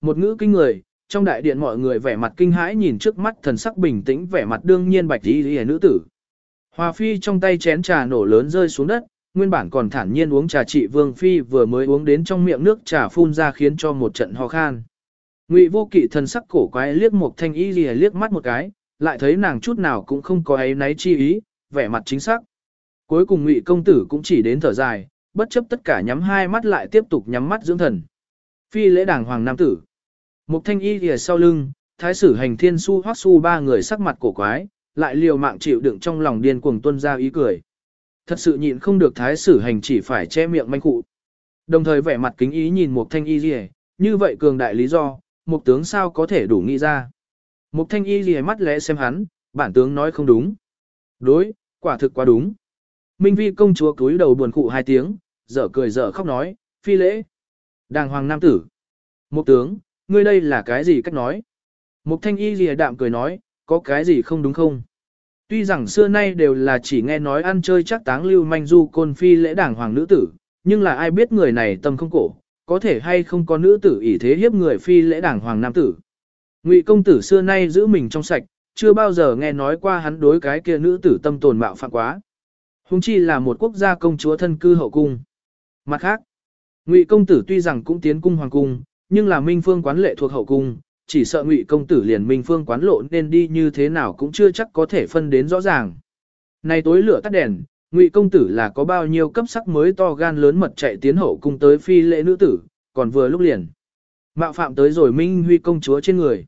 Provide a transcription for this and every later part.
một ngữ kinh người, trong đại điện mọi người vẻ mặt kinh hãi nhìn trước mắt thần sắc bình tĩnh vẻ mặt đương nhiên bạch y y nữ tử. Hòa phi trong tay chén trà nổ lớn rơi xuống đất, nguyên bản còn thản nhiên uống trà trị vương phi vừa mới uống đến trong miệng nước trà phun ra khiến cho một trận ho khan. Ngụy vô kỵ thần sắc cổ quái liếc một thanh y lìa liếc mắt một cái, lại thấy nàng chút nào cũng không có ấy náy chi ý, vẻ mặt chính xác. Cuối cùng Ngụy công tử cũng chỉ đến thở dài, bất chấp tất cả nhắm hai mắt lại tiếp tục nhắm mắt dưỡng thần. Phi lễ đàng hoàng nam tử. Một thanh y lìa sau lưng, thái sử hành thiên su hoắc su ba người sắc mặt cổ quái, lại liều mạng chịu đựng trong lòng điên cuồng tuân ra ý cười. Thật sự nhịn không được thái sử hành chỉ phải che miệng manh cụ. Đồng thời vẻ mặt kính ý nhìn một thanh y lìa, như vậy cường đại lý do, một tướng sao có thể đủ nghĩ ra. Một thanh y lìa mắt lẽ xem hắn, bản tướng nói không đúng. Đối, quả thực quá đúng. Minh vi công chúa cúi đầu buồn cụ hai tiếng, dở cười dở khóc nói, phi lễ. Đàng hoàng nam tử. Một tướng, ngươi đây là cái gì cách nói? Mục thanh y gì đạm cười nói, có cái gì không đúng không? Tuy rằng xưa nay đều là chỉ nghe nói ăn chơi chắc táng lưu manh du côn phi lễ đảng hoàng nữ tử, nhưng là ai biết người này tâm không cổ, có thể hay không có nữ tử ỷ thế hiếp người phi lễ đảng hoàng nam tử. Ngụy công tử xưa nay giữ mình trong sạch, chưa bao giờ nghe nói qua hắn đối cái kia nữ tử tâm tồn mạo phạm quá. Hùng chi là một quốc gia công chúa thân cư hậu cung. Mặt khác, Ngụy công tử tuy rằng cũng tiến cung hoàng cung, nhưng là minh phương quán lệ thuộc hậu cung, chỉ sợ Ngụy công tử liền minh phương quán lộ nên đi như thế nào cũng chưa chắc có thể phân đến rõ ràng. Này tối lửa tắt đèn, Ngụy công tử là có bao nhiêu cấp sắc mới to gan lớn mật chạy tiến hậu cung tới phi lễ nữ tử, còn vừa lúc liền. Mạo phạm tới rồi Minh Huy công chúa trên người.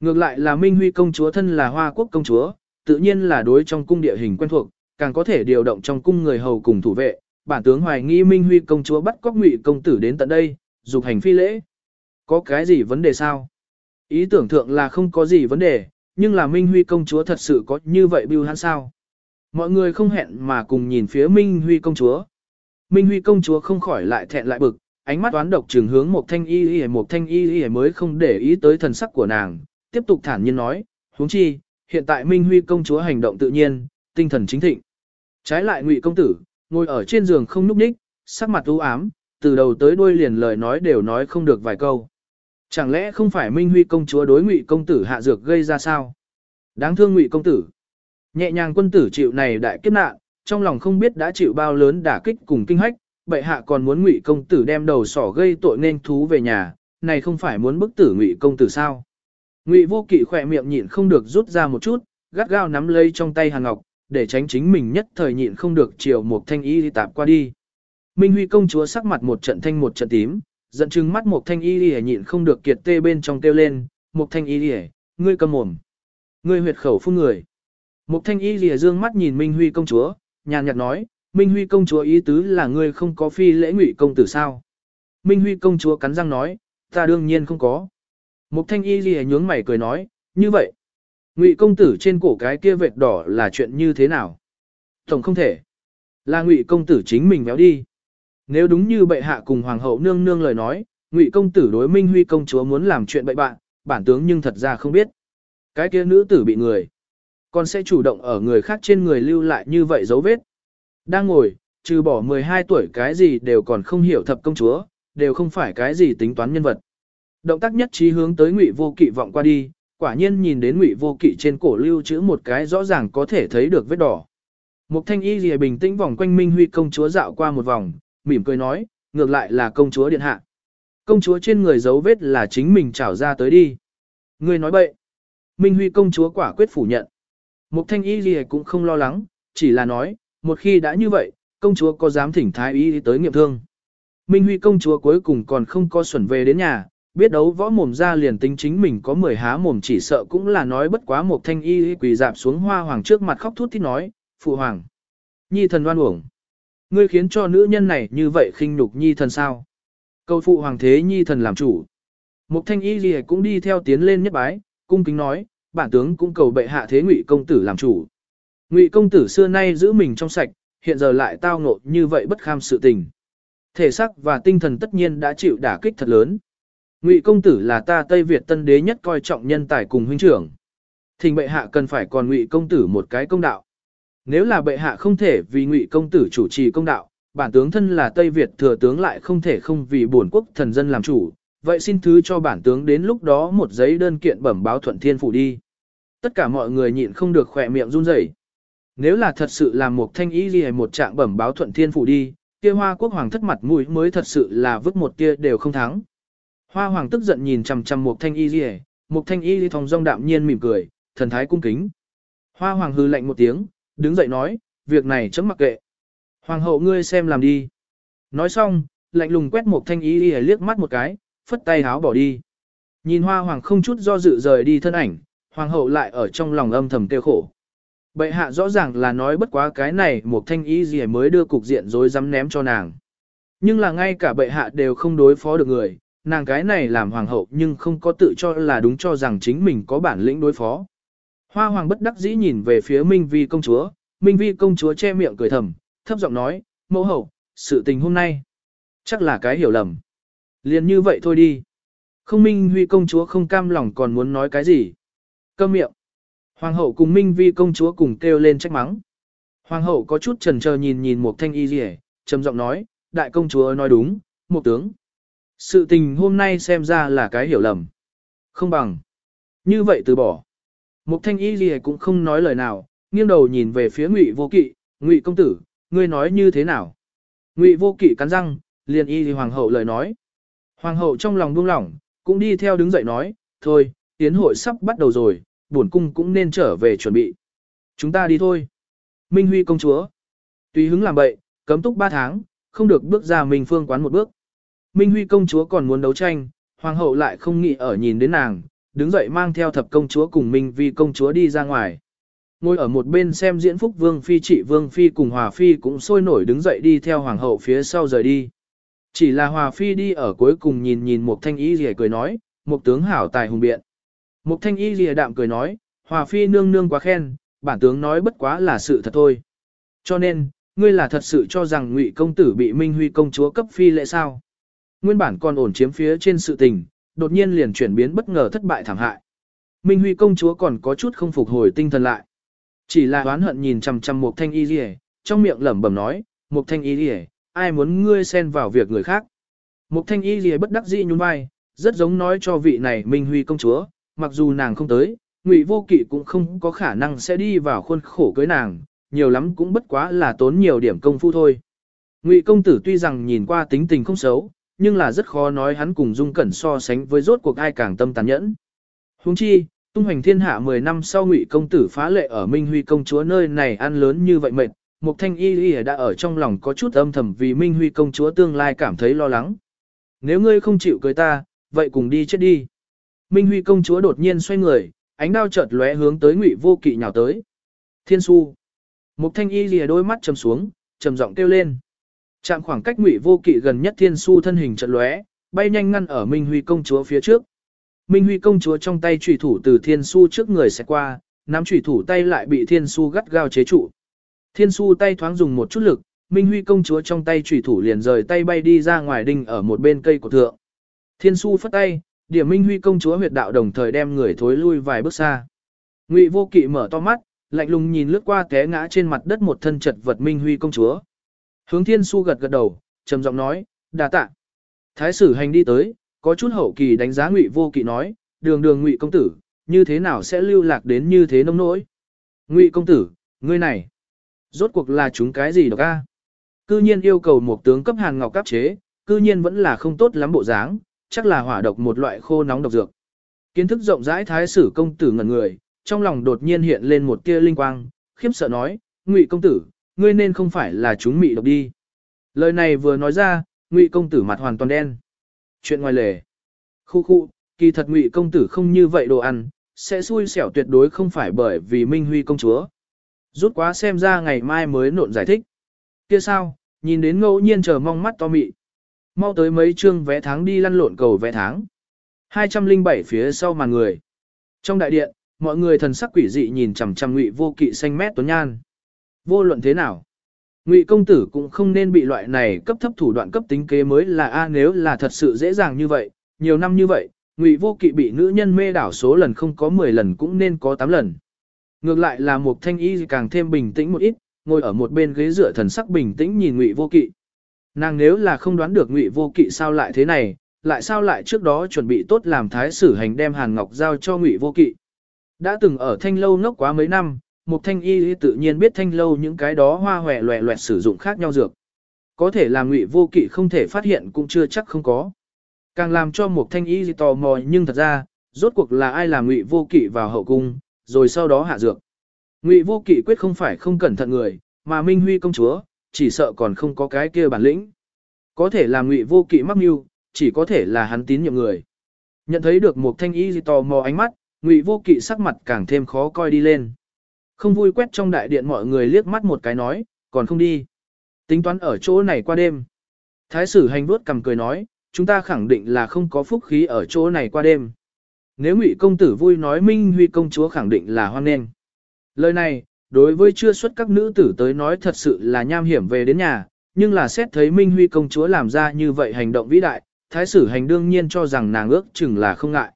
Ngược lại là Minh Huy công chúa thân là Hoa Quốc công chúa, tự nhiên là đối trong cung địa hình quen thuộc, càng có thể điều động trong cung người hầu cùng thủ vệ. Bản tướng hoài nghi Minh Huy công chúa bắt cóc Ngụy công tử đến tận đây, dục hành phi lễ. Có cái gì vấn đề sao? Ý tưởng thượng là không có gì vấn đề, nhưng là Minh Huy công chúa thật sự có như vậy bưu hắn sao? Mọi người không hẹn mà cùng nhìn phía Minh Huy công chúa. Minh Huy công chúa không khỏi lại thẹn lại bực, ánh mắt toán độc trường hướng một thanh y y một thanh y y mới không để ý tới thần sắc của nàng, tiếp tục thản nhiên nói, huống chi, hiện tại Minh Huy công chúa hành động tự nhiên, tinh thần chính thịnh. Trái lại Ngụy công tử, ngồi ở trên giường không núp ních, sắc mặt u ám, từ đầu tới đuôi liền lời nói đều nói không được vài câu. Chẳng lẽ không phải Minh Huy công chúa đối Ngụy công tử hạ dược gây ra sao? Đáng thương Ngụy công tử. Nhẹ nhàng quân tử chịu này đại kiếp nạn, trong lòng không biết đã chịu bao lớn đả kích cùng kinh hách, bệ hạ còn muốn Ngụy công tử đem đầu sỏ gây tội nên thú về nhà, này không phải muốn bức tử Ngụy công tử sao? Ngụy Vô Kỵ khỏe miệng nhịn không được rút ra một chút, gắt gao nắm lấy trong tay Hàn Ngọc, để tránh chính mình nhất thời nhịn không được chiều một thanh y đi tạp qua đi. Minh Huy công chúa sắc mặt một trận thanh một trận tím, giận chừng mắt một thanh y đi nhịn không được kiệt tê bên trong kêu lên, một thanh y đi ngươi cầm mồm, ngươi huyệt khẩu phun người. Một thanh y lìa dương mắt nhìn Minh Huy công chúa, nhàn nhạt nói, Minh Huy công chúa ý tứ là ngươi không có phi lễ ngụy công tử sao. Minh Huy công chúa cắn răng nói, ta đương nhiên không có. Một thanh y lìa nhướng mày cười nói, như vậy. Ngụy công tử trên cổ cái kia vệt đỏ là chuyện như thế nào? Tổng không thể. Là ngụy công tử chính mình méo đi. Nếu đúng như bệ hạ cùng hoàng hậu nương nương lời nói, ngụy công tử đối Minh Huy công chúa muốn làm chuyện bậy bạn, bản tướng nhưng thật ra không biết. Cái kia nữ tử bị người còn sẽ chủ động ở người khác trên người lưu lại như vậy dấu vết. Đang ngồi, trừ bỏ 12 tuổi cái gì đều còn không hiểu thập công chúa, đều không phải cái gì tính toán nhân vật. Động tác nhất trí hướng tới Ngụy Vô Kỵ vọng qua đi, quả nhiên nhìn đến Ngụy Vô Kỵ trên cổ lưu chữ một cái rõ ràng có thể thấy được vết đỏ. Mục Thanh Y lìa bình tĩnh vòng quanh Minh Huy công chúa dạo qua một vòng, mỉm cười nói, ngược lại là công chúa điện hạ. Công chúa trên người dấu vết là chính mình trảo ra tới đi. Ngươi nói bậy. Minh Huy công chúa quả quyết phủ nhận. Mục thanh y gì cũng không lo lắng, chỉ là nói, một khi đã như vậy, công chúa có dám thỉnh thái y tới nghiệm thương. Minh Huy công chúa cuối cùng còn không có xuẩn về đến nhà, biết đấu võ mồm ra liền tính chính mình có mười há mồm chỉ sợ cũng là nói bất quá một thanh y quỳ dạp xuống hoa hoàng trước mặt khóc thút thít nói, phụ hoàng. Nhi thần đoan uổng. Ngươi khiến cho nữ nhân này như vậy khinh nhục nhi thần sao. Cầu phụ hoàng thế nhi thần làm chủ. Một thanh y gì cũng đi theo tiến lên nhất bái, cung kính nói, bản tướng cũng cầu bệ hạ thế ngụy công tử làm chủ. Ngụy công tử xưa nay giữ mình trong sạch, hiện giờ lại tao ngộ như vậy bất kham sự tình. Thể xác và tinh thần tất nhiên đã chịu đả kích thật lớn. Ngụy công tử là ta Tây Việt tân đế nhất coi trọng nhân tài cùng huynh trưởng. Thỉnh bệ hạ cần phải còn Ngụy công tử một cái công đạo. Nếu là bệ hạ không thể vì Ngụy công tử chủ trì công đạo, bản tướng thân là Tây Việt thừa tướng lại không thể không vì bổn quốc thần dân làm chủ, vậy xin thứ cho bản tướng đến lúc đó một giấy đơn kiện bẩm báo thuận thiên phủ đi. Tất cả mọi người nhịn không được khỏe miệng run rẩy. Nếu là thật sự làm một thanh ý gì hay một trạng bẩm báo thuận thiên phủ đi, kia hoa quốc hoàng thất mặt mũi mới thật sự là vứt một tia đều không thắng. Hoa hoàng tức giận nhìn chằm chằm một thanh y gì một thanh y thong dong đạm nhiên mỉm cười, thần thái cung kính. Hoa hoàng hư lạnh một tiếng, đứng dậy nói, việc này chấm mặc kệ. Hoàng hậu ngươi xem làm đi. Nói xong, lạnh lùng quét một thanh ý đi liếc mắt một cái, phất tay háo bỏ đi. Nhìn hoa hoàng không chút do dự rời đi thân ảnh, hoàng hậu lại ở trong lòng âm thầm tiêu khổ. Bệ hạ rõ ràng là nói bất quá cái này một thanh ý gì mới đưa cục diện rối rắm ném cho nàng. Nhưng là ngay cả bệ hạ đều không đối phó được người, nàng cái này làm hoàng hậu nhưng không có tự cho là đúng cho rằng chính mình có bản lĩnh đối phó. Hoa hoàng bất đắc dĩ nhìn về phía Minh Vi công chúa, Minh Vi công chúa che miệng cười thầm, thấp giọng nói, mẫu hậu, sự tình hôm nay, chắc là cái hiểu lầm. Liền như vậy thôi đi. Không Minh Huy công chúa không cam lòng còn muốn nói cái gì. Câm miệng. Hoàng hậu cùng Minh Vi công chúa cùng kêu lên trách mắng. Hoàng hậu có chút chần chờ nhìn nhìn một thanh y rỉ, trầm giọng nói, đại công chúa nói đúng, một tướng. Sự tình hôm nay xem ra là cái hiểu lầm. Không bằng. Như vậy từ bỏ. Một thanh y gì cũng không nói lời nào, nghiêng đầu nhìn về phía ngụy vô kỵ, ngụy công tử, ngươi nói như thế nào? Ngụy vô kỵ cắn răng, liền y thì hoàng hậu lời nói. Hoàng hậu trong lòng buông lỏng, cũng đi theo đứng dậy nói, thôi, tiến hội sắp bắt đầu rồi, bổn cung cũng nên trở về chuẩn bị. Chúng ta đi thôi. Minh Huy công chúa. Tùy hứng làm bậy, cấm túc 3 tháng, không được bước ra Minh Phương quán một bước. Minh Huy công chúa còn muốn đấu tranh, hoàng hậu lại không nghĩ ở nhìn đến nàng, đứng dậy mang theo thập công chúa cùng Minh Vi công chúa đi ra ngoài. Ngồi ở một bên xem diễn phúc vương phi trị vương phi cùng hòa phi cũng sôi nổi đứng dậy đi theo hoàng hậu phía sau rời đi. Chỉ là hòa phi đi ở cuối cùng nhìn nhìn một thanh y rìa cười nói, một tướng hảo tài hùng biện. Một thanh y rìa đạm cười nói, hòa phi nương nương quá khen, bản tướng nói bất quá là sự thật thôi. Cho nên, ngươi là thật sự cho rằng ngụy công tử bị Minh Huy công chúa cấp phi lệ sao. Nguyên bản còn ổn chiếm phía trên sự tình, đột nhiên liền chuyển biến bất ngờ thất bại thảm hại. Minh Huy công chúa còn có chút không phục hồi tinh thần lại. Chỉ là oán hận nhìn chằm chằm một thanh y rìa, trong miệng lẩm bẩm nói, một thanh y rìa, ai muốn ngươi xen vào việc người khác. Một thanh y rìa bất đắc dĩ nhún vai, rất giống nói cho vị này Minh Huy công chúa, mặc dù nàng không tới, Ngụy Vô Kỵ cũng không có khả năng sẽ đi vào khuôn khổ cưới nàng, nhiều lắm cũng bất quá là tốn nhiều điểm công phu thôi. Ngụy công tử tuy rằng nhìn qua tính tình không xấu, nhưng là rất khó nói hắn cùng Dung Cẩn so sánh với rốt cuộc ai càng tâm tàn nhẫn. Huống chi, tung hoành thiên hạ 10 năm sau Ngụy công tử phá lệ ở Minh Huy công chúa nơi này ăn lớn như vậy mệt, Mục Thanh Y Y đã ở trong lòng có chút âm thầm vì Minh Huy công chúa tương lai cảm thấy lo lắng. Nếu ngươi không chịu cưới ta, vậy cùng đi chết đi. Minh Huy công chúa đột nhiên xoay người, ánh đao chợt lóe hướng tới Ngụy Vô Kỵ nhào tới. Thiên su. Mục Thanh Y lìa đôi mắt trầm xuống, trầm giọng kêu lên. Chạm khoảng cách Ngụy Vô Kỵ gần nhất Thiên su thân hình chợt lóe, bay nhanh ngăn ở Minh Huy công chúa phía trước. Minh Huy công chúa trong tay chủy thủ từ Thiên su trước người sẽ qua, nắm chủy thủ tay lại bị Thiên su gắt gao chế trụ. Thiên su tay thoáng dùng một chút lực, Minh Huy công chúa trong tay chủy thủ liền rời tay bay đi ra ngoài đinh ở một bên cây của thượng. Thiên su phất tay, điểm Minh Huy công chúa huyệt đạo đồng thời đem người thối lui vài bước xa. Ngụy Vô Kỵ mở to mắt, lạnh lùng nhìn lướt qua té ngã trên mặt đất một thân chật vật Minh Huy công chúa. Hướng Thiên su gật gật đầu, trầm giọng nói, "Đa tạ." Thái sử hành đi tới, có chút hậu kỳ đánh giá Ngụy Vô Kỵ nói, "Đường Đường Ngụy công tử, như thế nào sẽ lưu lạc đến như thế nông nỗi?" "Ngụy công tử, ngươi này, Rốt cuộc là chúng cái gì độc a? Cư nhiên yêu cầu một tướng cấp hàn ngọc cấp chế, cư nhiên vẫn là không tốt lắm bộ dáng, chắc là hỏa độc một loại khô nóng độc dược. Kiến thức rộng rãi thái sử công tử ngẩn người, trong lòng đột nhiên hiện lên một tia linh quang, khiếp sợ nói, Ngụy công tử, ngươi nên không phải là chúng mị độc đi. Lời này vừa nói ra, Ngụy công tử mặt hoàn toàn đen. Chuyện ngoài lề. Khu khu, kỳ thật Ngụy công tử không như vậy đồ ăn, sẽ xui xẻo tuyệt đối không phải bởi vì Minh Huy công chúa. Rút quá xem ra ngày mai mới nộn giải thích. Kia sao, nhìn đến ngẫu nhiên chờ mong mắt to mị. Mau tới mấy chương vé tháng đi lăn lộn cầu vé tháng. 207 phía sau màn người. Trong đại điện, mọi người thần sắc quỷ dị nhìn chằm chằm Ngụy Vô Kỵ xanh mét tuấn nhan. Vô luận thế nào, Ngụy công tử cũng không nên bị loại này cấp thấp thủ đoạn cấp tính kế mới là a nếu là thật sự dễ dàng như vậy, nhiều năm như vậy, Ngụy Vô Kỵ bị nữ nhân mê đảo số lần không có 10 lần cũng nên có 8 lần. Ngược lại là một thanh y càng thêm bình tĩnh một ít, ngồi ở một bên ghế dựa thần sắc bình tĩnh nhìn ngụy vô kỵ. Nàng nếu là không đoán được ngụy vô kỵ sao lại thế này, lại sao lại trước đó chuẩn bị tốt làm thái sử hành đem Hàn Ngọc giao cho Ngụy Vô Kỵ. Đã từng ở thanh lâu ngốc quá mấy năm, một thanh y tự nhiên biết thanh lâu những cái đó hoa hòe loẹ loẹt sử dụng khác nhau dược. Có thể làm Ngụy Vô Kỵ không thể phát hiện cũng chưa chắc không có. Càng làm cho một thanh y tò mò nhưng thật ra, rốt cuộc là ai làm Ngụy Vô Kỵ vào hậu cung, rồi sau đó hạ dược. Ngụy Vô Kỵ quyết không phải không cẩn thận người, mà Minh Huy công chúa, chỉ sợ còn không có cái kia bản lĩnh. Có thể làm Ngụy Vô Kỵ mắc mưu, chỉ có thể là hắn tín nhiệm người. Nhận thấy được một thanh y tò mò ánh mắt, Ngụy Vô Kỵ sắc mặt càng thêm khó coi đi lên. Không vui quét trong đại điện mọi người liếc mắt một cái nói, còn không đi. Tính toán ở chỗ này qua đêm. Thái sử hành vuốt cầm cười nói, chúng ta khẳng định là không có phúc khí ở chỗ này qua đêm. Nếu Ngụy công tử vui nói Minh Huy công chúa khẳng định là hoan nghênh. Lời này, đối với chưa xuất các nữ tử tới nói thật sự là nham hiểm về đến nhà, nhưng là xét thấy Minh Huy công chúa làm ra như vậy hành động vĩ đại, thái sử hành đương nhiên cho rằng nàng ước chừng là không ngại.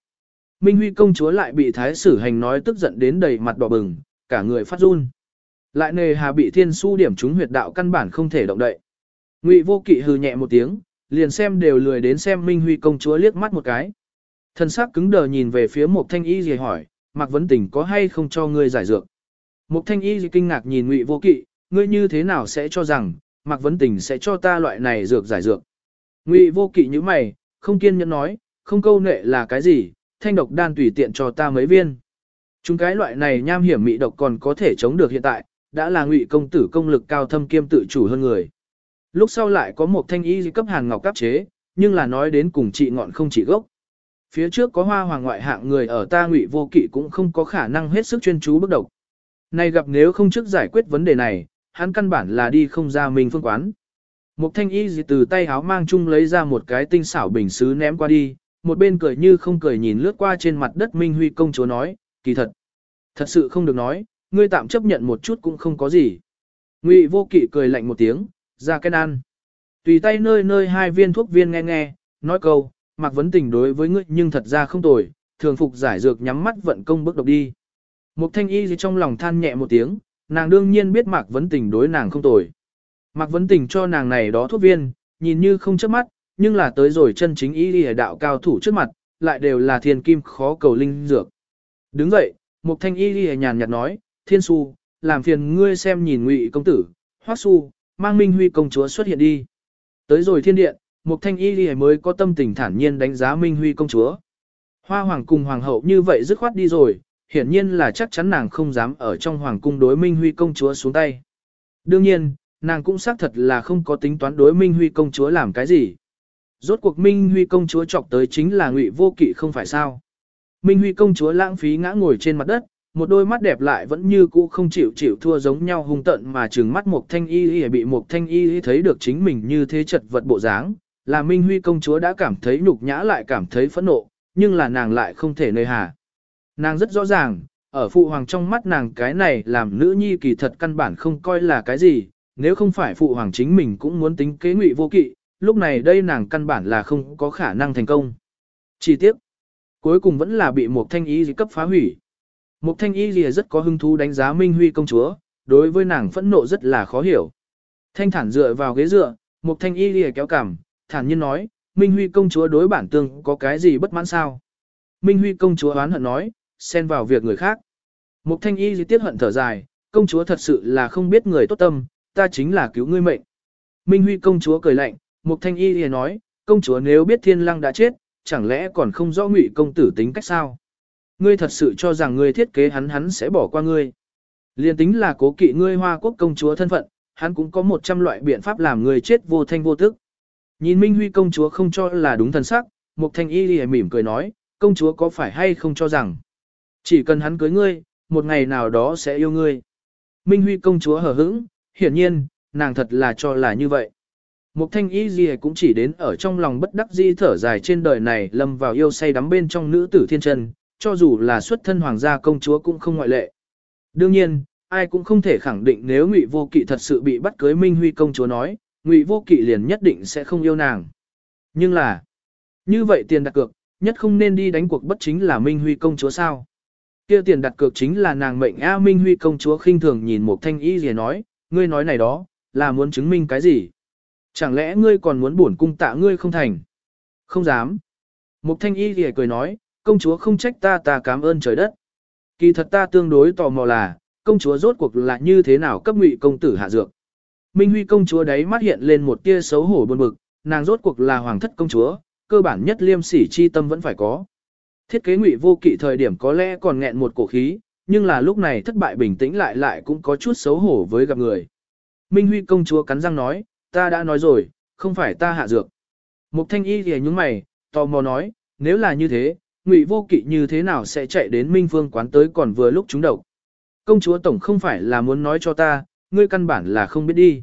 Minh Huy công chúa lại bị thái sử hành nói tức giận đến đầy mặt đỏ bừng, cả người phát run. Lại nề hà bị thiên su điểm trúng huyệt đạo căn bản không thể động đậy. Ngụy vô kỵ hừ nhẹ một tiếng, liền xem đều lười đến xem Minh Huy công chúa liếc mắt một cái. Thân xác cứng đờ nhìn về phía một thanh y gì hỏi, Mạc Vấn Tình có hay không cho ngươi giải dược. Một thanh y gì kinh ngạc nhìn Ngụy vô kỵ, ngươi như thế nào sẽ cho rằng, Mạc Vấn Tình sẽ cho ta loại này dược giải dược. Ngụy vô kỵ như mày, không kiên nhẫn nói, không câu nệ là cái gì, thanh độc đan tùy tiện cho ta mấy viên. Chúng cái loại này nham hiểm mị độc còn có thể chống được hiện tại, đã là ngụy công tử công lực cao thâm kiêm tự chủ hơn người. Lúc sau lại có một thanh y cấp hàng ngọc cấp chế, nhưng là nói đến cùng trị ngọn không trị gốc. Phía trước có hoa hoàng ngoại hạng người ở ta ngụy vô kỵ cũng không có khả năng hết sức chuyên chú bước độc. Này gặp nếu không trước giải quyết vấn đề này, hắn căn bản là đi không ra mình phương quán. Một thanh y gì từ tay háo mang chung lấy ra một cái tinh xảo bình xứ ném qua đi, một bên cười như không cười nhìn lướt qua trên mặt đất Minh Huy công chúa nói, kỳ thật. Thật sự không được nói, ngươi tạm chấp nhận một chút cũng không có gì. Ngụy vô kỵ cười lạnh một tiếng, ra cái ăn. Tùy tay nơi nơi hai viên thuốc viên nghe nghe, nói câu, mặc vấn tình đối với ngươi nhưng thật ra không tồi, thường phục giải dược nhắm mắt vận công bước độc đi. Mục thanh y gì trong lòng than nhẹ một tiếng, nàng đương nhiên biết mạc vấn tình đối nàng không tồi. Mạc vấn tình cho nàng này đó thuốc viên, nhìn như không chớp mắt, nhưng là tới rồi chân chính y đi đạo cao thủ trước mặt, lại đều là thiên kim khó cầu linh dược. Đứng dậy, Mục thanh y lìa nhàn nhạt nói, thiên su, làm phiền ngươi xem nhìn ngụy công tử, hoắc su, mang minh huy công chúa xuất hiện đi. Tới rồi thiên điện, Mục thanh y lìa mới có tâm tình thản nhiên đánh giá minh huy công chúa. Hoa hoàng cùng hoàng hậu như vậy dứt khoát đi rồi, hiển nhiên là chắc chắn nàng không dám ở trong hoàng cung đối minh huy công chúa xuống tay. Đương nhiên, nàng cũng xác thật là không có tính toán đối minh huy công chúa làm cái gì. Rốt cuộc minh huy công chúa chọc tới chính là ngụy vô kỵ không phải sao. Minh Huy công chúa lãng phí ngã ngồi trên mặt đất, một đôi mắt đẹp lại vẫn như cũ không chịu chịu thua giống nhau hung tận mà trừng mắt một thanh y y bị một thanh y y thấy được chính mình như thế chật vật bộ dáng, là Minh Huy công chúa đã cảm thấy nhục nhã lại cảm thấy phẫn nộ, nhưng là nàng lại không thể nơi hà. Nàng rất rõ ràng, ở phụ hoàng trong mắt nàng cái này làm nữ nhi kỳ thật căn bản không coi là cái gì, nếu không phải phụ hoàng chính mình cũng muốn tính kế ngụy vô kỵ, lúc này đây nàng căn bản là không có khả năng thành công. Chi tiết Cuối cùng vẫn là bị một thanh y gì cấp phá hủy. Một thanh y gì rất có hứng thú đánh giá Minh Huy công chúa, đối với nàng phẫn nộ rất là khó hiểu. Thanh thản dựa vào ghế dựa, một thanh y gì kéo cằm, thản nhiên nói, Minh Huy công chúa đối bản tương có cái gì bất mãn sao? Minh Huy công chúa oán hận nói, xen vào việc người khác. Một thanh y gì tiết hận thở dài, công chúa thật sự là không biết người tốt tâm, ta chính là cứu ngươi mệnh. Minh Huy công chúa cười lạnh, một thanh y gì nói, công chúa nếu biết thiên lăng đã chết, chẳng lẽ còn không rõ ngụy công tử tính cách sao? Ngươi thật sự cho rằng ngươi thiết kế hắn hắn sẽ bỏ qua ngươi. Liên tính là cố kỵ ngươi hoa quốc công chúa thân phận, hắn cũng có một trăm loại biện pháp làm ngươi chết vô thanh vô tức. Nhìn Minh Huy công chúa không cho là đúng thần sắc, Mục Thanh Y lìa mỉm cười nói, công chúa có phải hay không cho rằng, chỉ cần hắn cưới ngươi, một ngày nào đó sẽ yêu ngươi. Minh Huy công chúa hờ hững, hiển nhiên, nàng thật là cho là như vậy. Mục thanh y gì cũng chỉ đến ở trong lòng bất đắc di thở dài trên đời này lâm vào yêu say đắm bên trong nữ tử thiên chân, cho dù là xuất thân hoàng gia công chúa cũng không ngoại lệ. Đương nhiên, ai cũng không thể khẳng định nếu Ngụy Vô Kỵ thật sự bị bắt cưới Minh Huy công chúa nói, Ngụy Vô Kỵ liền nhất định sẽ không yêu nàng. Nhưng là, như vậy tiền đặt cược, nhất không nên đi đánh cuộc bất chính là Minh Huy công chúa sao? Kia tiền đặt cược chính là nàng mệnh A Minh Huy công chúa khinh thường nhìn một thanh y gì nói, ngươi nói này đó, là muốn chứng minh cái gì? Chẳng lẽ ngươi còn muốn bổn cung tạ ngươi không thành? Không dám. Mục thanh y thì cười nói, công chúa không trách ta ta cảm ơn trời đất. Kỳ thật ta tương đối tò mò là, công chúa rốt cuộc là như thế nào cấp ngụy công tử hạ dược. Minh Huy công chúa đấy mắt hiện lên một tia xấu hổ buồn bực, nàng rốt cuộc là hoàng thất công chúa, cơ bản nhất liêm sỉ chi tâm vẫn phải có. Thiết kế ngụy vô kỵ thời điểm có lẽ còn nghẹn một cổ khí, nhưng là lúc này thất bại bình tĩnh lại lại cũng có chút xấu hổ với gặp người. Minh Huy công chúa cắn răng nói, ta đã nói rồi, không phải ta hạ dược. Mục thanh y thì nhúng mày, tò mò nói, nếu là như thế, ngụy vô kỵ như thế nào sẽ chạy đến Minh Phương quán tới còn vừa lúc chúng độc. Công chúa tổng không phải là muốn nói cho ta, ngươi căn bản là không biết đi.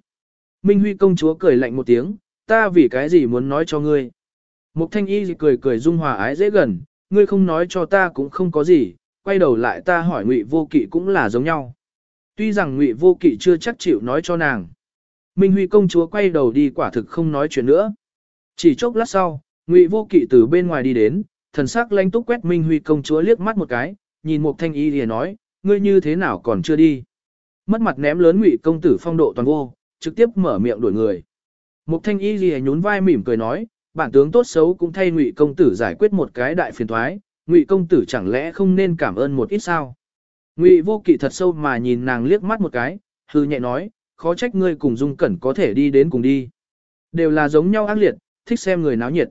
Minh Huy công chúa cười lạnh một tiếng, ta vì cái gì muốn nói cho ngươi. Mục thanh y cười cười dung hòa ái dễ gần, ngươi không nói cho ta cũng không có gì, quay đầu lại ta hỏi ngụy vô kỵ cũng là giống nhau. Tuy rằng ngụy vô kỵ chưa chắc chịu nói cho nàng. Minh Huy công chúa quay đầu đi quả thực không nói chuyện nữa. Chỉ chốc lát sau, ngụy vô kỵ từ bên ngoài đi đến, thần sắc lanh túc quét Minh Huy công chúa liếc mắt một cái, nhìn một thanh y liền nói, ngươi như thế nào còn chưa đi. Mất mặt ném lớn ngụy công tử phong độ toàn vô, trực tiếp mở miệng đuổi người. Mục thanh y liền nhún vai mỉm cười nói, bản tướng tốt xấu cũng thay ngụy công tử giải quyết một cái đại phiền thoái, ngụy công tử chẳng lẽ không nên cảm ơn một ít sao? Ngụy vô kỵ thật sâu mà nhìn nàng liếc mắt một cái, hư nhẹ nói, khó trách ngươi cùng dung cẩn có thể đi đến cùng đi. Đều là giống nhau ác liệt, thích xem người náo nhiệt.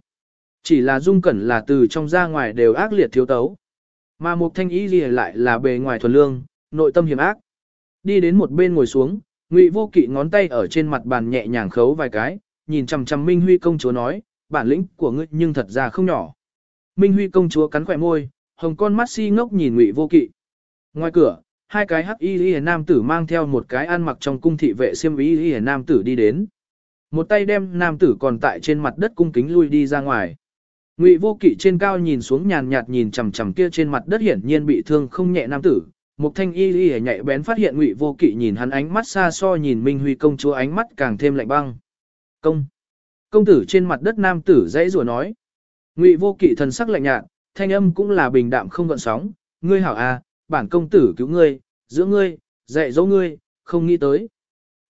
Chỉ là dung cẩn là từ trong ra ngoài đều ác liệt thiếu tấu. Mà một thanh ý gì lại là bề ngoài thuần lương, nội tâm hiểm ác. Đi đến một bên ngồi xuống, Ngụy Vô Kỵ ngón tay ở trên mặt bàn nhẹ nhàng khấu vài cái, nhìn chằm chằm Minh Huy công chúa nói, bản lĩnh của ngươi nhưng thật ra không nhỏ. Minh Huy công chúa cắn khỏe môi, hồng con mắt si ngốc nhìn Ngụy Vô Kỵ. Ngoài cửa, hai cái hắc y y nam tử mang theo một cái ăn mặc trong cung thị vệ xiêm y y nam tử đi đến. Một tay đem nam tử còn tại trên mặt đất cung kính lui đi ra ngoài. Ngụy Vô Kỵ trên cao nhìn xuống nhàn nhạt nhìn chằm chằm kia trên mặt đất hiển nhiên bị thương không nhẹ nam tử, Mục thanh y y nhạy bén phát hiện ngụy vô kỵ nhìn hắn ánh mắt xa so nhìn Minh Huy công chúa ánh mắt càng thêm lạnh băng. Công! Công tử trên mặt đất nam tử dãy rủa nói. Ngụy vô kỵ thần sắc lạnh nhạt, thanh âm cũng là bình đạm không gợn sóng. Ngươi hảo à, bản công tử cứu ngươi, dưỡng ngươi, dạy dỗ ngươi, không nghĩ tới.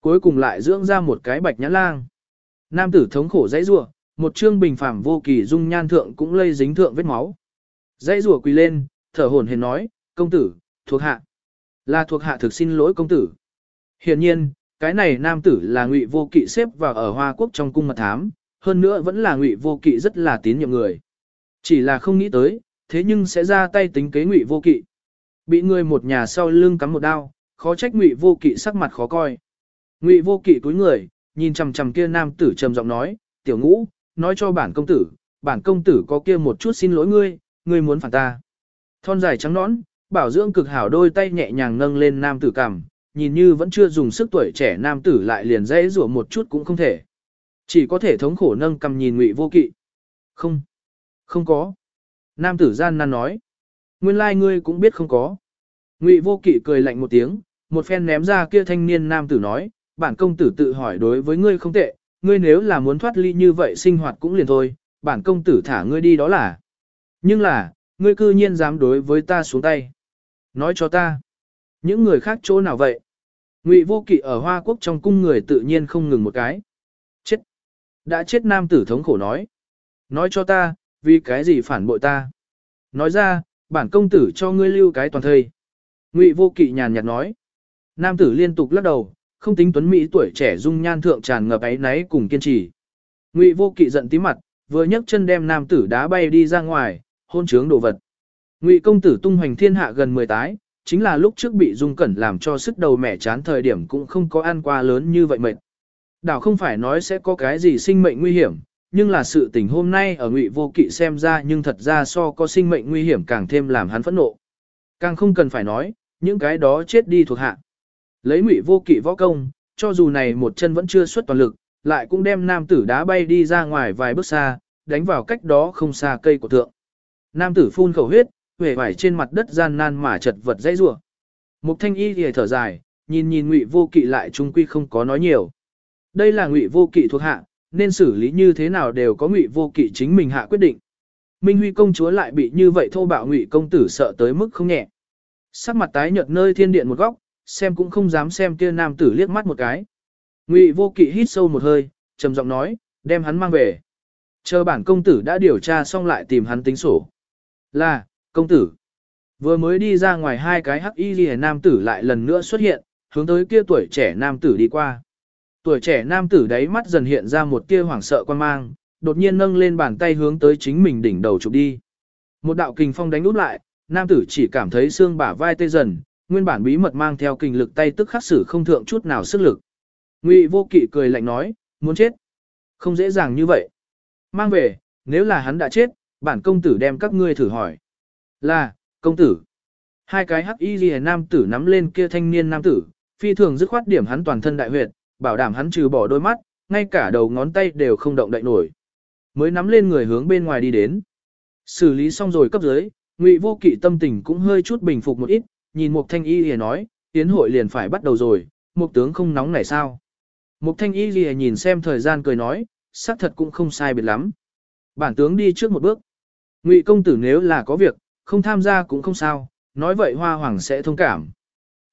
Cuối cùng lại dưỡng ra một cái bạch nhãn lang. Nam tử thống khổ dãy rủa, một trương bình phàm vô kỳ dung nhan thượng cũng lây dính thượng vết máu. Dãy rủa quỳ lên, thở hổn hển nói, công tử, thuộc hạ. Là thuộc hạ thực xin lỗi công tử. Hiển nhiên, cái này nam tử là ngụy vô kỵ xếp vào ở Hoa Quốc trong cung mật thám, hơn nữa vẫn là ngụy vô kỵ rất là tín nhiệm người. Chỉ là không nghĩ tới, thế nhưng sẽ ra tay tính kế ngụy vô kỵ. Bị người một nhà sau lưng cắm một đao, khó trách ngụy vô kỵ sắc mặt khó coi. Ngụy vô kỵ cúi người, nhìn chằm chằm kia nam tử trầm giọng nói, tiểu ngũ, nói cho bản công tử, bản công tử có kia một chút xin lỗi ngươi, ngươi muốn phản ta. Thon dài trắng nõn, bảo dưỡng cực hảo đôi tay nhẹ nhàng nâng lên nam tử cằm, nhìn như vẫn chưa dùng sức tuổi trẻ nam tử lại liền dễ rủa một chút cũng không thể. Chỉ có thể thống khổ nâng cầm nhìn ngụy vô kỵ. Không, không có. Nam tử gian nan nói. Nguyên lai like ngươi cũng biết không có. Ngụy vô kỵ cười lạnh một tiếng, một phen ném ra kia thanh niên nam tử nói, bản công tử tự hỏi đối với ngươi không tệ, ngươi nếu là muốn thoát ly như vậy sinh hoạt cũng liền thôi, bản công tử thả ngươi đi đó là. Nhưng là, ngươi cư nhiên dám đối với ta xuống tay. Nói cho ta, những người khác chỗ nào vậy? Ngụy vô kỵ ở Hoa Quốc trong cung người tự nhiên không ngừng một cái. Chết! Đã chết nam tử thống khổ nói. Nói cho ta, vì cái gì phản bội ta? Nói ra, bản công tử cho ngươi lưu cái toàn thây. Ngụy vô kỵ nhàn nhạt nói. Nam tử liên tục lắc đầu, không tính tuấn Mỹ tuổi trẻ dung nhan thượng tràn ngập ấy náy cùng kiên trì. Ngụy vô kỵ giận tí mặt, vừa nhấc chân đem nam tử đá bay đi ra ngoài, hôn trướng đồ vật. Ngụy công tử tung hoành thiên hạ gần 10 tái, chính là lúc trước bị Dung Cẩn làm cho sức đầu mẻ chán thời điểm cũng không có ăn qua lớn như vậy mệt. Đảo không phải nói sẽ có cái gì sinh mệnh nguy hiểm, nhưng là sự tình hôm nay ở Ngụy Vô Kỵ xem ra nhưng thật ra so có sinh mệnh nguy hiểm càng thêm làm hắn phẫn nộ. Càng không cần phải nói, những cái đó chết đi thuộc hạ. Lấy Ngụy Vô Kỵ võ công, cho dù này một chân vẫn chưa xuất toàn lực, lại cũng đem nam tử đá bay đi ra ngoài vài bước xa, đánh vào cách đó không xa cây của thượng. Nam tử phun khẩu huyết, huệ vải trên mặt đất gian nan mà chật vật dãy rủa. Mục thanh y thì thở dài, nhìn nhìn ngụy vô kỵ lại trung quy không có nói nhiều. Đây là ngụy vô kỵ thuộc hạ, nên xử lý như thế nào đều có ngụy vô kỵ chính mình hạ quyết định. Minh Huy công chúa lại bị như vậy thô bạo ngụy công tử sợ tới mức không nhẹ. Sắc mặt tái nhợt nơi thiên điện một góc, xem cũng không dám xem kia nam tử liếc mắt một cái. Ngụy vô kỵ hít sâu một hơi, trầm giọng nói, đem hắn mang về. Chờ bản công tử đã điều tra xong lại tìm hắn tính sổ. Là, công tử. Vừa mới đi ra ngoài hai cái hắc y ghi nam tử lại lần nữa xuất hiện, hướng tới kia tuổi trẻ nam tử đi qua. Tuổi trẻ nam tử đáy mắt dần hiện ra một tia hoảng sợ quan mang, đột nhiên nâng lên bàn tay hướng tới chính mình đỉnh đầu chụp đi. Một đạo kình phong đánh út lại, nam tử chỉ cảm thấy xương bả vai tê dần, nguyên bản bí mật mang theo kình lực tay tức khắc sử không thượng chút nào sức lực. Ngụy Vô Kỵ cười lạnh nói, muốn chết. Không dễ dàng như vậy. Mang về, nếu là hắn đã chết, bản công tử đem các ngươi thử hỏi. Là, công tử. Hai cái hắc y ghi nam tử nắm lên kia thanh niên nam tử, phi thường dứt khoát điểm hắn toàn thân đại huyệt, bảo đảm hắn trừ bỏ đôi mắt, ngay cả đầu ngón tay đều không động đậy nổi. Mới nắm lên người hướng bên ngoài đi đến. Xử lý xong rồi cấp dưới, Ngụy Vô Kỵ tâm tình cũng hơi chút bình phục một ít, nhìn Mục Thanh Y lìa nói, tiến hội liền phải bắt đầu rồi, Mục tướng không nóng này sao? Mục Thanh Y lìa nhìn xem thời gian cười nói, xác thật cũng không sai biệt lắm. Bản tướng đi trước một bước. Ngụy công tử nếu là có việc, không tham gia cũng không sao, nói vậy Hoa Hoàng sẽ thông cảm.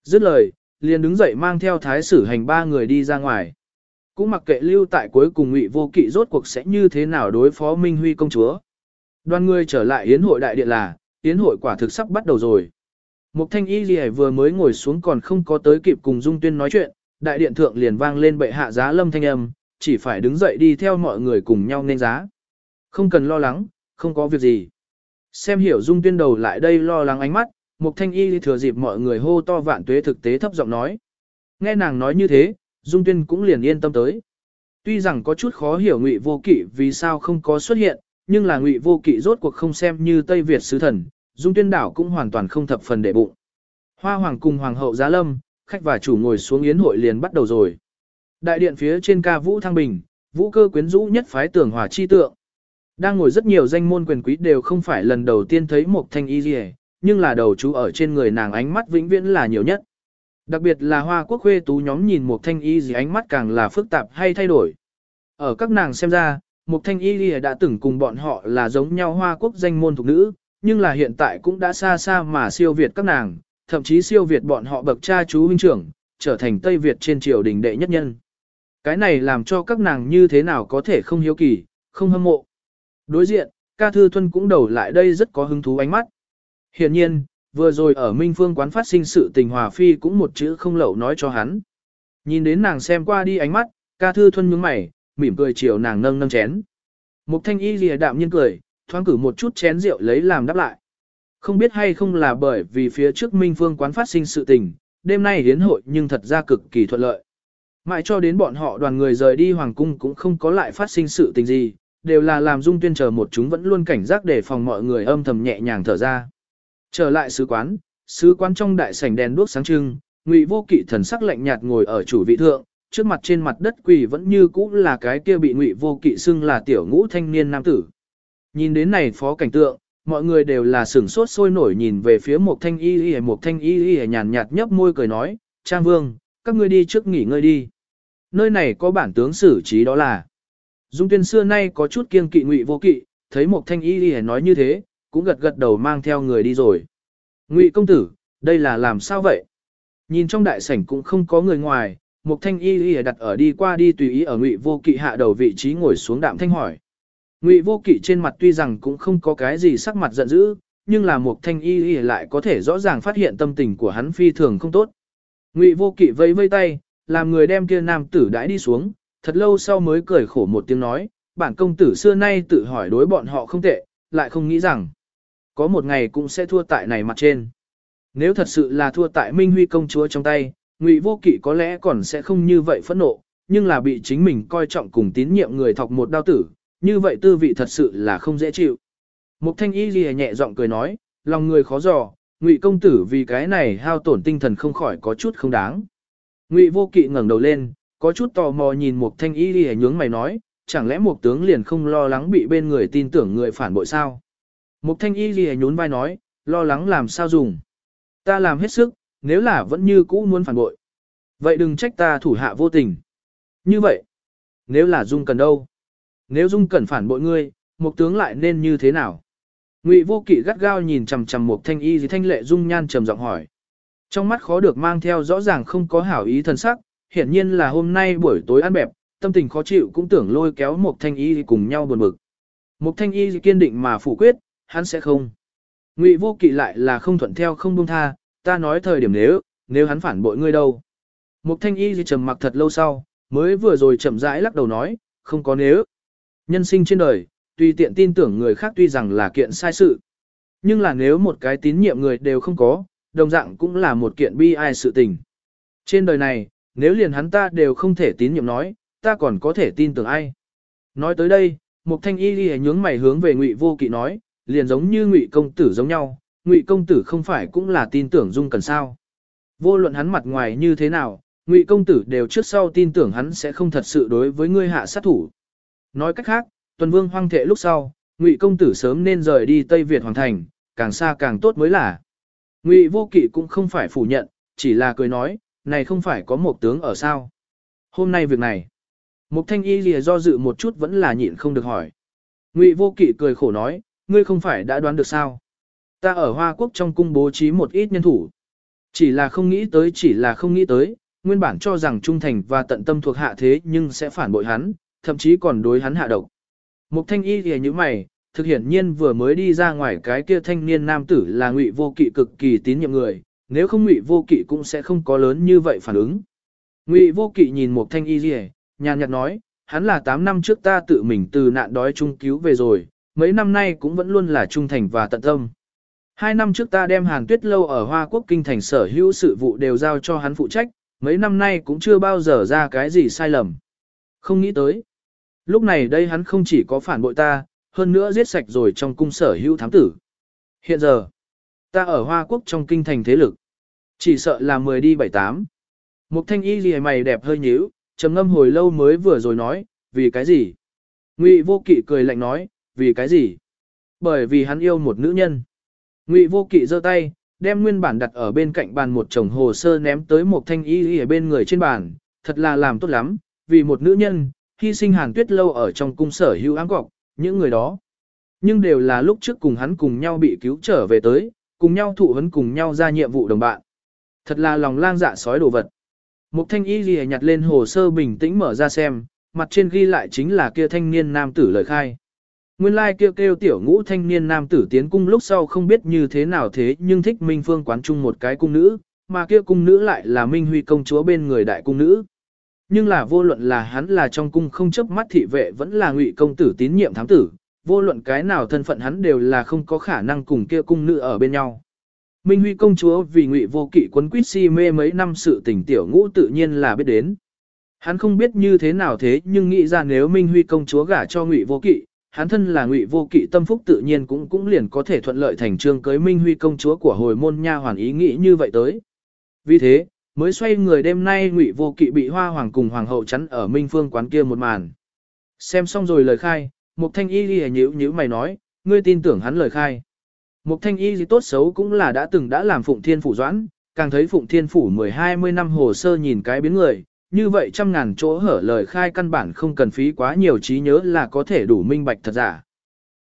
Dứt lời, liền đứng dậy mang theo thái sử hành ba người đi ra ngoài. Cũng mặc kệ lưu tại cuối cùng Ngụy Vô Kỵ rốt cuộc sẽ như thế nào đối phó Minh Huy công chúa. Đoàn người trở lại yến hội đại điện là, yến hội quả thực sắp bắt đầu rồi. Mục thanh y gì vừa mới ngồi xuống còn không có tới kịp cùng Dung Tuyên nói chuyện, đại điện thượng liền vang lên bệ hạ giá lâm thanh âm, chỉ phải đứng dậy đi theo mọi người cùng nhau nên giá. Không cần lo lắng, không có việc gì. Xem hiểu Dung Tuyên đầu lại đây lo lắng ánh mắt, Mục thanh y thừa dịp mọi người hô to vạn tuế thực tế thấp giọng nói. Nghe nàng nói như thế, Dung Tuyên cũng liền yên tâm tới. Tuy rằng có chút khó hiểu Ngụy Vô Kỵ vì sao không có xuất hiện, nhưng là ngụy vô kỵ rốt cuộc không xem như Tây Việt sứ thần, dung tuyên đảo cũng hoàn toàn không thập phần để bụng. Hoa hoàng cùng hoàng hậu giá lâm, khách và chủ ngồi xuống yến hội liền bắt đầu rồi. Đại điện phía trên ca vũ thăng bình, vũ cơ quyến rũ nhất phái tưởng hòa chi tượng. Đang ngồi rất nhiều danh môn quyền quý đều không phải lần đầu tiên thấy một thanh y gì nhưng là đầu chú ở trên người nàng ánh mắt vĩnh viễn là nhiều nhất. Đặc biệt là hoa quốc khuê tú nhóm nhìn một thanh y gì ánh mắt càng là phức tạp hay thay đổi. Ở các nàng xem ra, Mục Thanh Y Lìa đã từng cùng bọn họ là giống nhau hoa quốc danh môn thuộc nữ, nhưng là hiện tại cũng đã xa xa mà siêu việt các nàng, thậm chí siêu việt bọn họ bậc cha chú huynh trưởng, trở thành Tây Việt trên triều đình đệ nhất nhân. Cái này làm cho các nàng như thế nào có thể không hiếu kỳ, không hâm mộ. Đối diện, ca thư thuân cũng đầu lại đây rất có hứng thú ánh mắt. Hiện nhiên, vừa rồi ở Minh Phương quán phát sinh sự tình hòa phi cũng một chữ không lậu nói cho hắn. Nhìn đến nàng xem qua đi ánh mắt, ca thư thuân nhướng mày, mỉm cười chiều nàng nâng nâng chén. Mục thanh y lìa đạm nhiên cười, thoáng cử một chút chén rượu lấy làm đáp lại. Không biết hay không là bởi vì phía trước Minh Phương quán phát sinh sự tình, đêm nay hiến hội nhưng thật ra cực kỳ thuận lợi. Mãi cho đến bọn họ đoàn người rời đi hoàng cung cũng không có lại phát sinh sự tình gì, đều là làm dung tuyên chờ một chúng vẫn luôn cảnh giác để phòng mọi người âm thầm nhẹ nhàng thở ra. Trở lại sứ quán, sứ quán trong đại sảnh đèn đuốc sáng trưng, Ngụy Vô Kỵ thần sắc lạnh nhạt ngồi ở chủ vị thượng, trước mặt trên mặt đất quỳ vẫn như cũ là cái kia bị ngụy vô kỵ xưng là tiểu ngũ thanh niên nam tử. Nhìn đến này phó cảnh tượng, mọi người đều là sửng sốt sôi nổi nhìn về phía một thanh y y một thanh y y nhàn nhạt nhấp môi cười nói, Trang Vương, các ngươi đi trước nghỉ ngơi đi. Nơi này có bản tướng xử trí đó là. Dung tuyên xưa nay có chút kiêng kỵ ngụy vô kỵ, thấy một thanh y y nói như thế, cũng gật gật đầu mang theo người đi rồi. Ngụy công tử, đây là làm sao vậy? Nhìn trong đại sảnh cũng không có người ngoài, Mục thanh y y đặt ở đi qua đi tùy ý ở ngụy vô kỵ hạ đầu vị trí ngồi xuống đạm thanh hỏi. Ngụy vô kỵ trên mặt tuy rằng cũng không có cái gì sắc mặt giận dữ, nhưng là mục thanh y y lại có thể rõ ràng phát hiện tâm tình của hắn phi thường không tốt. Ngụy vô kỵ vây vây tay, làm người đem kia nam tử đãi đi xuống, thật lâu sau mới cười khổ một tiếng nói, bản công tử xưa nay tự hỏi đối bọn họ không tệ, lại không nghĩ rằng, có một ngày cũng sẽ thua tại này mặt trên. Nếu thật sự là thua tại Minh Huy công chúa trong tay, Ngụy Vô Kỵ có lẽ còn sẽ không như vậy phẫn nộ, nhưng là bị chính mình coi trọng cùng tín nhiệm người thọc một đao tử, như vậy tư vị thật sự là không dễ chịu. Mục Thanh Y Lìa nhẹ giọng cười nói, lòng người khó dò, Ngụy công tử vì cái này hao tổn tinh thần không khỏi có chút không đáng. Ngụy Vô Kỵ ngẩng đầu lên, có chút tò mò nhìn Mục Thanh Y Lìa nhướng mày nói, chẳng lẽ Mục tướng liền không lo lắng bị bên người tin tưởng người phản bội sao? Mục Thanh Y Lìa nhún vai nói, lo lắng làm sao dùng? Ta làm hết sức, nếu là vẫn như cũ muốn phản bội. Vậy đừng trách ta thủ hạ vô tình. Như vậy, nếu là Dung Cần đâu? Nếu Dung Cần phản bội ngươi, mục tướng lại nên như thế nào? Ngụy Vô Kỵ gắt gao nhìn chằm chằm Mục thanh y gì thanh lệ dung nhan trầm giọng hỏi. Trong mắt khó được mang theo rõ ràng không có hảo ý thần sắc, hiển nhiên là hôm nay buổi tối ăn bẹp, tâm tình khó chịu cũng tưởng lôi kéo một thanh y cùng nhau buồn bực. Mục thanh y kiên định mà phủ quyết, hắn sẽ không. Ngụy vô kỵ lại là không thuận theo không buông tha, ta nói thời điểm nếu, nếu hắn phản bội ngươi đâu. Mục thanh y trầm mặc thật lâu sau, mới vừa rồi chậm rãi lắc đầu nói, không có nếu. Nhân sinh trên đời, tùy tiện tin tưởng người khác tuy rằng là kiện sai sự. Nhưng là nếu một cái tín nhiệm người đều không có, đồng dạng cũng là một kiện bi ai sự tình. Trên đời này, nếu liền hắn ta đều không thể tín nhiệm nói, ta còn có thể tin tưởng ai. Nói tới đây, một thanh y ghi nhướng mày hướng về ngụy vô kỵ nói, liền giống như ngụy công tử giống nhau, ngụy công tử không phải cũng là tin tưởng dung cần sao. Vô luận hắn mặt ngoài như thế nào, ngụy công tử đều trước sau tin tưởng hắn sẽ không thật sự đối với ngươi hạ sát thủ. Nói cách khác, tuần vương hoang thệ lúc sau, ngụy công tử sớm nên rời đi Tây Việt Hoàng Thành, càng xa càng tốt mới là. Ngụy vô kỵ cũng không phải phủ nhận, chỉ là cười nói, này không phải có một tướng ở sao. Hôm nay việc này, Mục thanh y lìa do dự một chút vẫn là nhịn không được hỏi. Ngụy vô kỵ cười khổ nói, ngươi không phải đã đoán được sao. Ta ở Hoa Quốc trong cung bố trí một ít nhân thủ. Chỉ là không nghĩ tới chỉ là không nghĩ tới, nguyên bản cho rằng trung thành và tận tâm thuộc hạ thế nhưng sẽ phản bội hắn, thậm chí còn đối hắn hạ độc. Mục thanh y lìa như mày, thực hiện nhiên vừa mới đi ra ngoài cái kia thanh niên nam tử là ngụy vô kỵ cực kỳ tín nhiệm người, nếu không ngụy vô kỵ cũng sẽ không có lớn như vậy phản ứng. Ngụy vô kỵ nhìn một thanh y lìa, nhàn nhạt nói, hắn là 8 năm trước ta tự mình từ nạn đói chung cứu về rồi, mấy năm nay cũng vẫn luôn là trung thành và tận tâm. Hai năm trước ta đem Hàn Tuyết Lâu ở Hoa Quốc Kinh thành sở hữu sự vụ đều giao cho hắn phụ trách, mấy năm nay cũng chưa bao giờ ra cái gì sai lầm. Không nghĩ tới. Lúc này đây hắn không chỉ có phản bội ta, hơn nữa giết sạch rồi trong cung sở hữu thám tử. Hiện giờ, ta ở Hoa Quốc trong kinh thành thế lực. Chỉ sợ là 10 đi 78. Một thanh y gì mày đẹp hơi nhíu, trầm ngâm hồi lâu mới vừa rồi nói, vì cái gì? Ngụy vô kỵ cười lạnh nói, vì cái gì? Bởi vì hắn yêu một nữ nhân. Ngụy vô kỵ giơ tay, đem nguyên bản đặt ở bên cạnh bàn một chồng hồ sơ ném tới một thanh y ở bên người trên bàn, thật là làm tốt lắm, vì một nữ nhân, hy sinh hàn tuyết lâu ở trong cung sở hữu áng cọc, những người đó. Nhưng đều là lúc trước cùng hắn cùng nhau bị cứu trở về tới, cùng nhau thụ hấn cùng nhau ra nhiệm vụ đồng bạn. Thật là lòng lang dạ sói đồ vật. Mục thanh y ghi nhặt lên hồ sơ bình tĩnh mở ra xem, mặt trên ghi lại chính là kia thanh niên nam tử lời khai. Nguyên lai like kêu kêu tiểu ngũ thanh niên nam tử tiến cung lúc sau không biết như thế nào thế nhưng thích Minh Phương quán chung một cái cung nữ, mà kia cung nữ lại là Minh Huy công chúa bên người đại cung nữ. Nhưng là vô luận là hắn là trong cung không chấp mắt thị vệ vẫn là ngụy công tử tín nhiệm thám tử, vô luận cái nào thân phận hắn đều là không có khả năng cùng kia cung nữ ở bên nhau. Minh Huy công chúa vì ngụy vô kỵ quấn quýt si mê mấy năm sự tình tiểu ngũ tự nhiên là biết đến. Hắn không biết như thế nào thế nhưng nghĩ ra nếu Minh Huy công chúa gả cho ngụy vô kỵ, hắn thân là ngụy vô kỵ tâm phúc tự nhiên cũng cũng liền có thể thuận lợi thành trương cưới Minh Huy công chúa của hồi môn nha hoàn ý nghĩ như vậy tới. Vì thế, mới xoay người đêm nay ngụy vô kỵ bị hoa hoàng cùng hoàng hậu chắn ở Minh Phương quán kia một màn. Xem xong rồi lời khai, Mục Thanh Y lìa nhíu nhíu mày nói, ngươi tin tưởng hắn lời khai. Mục thanh y gì tốt xấu cũng là đã từng đã làm phụng thiên phủ doãn, càng thấy phụng thiên phủ 10-20 năm hồ sơ nhìn cái biến người, như vậy trăm ngàn chỗ hở lời khai căn bản không cần phí quá nhiều trí nhớ là có thể đủ minh bạch thật giả.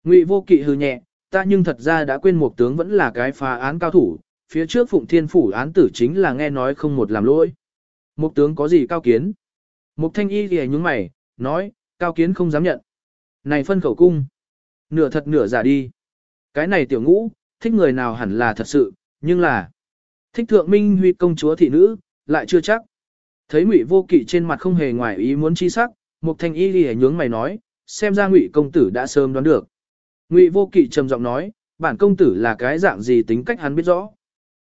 Ngụy vô kỵ hư nhẹ, ta nhưng thật ra đã quên một tướng vẫn là cái phá án cao thủ, phía trước phụng thiên phủ án tử chính là nghe nói không một làm lỗi. Một tướng có gì cao kiến? Mục thanh y thì nhúng mày, nói, cao kiến không dám nhận. Này phân khẩu cung. Nửa thật nửa giả đi. Cái này tiểu ngũ, thích người nào hẳn là thật sự, nhưng là thích thượng minh huy công chúa thị nữ, lại chưa chắc. Thấy ngụy vô kỵ trên mặt không hề ngoài ý muốn chi sắc, một thanh y lì nhướng mày nói, xem ra ngụy công tử đã sớm đoán được. Ngụy vô kỵ trầm giọng nói, bản công tử là cái dạng gì tính cách hắn biết rõ.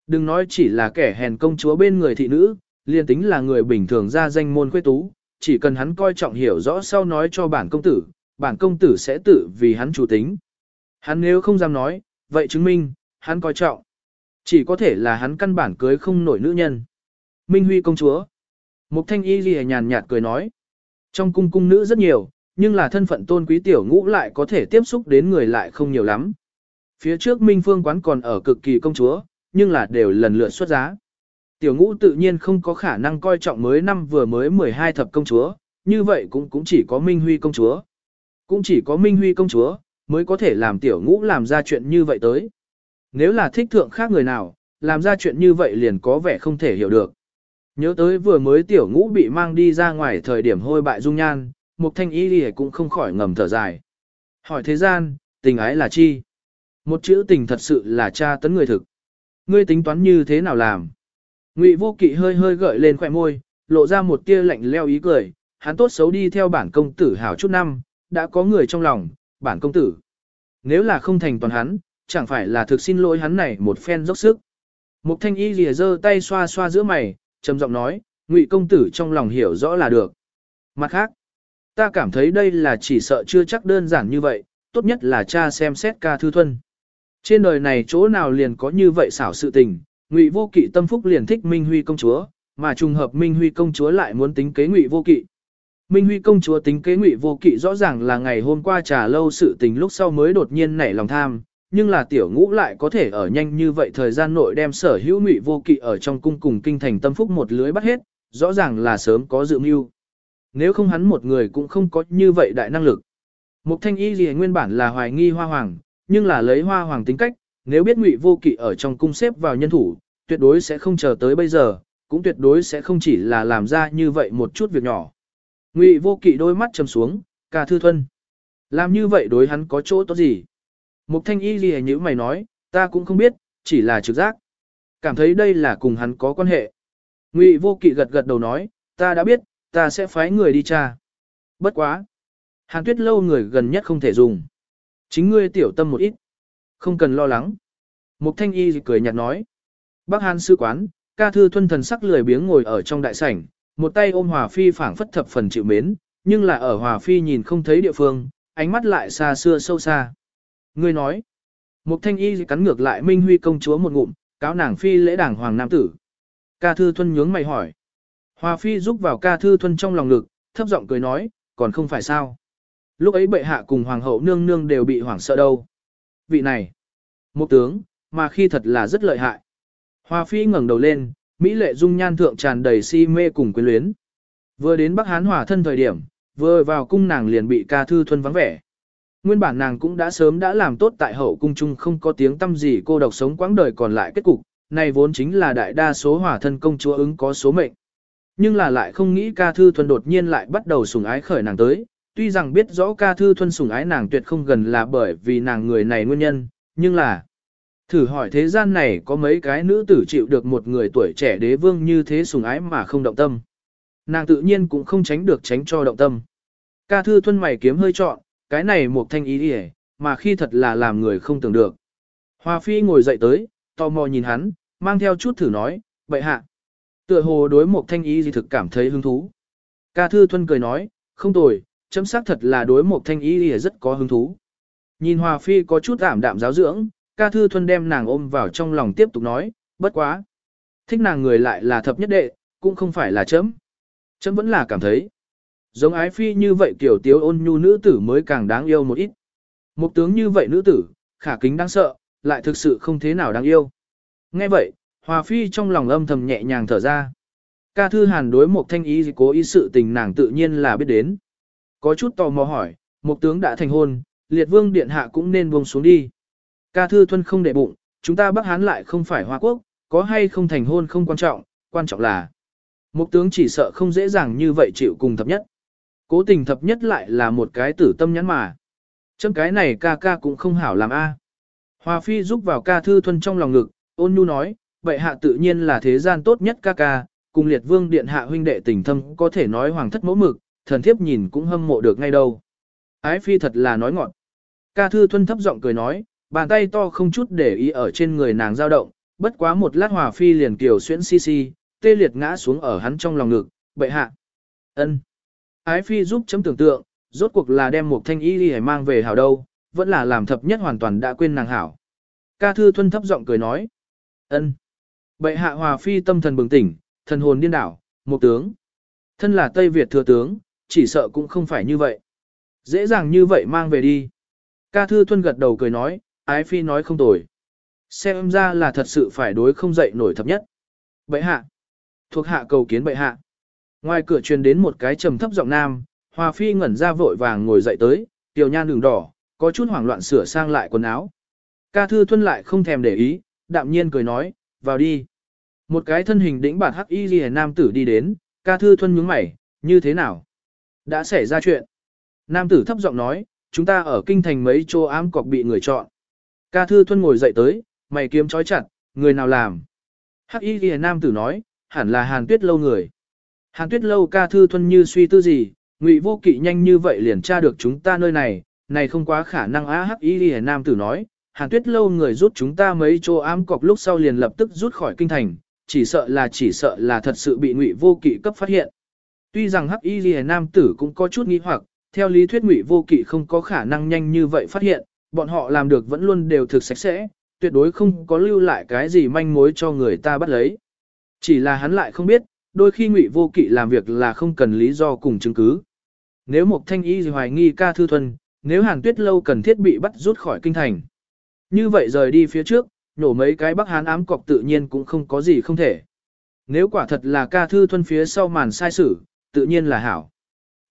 Đừng nói chỉ là kẻ hèn công chúa bên người thị nữ, liền tính là người bình thường ra danh môn khuê tú, chỉ cần hắn coi trọng hiểu rõ sau nói cho bản công tử, bản công tử sẽ tự vì hắn chủ tính. Hắn nếu không dám nói, vậy chứng minh, hắn coi trọng. Chỉ có thể là hắn căn bản cưới không nổi nữ nhân. Minh Huy công chúa. Mục thanh y ghi nhàn nhạt cười nói. Trong cung cung nữ rất nhiều, nhưng là thân phận tôn quý tiểu ngũ lại có thể tiếp xúc đến người lại không nhiều lắm. Phía trước Minh Phương quán còn ở cực kỳ công chúa, nhưng là đều lần lượt xuất giá. Tiểu ngũ tự nhiên không có khả năng coi trọng mới năm vừa mới 12 thập công chúa, như vậy cũng cũng chỉ có Minh Huy công chúa. Cũng chỉ có Minh Huy công chúa, mới có thể làm tiểu ngũ làm ra chuyện như vậy tới. Nếu là thích thượng khác người nào, làm ra chuyện như vậy liền có vẻ không thể hiểu được. Nhớ tới vừa mới tiểu ngũ bị mang đi ra ngoài thời điểm hôi bại dung nhan, một thanh y lìa cũng không khỏi ngầm thở dài. Hỏi thế gian, tình ái là chi? Một chữ tình thật sự là cha tấn người thực. Ngươi tính toán như thế nào làm? Ngụy vô kỵ hơi hơi gợi lên khỏe môi, lộ ra một tia lạnh leo ý cười, hắn tốt xấu đi theo bản công tử hảo chút năm, đã có người trong lòng, bản công tử. Nếu là không thành toàn hắn, chẳng phải là thực xin lỗi hắn này một phen dốc sức. Mục thanh y lìa giơ tay xoa xoa giữa mày, trầm giọng nói, ngụy công tử trong lòng hiểu rõ là được. Mặt khác, ta cảm thấy đây là chỉ sợ chưa chắc đơn giản như vậy, tốt nhất là cha xem xét ca thư thuần. Trên đời này chỗ nào liền có như vậy xảo sự tình, ngụy vô kỵ tâm phúc liền thích Minh Huy công chúa, mà trùng hợp Minh Huy công chúa lại muốn tính kế ngụy vô kỵ. Minh Huy công chúa tính kế ngụy vô kỵ rõ ràng là ngày hôm qua trà lâu sự tình lúc sau mới đột nhiên nảy lòng tham, nhưng là tiểu ngũ lại có thể ở nhanh như vậy thời gian nội đem sở hữu ngụy vô kỵ ở trong cung cùng kinh thành tâm phúc một lưới bắt hết, rõ ràng là sớm có dự mưu. Nếu không hắn một người cũng không có như vậy đại năng lực. Mục thanh y gì nguyên bản là hoài nghi hoa hoàng, nhưng là lấy hoa hoàng tính cách, nếu biết ngụy vô kỵ ở trong cung xếp vào nhân thủ, tuyệt đối sẽ không chờ tới bây giờ, cũng tuyệt đối sẽ không chỉ là làm ra như vậy một chút việc nhỏ. Ngụy vô kỵ đôi mắt trầm xuống, ca thư thuân. Làm như vậy đối hắn có chỗ tốt gì? Mục thanh y gì như mày nói, ta cũng không biết, chỉ là trực giác. Cảm thấy đây là cùng hắn có quan hệ. Ngụy vô kỵ gật gật đầu nói, ta đã biết, ta sẽ phái người đi tra. Bất quá. Hàn tuyết lâu người gần nhất không thể dùng. Chính ngươi tiểu tâm một ít. Không cần lo lắng. Mục thanh y cười nhạt nói. Bác Hàn sư quán, ca thư thuân thần sắc lười biếng ngồi ở trong đại sảnh, một tay ôm Hòa Phi phảng phất thập phần chịu mến, nhưng là ở Hòa Phi nhìn không thấy địa phương, ánh mắt lại xa xưa sâu xa. Ngươi nói, Mục thanh y cắn ngược lại Minh Huy công chúa một ngụm, cáo nàng Phi lễ đảng hoàng nam tử. Ca thư thuân nhướng mày hỏi. Hòa Phi giúp vào ca thư thuân trong lòng ngực, thấp giọng cười nói, còn không phải sao. Lúc ấy bệ hạ cùng hoàng hậu nương nương đều bị hoảng sợ đâu. Vị này, một tướng, mà khi thật là rất lợi hại. Hòa Phi ngẩng đầu lên, Mỹ lệ dung nhan thượng tràn đầy si mê cùng quyến luyến. Vừa đến Bắc Hán hòa thân thời điểm, vừa vào cung nàng liền bị ca thư thuần vắng vẻ. Nguyên bản nàng cũng đã sớm đã làm tốt tại hậu cung chung không có tiếng tâm gì cô độc sống quãng đời còn lại kết cục, này vốn chính là đại đa số hỏa thân công chúa ứng có số mệnh. Nhưng là lại không nghĩ ca thư thuần đột nhiên lại bắt đầu sủng ái khởi nàng tới, tuy rằng biết rõ ca thư thuần sủng ái nàng tuyệt không gần là bởi vì nàng người này nguyên nhân, nhưng là Thử hỏi thế gian này có mấy cái nữ tử chịu được một người tuổi trẻ đế vương như thế sùng ái mà không động tâm. Nàng tự nhiên cũng không tránh được tránh cho động tâm. Ca thư thuân mày kiếm hơi trọn, cái này một thanh ý ỉa mà khi thật là làm người không tưởng được. Hoa phi ngồi dậy tới, tò mò nhìn hắn, mang theo chút thử nói, vậy hạ. Tựa hồ đối một thanh ý gì thực cảm thấy hứng thú. Ca thư thuân cười nói, không tồi, chấm xác thật là đối một thanh ý ỉa rất có hứng thú. Nhìn Hoa phi có chút ảm đạm giáo dưỡng, ca thư thuân đem nàng ôm vào trong lòng tiếp tục nói, bất quá. Thích nàng người lại là thập nhất đệ, cũng không phải là chấm. Chấm vẫn là cảm thấy. Giống ái phi như vậy kiểu tiếu ôn nhu nữ tử mới càng đáng yêu một ít. Một tướng như vậy nữ tử, khả kính đáng sợ, lại thực sự không thế nào đáng yêu. Nghe vậy, Hòa Phi trong lòng âm thầm nhẹ nhàng thở ra. Ca thư hàn đối một thanh ý cố ý sự tình nàng tự nhiên là biết đến. Có chút tò mò hỏi, một tướng đã thành hôn, liệt vương điện hạ cũng nên buông xuống đi. Ca Thư Thuân không để bụng, chúng ta Bắc Hán lại không phải Hoa Quốc, có hay không thành hôn không quan trọng, quan trọng là một tướng chỉ sợ không dễ dàng như vậy chịu cùng thập nhất. Cố tình thập nhất lại là một cái tử tâm nhắn mà. Chấm cái này ca ca cũng không hảo làm a. Hoa Phi giúp vào ca Thư Thuân trong lòng ngực, ôn nhu nói, vậy hạ tự nhiên là thế gian tốt nhất ca ca, cùng liệt vương điện hạ huynh đệ tình thâm có thể nói hoàng thất mẫu mực, thần thiếp nhìn cũng hâm mộ được ngay đâu. Ái Phi thật là nói ngọn. Ca Thư Thuân thấp giọng cười nói, bàn tay to không chút để ý ở trên người nàng dao động, bất quá một lát hòa phi liền kiều xuyễn si si, tê liệt ngã xuống ở hắn trong lòng ngực, bệ hạ. ân Ái phi giúp chấm tưởng tượng, rốt cuộc là đem một thanh y đi mang về hảo đâu, vẫn là làm thập nhất hoàn toàn đã quên nàng hảo. Ca thư thuân thấp giọng cười nói. ân Bệ hạ hòa phi tâm thần bừng tỉnh, thần hồn điên đảo, một tướng. Thân là Tây Việt thừa tướng, chỉ sợ cũng không phải như vậy. Dễ dàng như vậy mang về đi. Ca thư thuân gật đầu cười nói, ái phi nói không tồi. Xem ra là thật sự phải đối không dậy nổi thập nhất. Bệ hạ. Thuộc hạ cầu kiến bệ hạ. Ngoài cửa truyền đến một cái trầm thấp giọng nam, Hòa phi ngẩn ra vội vàng ngồi dậy tới, tiểu nhan đường đỏ, có chút hoảng loạn sửa sang lại quần áo. Ca thư thuân lại không thèm để ý, đạm nhiên cười nói, vào đi. Một cái thân hình đĩnh bản hắc y ghi nam tử đi đến, ca thư thuân nhướng mày, như thế nào? Đã xảy ra chuyện. Nam tử thấp giọng nói, chúng ta ở kinh thành mấy chỗ ám cọc bị người chọn. Ca Thư Thuân ngồi dậy tới, mày kiếm chói chặt, người nào làm? Hắc Y Ghi Nam tử nói, hẳn là Hàn Tuyết Lâu người. Hàn Tuyết Lâu Ca Thư Thuân như suy tư gì, Ngụy Vô Kỵ nhanh như vậy liền tra được chúng ta nơi này, này không quá khả năng á Hắc Y hề Nam tử nói, Hàn Tuyết Lâu người rút chúng ta mấy chỗ ám cọc lúc sau liền lập tức rút khỏi kinh thành, chỉ sợ là chỉ sợ là thật sự bị Ngụy Vô Kỵ cấp phát hiện. Tuy rằng Hắc Y hề Nam tử cũng có chút nghi hoặc, theo lý thuyết Ngụy Vô Kỵ không có khả năng nhanh như vậy phát hiện, bọn họ làm được vẫn luôn đều thực sạch sẽ, tuyệt đối không có lưu lại cái gì manh mối cho người ta bắt lấy. Chỉ là hắn lại không biết, đôi khi Ngụy Vô Kỵ làm việc là không cần lý do cùng chứng cứ. Nếu một thanh y hoài nghi ca thư thuần, nếu Hàn Tuyết lâu cần thiết bị bắt rút khỏi kinh thành. Như vậy rời đi phía trước, nổ mấy cái Bắc Hán ám cọc tự nhiên cũng không có gì không thể. Nếu quả thật là ca thư thuần phía sau màn sai sử, tự nhiên là hảo.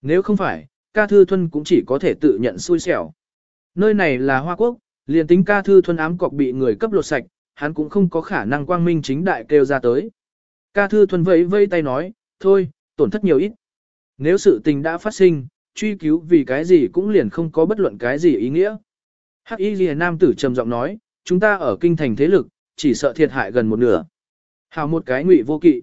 Nếu không phải, ca thư thuần cũng chỉ có thể tự nhận xui xẻo. Nơi này là Hoa Quốc, liền tính ca thư thuần ám cọc bị người cấp lột sạch, hắn cũng không có khả năng quang minh chính đại kêu ra tới. Ca thư thuần vẫy vây tay nói, thôi, tổn thất nhiều ít. Nếu sự tình đã phát sinh, truy cứu vì cái gì cũng liền không có bất luận cái gì ý nghĩa. Hắc Y Liễu nam tử trầm giọng nói, chúng ta ở kinh thành thế lực, chỉ sợ thiệt hại gần một nửa. Hào một cái ngụy vô kỵ.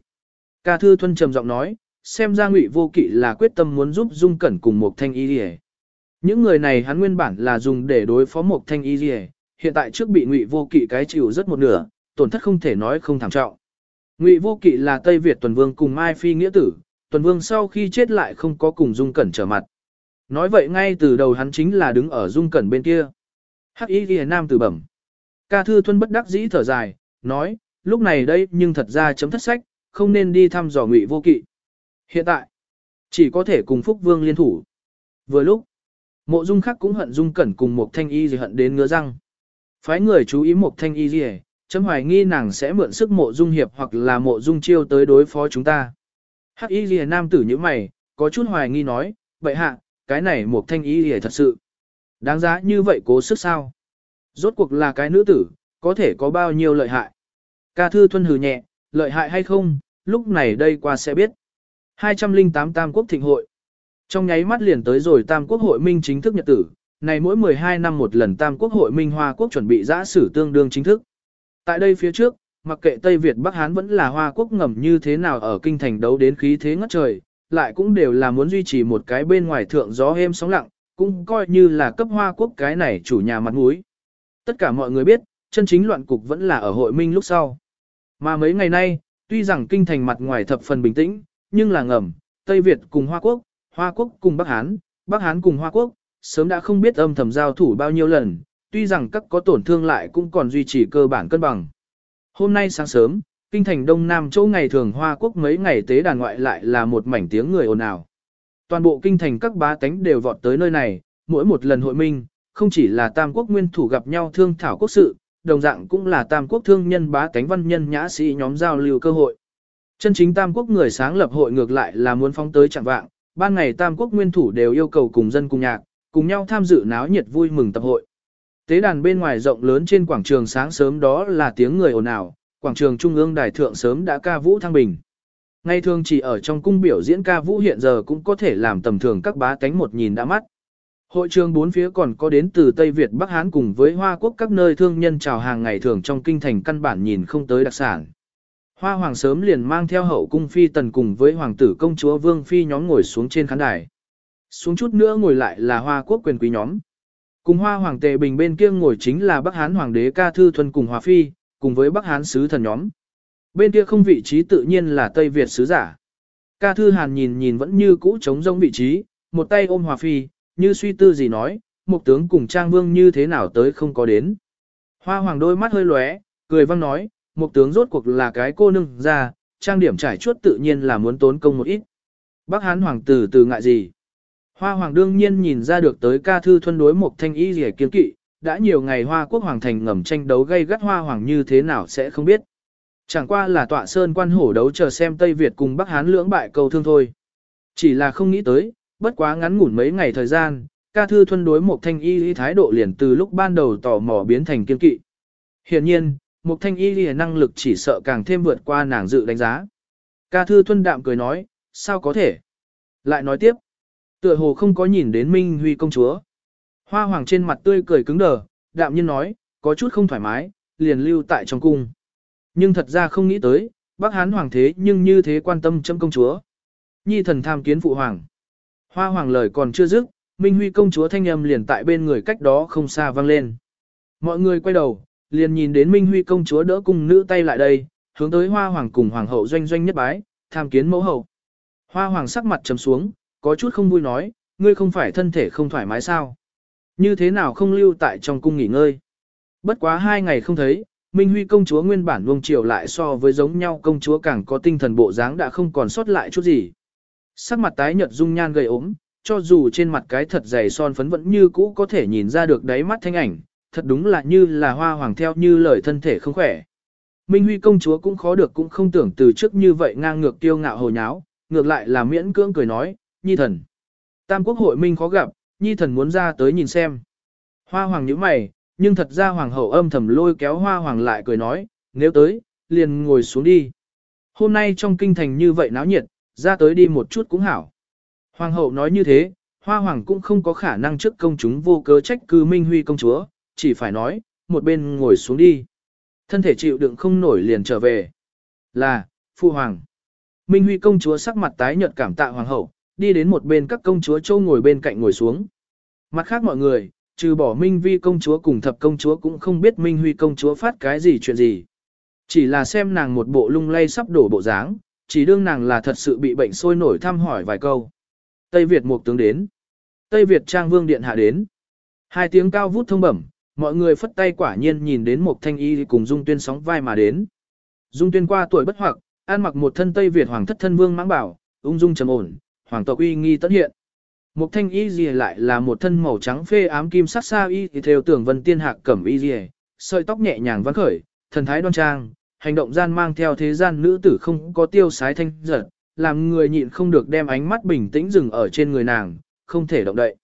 Ca thư thuần trầm giọng nói, xem ra ngụy vô kỵ là quyết tâm muốn giúp dung cẩn cùng một thanh y Liễu. Những người này hắn nguyên bản là dùng để đối phó một thanh y Liễu, hiện tại trước bị ngụy vô kỵ cái chịu rất một nửa, tổn thất không thể nói không thảm trọng. Ngụy Vô Kỵ là Tây Việt tuần vương cùng Mai Phi nghĩa tử, tuần vương sau khi chết lại không có cùng Dung Cẩn trở mặt. Nói vậy ngay từ đầu hắn chính là đứng ở Dung Cẩn bên kia. Hắc Y Ghi Nam tử bẩm. Ca Thư Thuân bất đắc dĩ thở dài, nói, lúc này đây nhưng thật ra chấm thất sách, không nên đi thăm dò Ngụy Vô Kỵ. Hiện tại, chỉ có thể cùng Phúc Vương liên thủ. Vừa lúc, mộ dung khác cũng hận Dung Cẩn cùng một thanh y gì hận đến ngứa răng. Phái người chú ý một thanh y gì chấm hoài nghi nàng sẽ mượn sức mộ dung hiệp hoặc là mộ dung chiêu tới đối phó chúng ta. Hắc y lìa nam tử như mày, có chút hoài nghi nói, vậy hạ, cái này một thanh y lìa thật sự. Đáng giá như vậy cố sức sao? Rốt cuộc là cái nữ tử, có thể có bao nhiêu lợi hại? Ca thư thuân hừ nhẹ, lợi hại hay không, lúc này đây qua sẽ biết. 208 Tam Quốc Thịnh Hội Trong nháy mắt liền tới rồi Tam Quốc Hội Minh chính thức nhật tử, này mỗi 12 năm một lần Tam Quốc Hội Minh Hoa Quốc chuẩn bị giã sử tương đương chính thức. Tại đây phía trước, mặc kệ Tây Việt Bắc Hán vẫn là Hoa Quốc ngầm như thế nào ở kinh thành đấu đến khí thế ngất trời, lại cũng đều là muốn duy trì một cái bên ngoài thượng gió êm sóng lặng, cũng coi như là cấp Hoa Quốc cái này chủ nhà mặt mũi. Tất cả mọi người biết, chân chính loạn cục vẫn là ở hội minh lúc sau. Mà mấy ngày nay, tuy rằng kinh thành mặt ngoài thập phần bình tĩnh, nhưng là ngầm, Tây Việt cùng Hoa Quốc, Hoa Quốc cùng Bắc Hán, Bắc Hán cùng Hoa Quốc, sớm đã không biết âm thầm giao thủ bao nhiêu lần, tuy rằng các có tổn thương lại cũng còn duy trì cơ bản cân bằng. Hôm nay sáng sớm, kinh thành Đông Nam chỗ ngày thường Hoa Quốc mấy ngày tế đàn ngoại lại là một mảnh tiếng người ồn ào. Toàn bộ kinh thành các bá tánh đều vọt tới nơi này, mỗi một lần hội minh, không chỉ là tam quốc nguyên thủ gặp nhau thương thảo quốc sự, đồng dạng cũng là tam quốc thương nhân bá tánh văn nhân nhã sĩ nhóm giao lưu cơ hội. Chân chính tam quốc người sáng lập hội ngược lại là muốn phóng tới chẳng vạng, ban ngày tam quốc nguyên thủ đều yêu cầu cùng dân cùng nhạc, cùng nhau tham dự náo nhiệt vui mừng tập hội. Tế đàn bên ngoài rộng lớn trên quảng trường sáng sớm đó là tiếng người ồn ào, quảng trường trung ương đài thượng sớm đã ca vũ thăng bình. Ngay thường chỉ ở trong cung biểu diễn ca vũ hiện giờ cũng có thể làm tầm thường các bá tánh một nhìn đã mắt. Hội trường bốn phía còn có đến từ Tây Việt Bắc Hán cùng với Hoa Quốc các nơi thương nhân chào hàng ngày thường trong kinh thành căn bản nhìn không tới đặc sản. Hoa Hoàng sớm liền mang theo hậu cung phi tần cùng với hoàng tử công chúa Vương Phi nhóm ngồi xuống trên khán đài. Xuống chút nữa ngồi lại là Hoa Quốc quyền quý nhóm. Cùng hoa hoàng tề bình bên kia ngồi chính là Bắc Hán hoàng đế ca thư thuần cùng hòa phi, cùng với Bắc Hán sứ thần nhóm. Bên kia không vị trí tự nhiên là Tây Việt sứ giả. Ca thư hàn nhìn nhìn vẫn như cũ trống rông vị trí, một tay ôm hòa phi, như suy tư gì nói, một tướng cùng trang vương như thế nào tới không có đến. Hoa hoàng đôi mắt hơi lóe, cười văng nói, một tướng rốt cuộc là cái cô nương ra, trang điểm trải chuốt tự nhiên là muốn tốn công một ít. Bắc Hán hoàng tử từ ngại gì? Hoa hoàng đương nhiên nhìn ra được tới ca thư thuân đối một thanh y rẻ kiên kỵ, đã nhiều ngày hoa quốc hoàng thành ngầm tranh đấu gây gắt hoa hoàng như thế nào sẽ không biết. Chẳng qua là tọa sơn quan hổ đấu chờ xem Tây Việt cùng Bắc Hán lưỡng bại cầu thương thôi. Chỉ là không nghĩ tới, bất quá ngắn ngủn mấy ngày thời gian, ca thư thuân đối một thanh y lý thái độ liền từ lúc ban đầu tò mò biến thành kiên kỵ. Hiện nhiên, một thanh y lý năng lực chỉ sợ càng thêm vượt qua nàng dự đánh giá. Ca thư thuân đạm cười nói, sao có thể? Lại nói tiếp, Tựa hồ không có nhìn đến Minh Huy công chúa. Hoa hoàng trên mặt tươi cười cứng đờ, đạm nhiên nói, có chút không thoải mái, liền lưu tại trong cung. Nhưng thật ra không nghĩ tới, bác hán hoàng thế nhưng như thế quan tâm châm công chúa. Nhi thần tham kiến phụ hoàng. Hoa hoàng lời còn chưa dứt, Minh Huy công chúa thanh âm liền tại bên người cách đó không xa vang lên. Mọi người quay đầu, liền nhìn đến Minh Huy công chúa đỡ cung nữ tay lại đây, hướng tới hoa hoàng cùng hoàng hậu doanh doanh nhất bái, tham kiến mẫu hậu. Hoa hoàng sắc mặt trầm xuống, có chút không vui nói, ngươi không phải thân thể không thoải mái sao? Như thế nào không lưu tại trong cung nghỉ ngơi? Bất quá hai ngày không thấy, Minh Huy công chúa nguyên bản luông chiều lại so với giống nhau công chúa càng có tinh thần bộ dáng đã không còn sót lại chút gì. Sắc mặt tái nhợt dung nhan gầy ốm, cho dù trên mặt cái thật dày son phấn vẫn như cũ có thể nhìn ra được đáy mắt thanh ảnh, thật đúng là như là hoa hoàng theo như lời thân thể không khỏe. Minh Huy công chúa cũng khó được cũng không tưởng từ trước như vậy ngang ngược tiêu ngạo hồ nháo, ngược lại là miễn cưỡng cười nói, nhi thần. Tam quốc hội Minh khó gặp, nhi thần muốn ra tới nhìn xem. Hoa hoàng nhíu mày, nhưng thật ra hoàng hậu âm thầm lôi kéo hoa hoàng lại cười nói, nếu tới, liền ngồi xuống đi. Hôm nay trong kinh thành như vậy náo nhiệt, ra tới đi một chút cũng hảo. Hoàng hậu nói như thế, hoa hoàng cũng không có khả năng trước công chúng vô cớ trách cứ Minh Huy công chúa, chỉ phải nói, một bên ngồi xuống đi. Thân thể chịu đựng không nổi liền trở về. Là, phu hoàng. Minh Huy công chúa sắc mặt tái nhợt cảm tạ hoàng hậu, đi đến một bên các công chúa châu ngồi bên cạnh ngồi xuống. Mặt khác mọi người, trừ bỏ Minh Vi công chúa cùng thập công chúa cũng không biết Minh Huy công chúa phát cái gì chuyện gì. Chỉ là xem nàng một bộ lung lay sắp đổ bộ dáng, chỉ đương nàng là thật sự bị bệnh sôi nổi thăm hỏi vài câu. Tây Việt một tướng đến. Tây Việt Trang Vương Điện hạ đến. Hai tiếng cao vút thông bẩm, mọi người phất tay quả nhiên nhìn đến một thanh y cùng Dung Tuyên sóng vai mà đến. Dung Tuyên qua tuổi bất hoặc, ăn mặc một thân Tây Việt hoàng thất thân vương mãng bảo, ung dung trầm ổn, hoàng tộc uy nghi tất hiện. Một thanh y gì lại là một thân màu trắng phê ám kim sắc xa y thì theo tưởng vân tiên hạc cẩm y gì, sợi tóc nhẹ nhàng vắng khởi, thần thái đoan trang, hành động gian mang theo thế gian nữ tử không có tiêu sái thanh giật, làm người nhịn không được đem ánh mắt bình tĩnh dừng ở trên người nàng, không thể động đậy.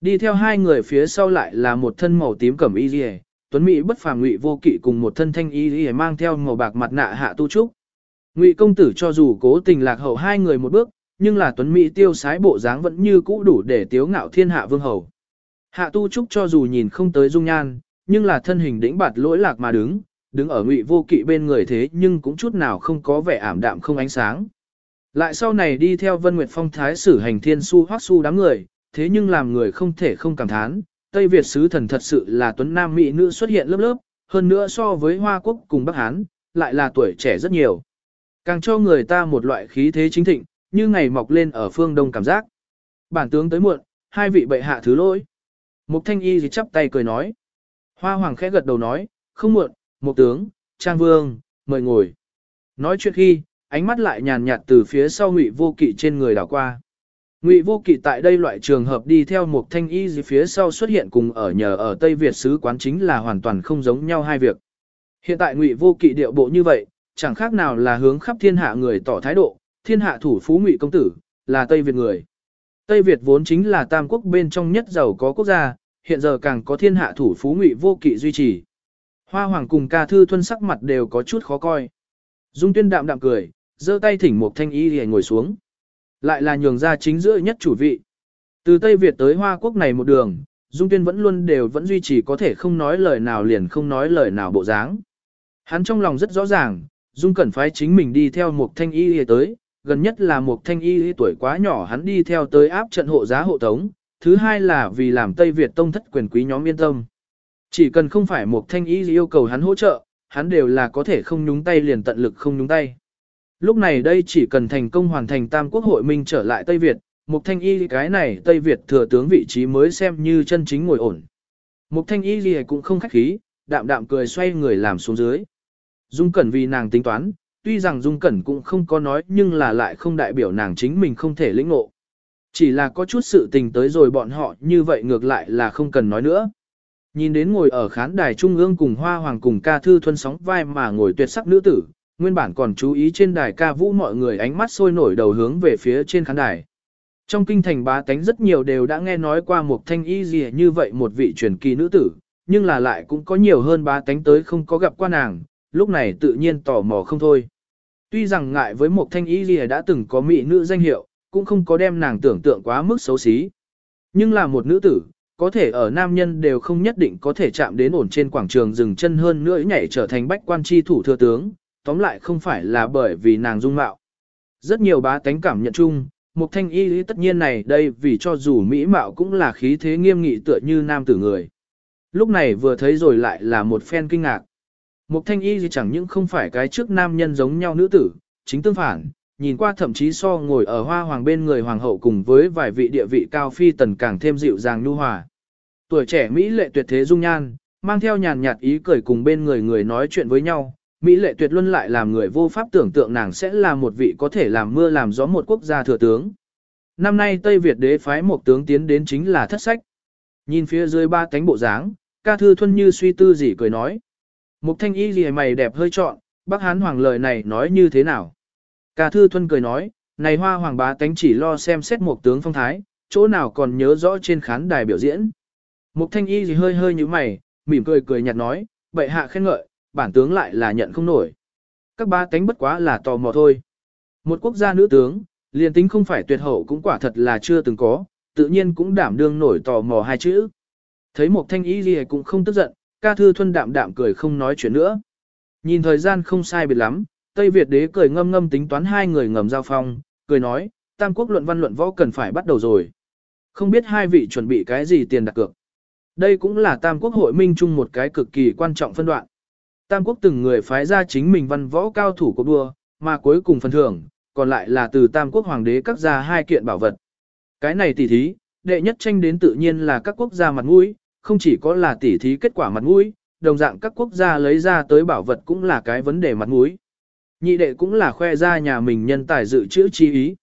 Đi theo hai người phía sau lại là một thân màu tím cẩm y gì, tuấn mỹ bất phàm ngụy vô kỵ cùng một thân thanh y gì mang theo màu bạc mặt nạ hạ tu trúc. Ngụy công tử cho dù cố tình lạc hậu hai người một bước, nhưng là tuấn mỹ tiêu sái bộ dáng vẫn như cũ đủ để tiếu ngạo thiên hạ vương hầu. Hạ tu trúc cho dù nhìn không tới dung nhan, nhưng là thân hình đĩnh bạt lỗi lạc mà đứng, đứng ở ngụy vô kỵ bên người thế nhưng cũng chút nào không có vẻ ảm đạm không ánh sáng. Lại sau này đi theo Vân Nguyệt Phong thái sử hành thiên su hoắc su đám người, thế nhưng làm người không thể không cảm thán, Tây Việt sứ thần thật sự là tuấn nam mỹ nữ xuất hiện lớp lớp, hơn nữa so với Hoa Quốc cùng Bắc Hán, lại là tuổi trẻ rất nhiều. Càng cho người ta một loại khí thế chính thịnh, như ngày mọc lên ở phương đông cảm giác. Bản tướng tới muộn, hai vị bệ hạ thứ lỗi. Mục thanh y thì chắp tay cười nói. Hoa hoàng khẽ gật đầu nói, không muộn, mục tướng, trang vương, mời ngồi. Nói chuyện khi, ánh mắt lại nhàn nhạt từ phía sau ngụy vô kỵ trên người đảo qua. Ngụy vô kỵ tại đây loại trường hợp đi theo một thanh y gì phía sau xuất hiện cùng ở nhờ ở Tây Việt sứ quán chính là hoàn toàn không giống nhau hai việc. Hiện tại Ngụy vô kỵ điệu bộ như vậy, chẳng khác nào là hướng khắp thiên hạ người tỏ thái độ, thiên hạ thủ phú Ngụy công tử, là Tây Việt người. Tây Việt vốn chính là tam quốc bên trong nhất giàu có quốc gia, hiện giờ càng có thiên hạ thủ phú Ngụy vô kỵ duy trì. Hoa Hoàng cùng ca thư thuân sắc mặt đều có chút khó coi. Dung tuyên đạm đạm cười, giơ tay thỉnh một thanh y để ngồi xuống. Lại là nhường ra chính giữa nhất chủ vị. Từ Tây Việt tới Hoa Quốc này một đường, Dung Tuyên vẫn luôn đều vẫn duy trì có thể không nói lời nào liền không nói lời nào bộ dáng. Hắn trong lòng rất rõ ràng, Dung Cẩn phái chính mình đi theo một thanh y tới, gần nhất là một thanh y tuổi quá nhỏ hắn đi theo tới áp trận hộ giá hộ tống, thứ hai là vì làm Tây Việt tông thất quyền quý nhóm yên tâm. Chỉ cần không phải một thanh y yêu cầu hắn hỗ trợ, hắn đều là có thể không nhúng tay liền tận lực không nhúng tay. Lúc này đây chỉ cần thành công hoàn thành tam quốc hội minh trở lại Tây Việt, Mục Thanh Y cái này Tây Việt thừa tướng vị trí mới xem như chân chính ngồi ổn. Mục Thanh Y gì cũng không khách khí, đạm đạm cười xoay người làm xuống dưới. Dung Cẩn vì nàng tính toán, tuy rằng Dung Cẩn cũng không có nói nhưng là lại không đại biểu nàng chính mình không thể lĩnh ngộ. Chỉ là có chút sự tình tới rồi bọn họ như vậy ngược lại là không cần nói nữa. Nhìn đến ngồi ở khán đài trung ương cùng Hoa Hoàng cùng ca thư thuân sóng vai mà ngồi tuyệt sắc nữ tử, nguyên bản còn chú ý trên đài ca vũ mọi người ánh mắt sôi nổi đầu hướng về phía trên khán đài. Trong kinh thành bá tánh rất nhiều đều đã nghe nói qua một thanh y gì như vậy một vị truyền kỳ nữ tử, nhưng là lại cũng có nhiều hơn bá tánh tới không có gặp qua nàng, lúc này tự nhiên tò mò không thôi. Tuy rằng ngại với một thanh y gì đã từng có mỹ nữ danh hiệu, cũng không có đem nàng tưởng tượng quá mức xấu xí. Nhưng là một nữ tử, có thể ở nam nhân đều không nhất định có thể chạm đến ổn trên quảng trường dừng chân hơn nữa nhảy trở thành bách quan chi thủ thừa tướng, tóm lại không phải là bởi vì nàng dung mạo. Rất nhiều bá tánh cảm nhận chung, một thanh y lý tất nhiên này đây vì cho dù mỹ mạo cũng là khí thế nghiêm nghị tựa như nam tử người. Lúc này vừa thấy rồi lại là một phen kinh ngạc. Một thanh y gì chẳng những không phải cái trước nam nhân giống nhau nữ tử, chính tương phản, nhìn qua thậm chí so ngồi ở hoa hoàng bên người hoàng hậu cùng với vài vị địa vị cao phi tần càng thêm dịu dàng nhu hòa. Tuổi trẻ Mỹ lệ tuyệt thế dung nhan, mang theo nhàn nhạt ý cười cùng bên người người nói chuyện với nhau, Mỹ lệ tuyệt luân lại làm người vô pháp tưởng tượng nàng sẽ là một vị có thể làm mưa làm gió một quốc gia thừa tướng. Năm nay Tây Việt đế phái một tướng tiến đến chính là thất sách. Nhìn phía dưới ba cánh bộ dáng, ca thư thuân như suy tư gì cười nói. Mục thanh y gì mày đẹp hơi trọn, bác hán hoàng lời này nói như thế nào? Cả thư thuân cười nói, này hoa hoàng bá tánh chỉ lo xem xét một tướng phong thái, chỗ nào còn nhớ rõ trên khán đài biểu diễn. Mục thanh y gì hơi hơi như mày, mỉm cười cười nhạt nói, bệ hạ khen ngợi, bản tướng lại là nhận không nổi. Các bá tánh bất quá là tò mò thôi. Một quốc gia nữ tướng, liền tính không phải tuyệt hậu cũng quả thật là chưa từng có, tự nhiên cũng đảm đương nổi tò mò hai chữ. Thấy một thanh y gì cũng không tức giận, ca thư thuân đạm đạm cười không nói chuyện nữa. Nhìn thời gian không sai biệt lắm, Tây Việt đế cười ngâm ngâm tính toán hai người ngầm giao phong, cười nói, Tam quốc luận văn luận võ cần phải bắt đầu rồi. Không biết hai vị chuẩn bị cái gì tiền đặt cược. Đây cũng là Tam quốc hội minh chung một cái cực kỳ quan trọng phân đoạn. Tam quốc từng người phái ra chính mình văn võ cao thủ của đua, mà cuối cùng phần thưởng, còn lại là từ Tam quốc hoàng đế cắt ra hai kiện bảo vật. Cái này tỉ thí, đệ nhất tranh đến tự nhiên là các quốc gia mặt mũi, không chỉ có là tỉ thí kết quả mặt mũi, đồng dạng các quốc gia lấy ra tới bảo vật cũng là cái vấn đề mặt mũi. Nhị đệ cũng là khoe ra nhà mình nhân tài dự trữ chi ý.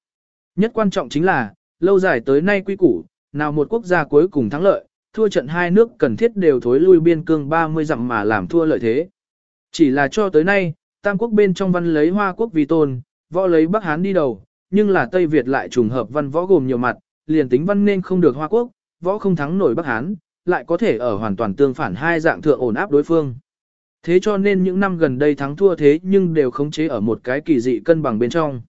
Nhất quan trọng chính là, lâu dài tới nay quy củ, nào một quốc gia cuối cùng thắng lợi, thua trận hai nước cần thiết đều thối lui biên cương 30 dặm mà làm thua lợi thế. Chỉ là cho tới nay, Tam quốc bên trong văn lấy Hoa quốc vì tôn, võ lấy Bắc Hán đi đầu, nhưng là Tây Việt lại trùng hợp văn võ gồm nhiều mặt, liền tính văn nên không được Hoa quốc, võ không thắng nổi Bắc Hán, lại có thể ở hoàn toàn tương phản hai dạng thượng ổn áp đối phương. Thế cho nên những năm gần đây thắng thua thế nhưng đều khống chế ở một cái kỳ dị cân bằng bên trong.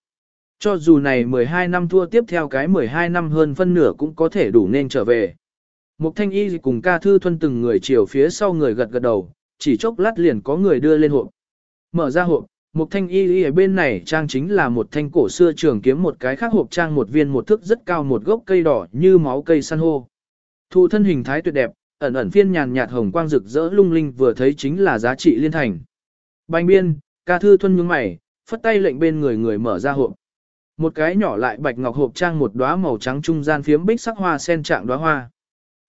Cho dù này 12 năm thua tiếp theo cái 12 năm hơn phân nửa cũng có thể đủ nên trở về. Mục thanh y cùng ca thư thuân từng người chiều phía sau người gật gật đầu, chỉ chốc lát liền có người đưa lên hộp. Mở ra hộp, mục thanh y ở bên này trang chính là một thanh cổ xưa trường kiếm một cái khác hộp trang một viên một thước rất cao một gốc cây đỏ như máu cây san hô. Thụ thân hình thái tuyệt đẹp, ẩn ẩn phiên nhàn nhạt hồng quang rực rỡ lung linh vừa thấy chính là giá trị liên thành. Bành biên, ca thư thuân nhướng mày, phất tay lệnh bên người người mở ra hộp. Một cái nhỏ lại bạch ngọc hộp trang một đóa màu trắng trung gian phiếm bích sắc hoa sen trạng đóa hoa.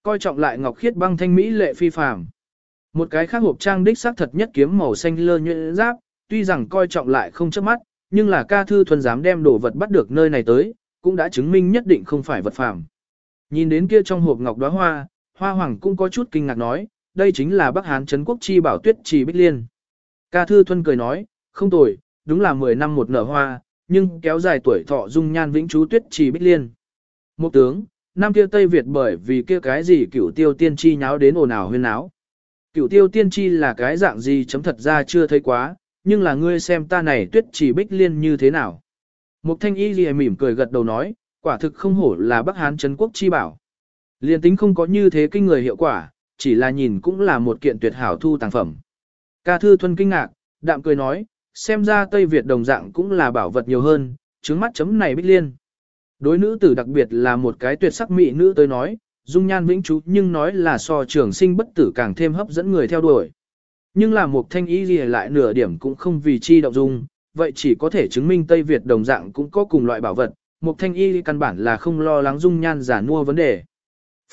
Coi trọng lại ngọc khiết băng thanh mỹ lệ phi phàm. Một cái khác hộp trang đích sắc thật nhất kiếm màu xanh lơ nhuyễn giáp, tuy rằng coi trọng lại không chớp mắt, nhưng là ca thư thuần dám đem đồ vật bắt được nơi này tới, cũng đã chứng minh nhất định không phải vật phàm. Nhìn đến kia trong hộp ngọc đóa hoa, Hoa Hoàng cũng có chút kinh ngạc nói, đây chính là Bắc Hán Trấn Quốc Chi Bảo Tuyết Trì Bích Liên. Ca Thư Thuân cười nói, không tồi, đúng là 10 năm một nở hoa, nhưng kéo dài tuổi thọ dung nhan vĩnh chú Tuyết Trì Bích Liên. Một tướng, năm kia Tây Việt bởi vì kia cái gì cửu tiêu tiên tri nháo đến ồn ào huyên náo. Cửu tiêu tiên tri là cái dạng gì chấm thật ra chưa thấy quá, nhưng là ngươi xem ta này Tuyết Trì Bích Liên như thế nào. Mục thanh y gì mỉm cười gật đầu nói, quả thực không hổ là Bắc Hán Trấn Quốc Chi Bảo. Liên tính không có như thế kinh người hiệu quả, chỉ là nhìn cũng là một kiện tuyệt hảo thu tàng phẩm. Ca Thư Thuân kinh ngạc, đạm cười nói, xem ra Tây Việt đồng dạng cũng là bảo vật nhiều hơn, trứng mắt chấm này bích liên. Đối nữ tử đặc biệt là một cái tuyệt sắc mỹ nữ tới nói, dung nhan vĩnh chú nhưng nói là so trường sinh bất tử càng thêm hấp dẫn người theo đuổi. Nhưng là một thanh ý gì lại nửa điểm cũng không vì chi động dung, vậy chỉ có thể chứng minh Tây Việt đồng dạng cũng có cùng loại bảo vật, một thanh y căn bản là không lo lắng dung nhan giả mua vấn đề.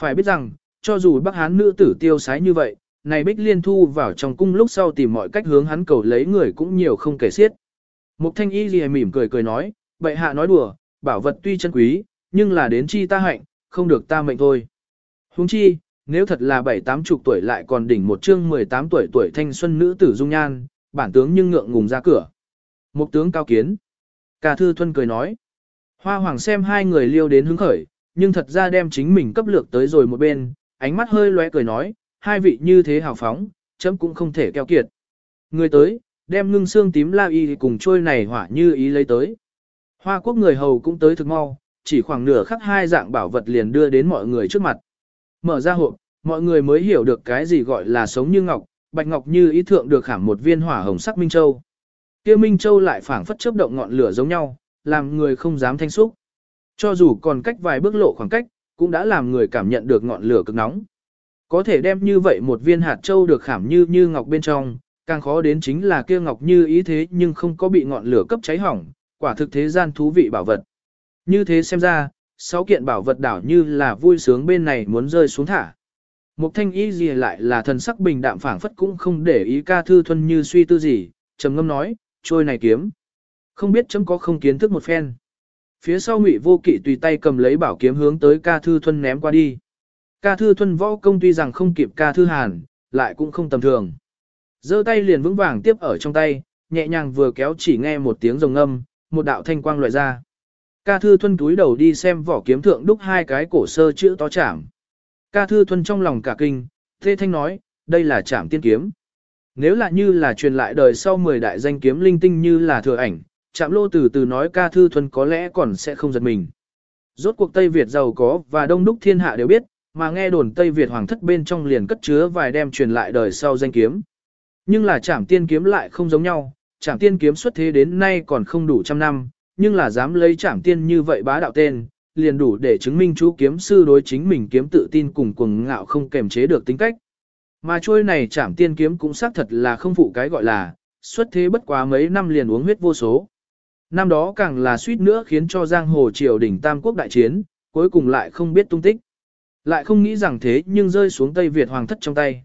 Phải biết rằng, cho dù Bắc Hán nữ tử tiêu sái như vậy, này Bích Liên thu vào trong cung lúc sau tìm mọi cách hướng hắn cầu lấy người cũng nhiều không kể xiết. Mục thanh y gì mỉm cười cười nói, bệ hạ nói đùa, bảo vật tuy chân quý, nhưng là đến chi ta hạnh, không được ta mệnh thôi. Huống chi, nếu thật là bảy tám chục tuổi lại còn đỉnh một chương 18 tuổi tuổi thanh xuân nữ tử dung nhan, bản tướng nhưng ngượng ngùng ra cửa. Mục tướng cao kiến. Cả thư thuân cười nói. Hoa hoàng xem hai người liêu đến hứng khởi, nhưng thật ra đem chính mình cấp lược tới rồi một bên, ánh mắt hơi lóe cười nói, hai vị như thế hào phóng, chấm cũng không thể keo kiệt. Người tới, đem ngưng xương tím la y cùng trôi này hỏa như ý lấy tới. Hoa quốc người hầu cũng tới thực mau, chỉ khoảng nửa khắc hai dạng bảo vật liền đưa đến mọi người trước mặt. mở ra hộp, mọi người mới hiểu được cái gì gọi là sống như ngọc, bạch ngọc như ý thượng được khảm một viên hỏa hồng sắc minh châu. Kia minh châu lại phảng phất chớp động ngọn lửa giống nhau, làm người không dám thanh xúc. Cho dù còn cách vài bước lộ khoảng cách, cũng đã làm người cảm nhận được ngọn lửa cực nóng. Có thể đem như vậy một viên hạt châu được khảm như như ngọc bên trong, càng khó đến chính là kia ngọc như ý thế nhưng không có bị ngọn lửa cấp cháy hỏng, quả thực thế gian thú vị bảo vật. Như thế xem ra, sáu kiện bảo vật đảo như là vui sướng bên này muốn rơi xuống thả. Mục thanh ý gì lại là thần sắc bình đạm phảng phất cũng không để ý ca thư thuần như suy tư gì, trầm ngâm nói, trôi này kiếm. Không biết chấm có không kiến thức một phen. Phía sau ngụy vô kỵ tùy tay cầm lấy bảo kiếm hướng tới ca thư thuần ném qua đi. Ca thư thuần võ công tuy rằng không kịp ca thư hàn, lại cũng không tầm thường. giơ tay liền vững vàng tiếp ở trong tay, nhẹ nhàng vừa kéo chỉ nghe một tiếng rồng âm, một đạo thanh quang loại ra. Ca thư thuần túi đầu đi xem vỏ kiếm thượng đúc hai cái cổ sơ chữ to chạm. Ca thư thuần trong lòng cả kinh, thê thanh nói, đây là chạm tiên kiếm. Nếu là như là truyền lại đời sau 10 đại danh kiếm linh tinh như là thừa ảnh, chạm lô từ từ nói ca thư thuần có lẽ còn sẽ không giật mình. Rốt cuộc Tây Việt giàu có và đông đúc thiên hạ đều biết, mà nghe đồn Tây Việt hoàng thất bên trong liền cất chứa vài đem truyền lại đời sau danh kiếm. Nhưng là chạm tiên kiếm lại không giống nhau, chạm tiên kiếm xuất thế đến nay còn không đủ trăm năm, nhưng là dám lấy chạm tiên như vậy bá đạo tên, liền đủ để chứng minh chú kiếm sư đối chính mình kiếm tự tin cùng cuồng ngạo không kềm chế được tính cách. Mà trôi này chạm tiên kiếm cũng xác thật là không phụ cái gọi là, xuất thế bất quá mấy năm liền uống huyết vô số. Năm đó càng là suýt nữa khiến cho giang hồ triều đỉnh tam quốc đại chiến, cuối cùng lại không biết tung tích. Lại không nghĩ rằng thế nhưng rơi xuống Tây Việt hoàng thất trong tay.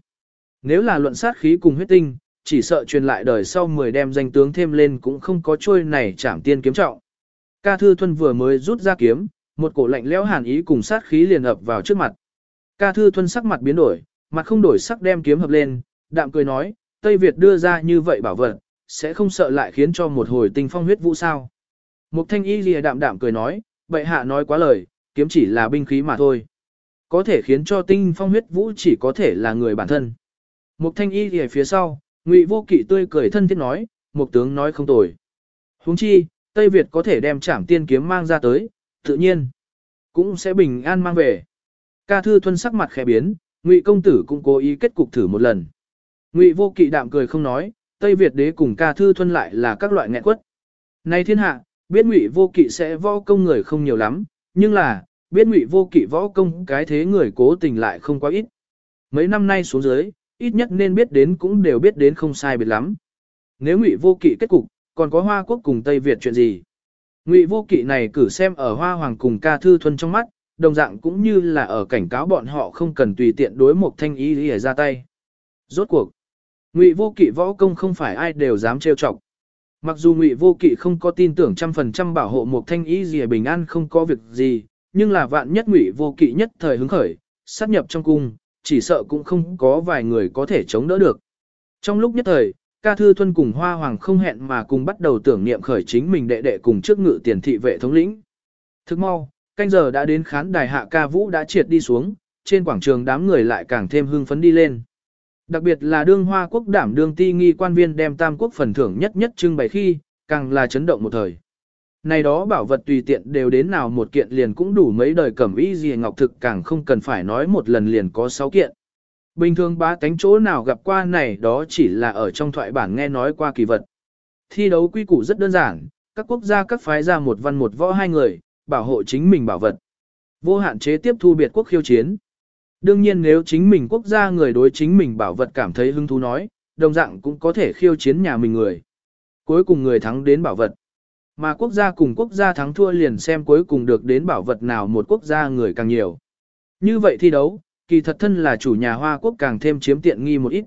Nếu là luận sát khí cùng huyết tinh, chỉ sợ truyền lại đời sau 10 đem danh tướng thêm lên cũng không có trôi này chảm tiên kiếm trọng. Ca Thư Thuân vừa mới rút ra kiếm, một cổ lạnh lẽo hàn ý cùng sát khí liền ập vào trước mặt. Ca Thư Thuân sắc mặt biến đổi, mặt không đổi sắc đem kiếm hợp lên, đạm cười nói, Tây Việt đưa ra như vậy bảo vật, sẽ không sợ lại khiến cho một hồi tinh phong huyết vũ sao. Mục thanh y lìa đạm đạm cười nói, bệ hạ nói quá lời, kiếm chỉ là binh khí mà thôi. Có thể khiến cho tinh phong huyết vũ chỉ có thể là người bản thân. Mục thanh y lìa phía sau, ngụy vô kỵ tươi cười thân thiết nói, mục tướng nói không tồi. huống chi, Tây Việt có thể đem trảm tiên kiếm mang ra tới, tự nhiên, cũng sẽ bình an mang về. Ca thư thuân sắc mặt khẽ biến, ngụy công tử cũng cố ý kết cục thử một lần. Ngụy vô kỵ đạm cười không nói, Tây Việt đế cùng ca thư thuân lại là các loại nghẹn quất. Nay thiên hạ, biết ngụy vô kỵ sẽ võ công người không nhiều lắm, nhưng là, biết ngụy vô kỵ võ công cái thế người cố tình lại không quá ít. Mấy năm nay xuống dưới, ít nhất nên biết đến cũng đều biết đến không sai biệt lắm. Nếu ngụy vô kỵ kết cục, còn có Hoa Quốc cùng Tây Việt chuyện gì? Ngụy vô kỵ này cử xem ở Hoa Hoàng cùng ca thư thuân trong mắt, đồng dạng cũng như là ở cảnh cáo bọn họ không cần tùy tiện đối một thanh ý để ra tay. Rốt cuộc, Ngụy vô kỵ võ công không phải ai đều dám trêu chọc. Mặc dù Ngụy vô kỵ không có tin tưởng trăm phần trăm bảo hộ một thanh ý gì bình an không có việc gì, nhưng là vạn nhất Ngụy vô kỵ nhất thời hứng khởi, sát nhập trong cung, chỉ sợ cũng không có vài người có thể chống đỡ được. Trong lúc nhất thời, ca thư thuân cùng hoa hoàng không hẹn mà cùng bắt đầu tưởng niệm khởi chính mình đệ đệ cùng trước ngự tiền thị vệ thống lĩnh. Thức mau, canh giờ đã đến khán đài hạ ca vũ đã triệt đi xuống, trên quảng trường đám người lại càng thêm hưng phấn đi lên. Đặc biệt là đương hoa quốc đảm đương ti nghi quan viên đem tam quốc phần thưởng nhất nhất trưng bày khi, càng là chấn động một thời. Này đó bảo vật tùy tiện đều đến nào một kiện liền cũng đủ mấy đời cẩm y gì ngọc thực càng không cần phải nói một lần liền có sáu kiện. Bình thường bá tánh chỗ nào gặp qua này đó chỉ là ở trong thoại bản nghe nói qua kỳ vật. Thi đấu quy củ rất đơn giản, các quốc gia các phái ra một văn một võ hai người, bảo hộ chính mình bảo vật. Vô hạn chế tiếp thu biệt quốc khiêu chiến. Đương nhiên nếu chính mình quốc gia người đối chính mình bảo vật cảm thấy hứng thú nói, đồng dạng cũng có thể khiêu chiến nhà mình người. Cuối cùng người thắng đến bảo vật. Mà quốc gia cùng quốc gia thắng thua liền xem cuối cùng được đến bảo vật nào một quốc gia người càng nhiều. Như vậy thi đấu, kỳ thật thân là chủ nhà Hoa quốc càng thêm chiếm tiện nghi một ít.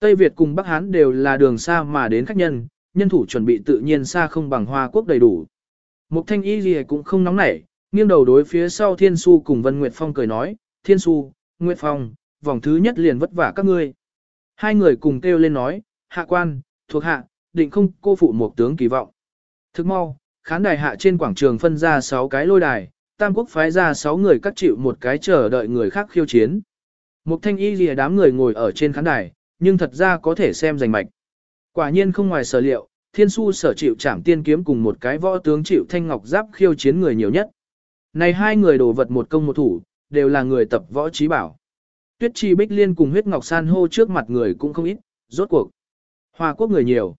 Tây Việt cùng Bắc Hán đều là đường xa mà đến khách nhân, nhân thủ chuẩn bị tự nhiên xa không bằng Hoa quốc đầy đủ. Mục thanh y gì cũng không nóng nảy, nghiêng đầu đối phía sau Thiên Su cùng Vân Nguyệt Phong cười nói, Thiên Su, Nguyệt Phong, vòng thứ nhất liền vất vả các ngươi. Hai người cùng kêu lên nói, hạ quan, thuộc hạ, định không cô phụ một tướng kỳ vọng. Thức mau, khán đài hạ trên quảng trường phân ra 6 cái lôi đài, Tam Quốc phái ra 6 người cắt chịu một cái chờ đợi người khác khiêu chiến. Mục thanh y lìa đám người ngồi ở trên khán đài, nhưng thật ra có thể xem giành mạch. Quả nhiên không ngoài sở liệu, thiên su sở chịu trảm tiên kiếm cùng một cái võ tướng chịu thanh ngọc giáp khiêu chiến người nhiều nhất. Này hai người đồ vật một công một thủ, đều là người tập võ trí bảo. Tuyết Chi Bích Liên cùng huyết ngọc san hô trước mặt người cũng không ít, rốt cuộc. Hoa quốc người nhiều.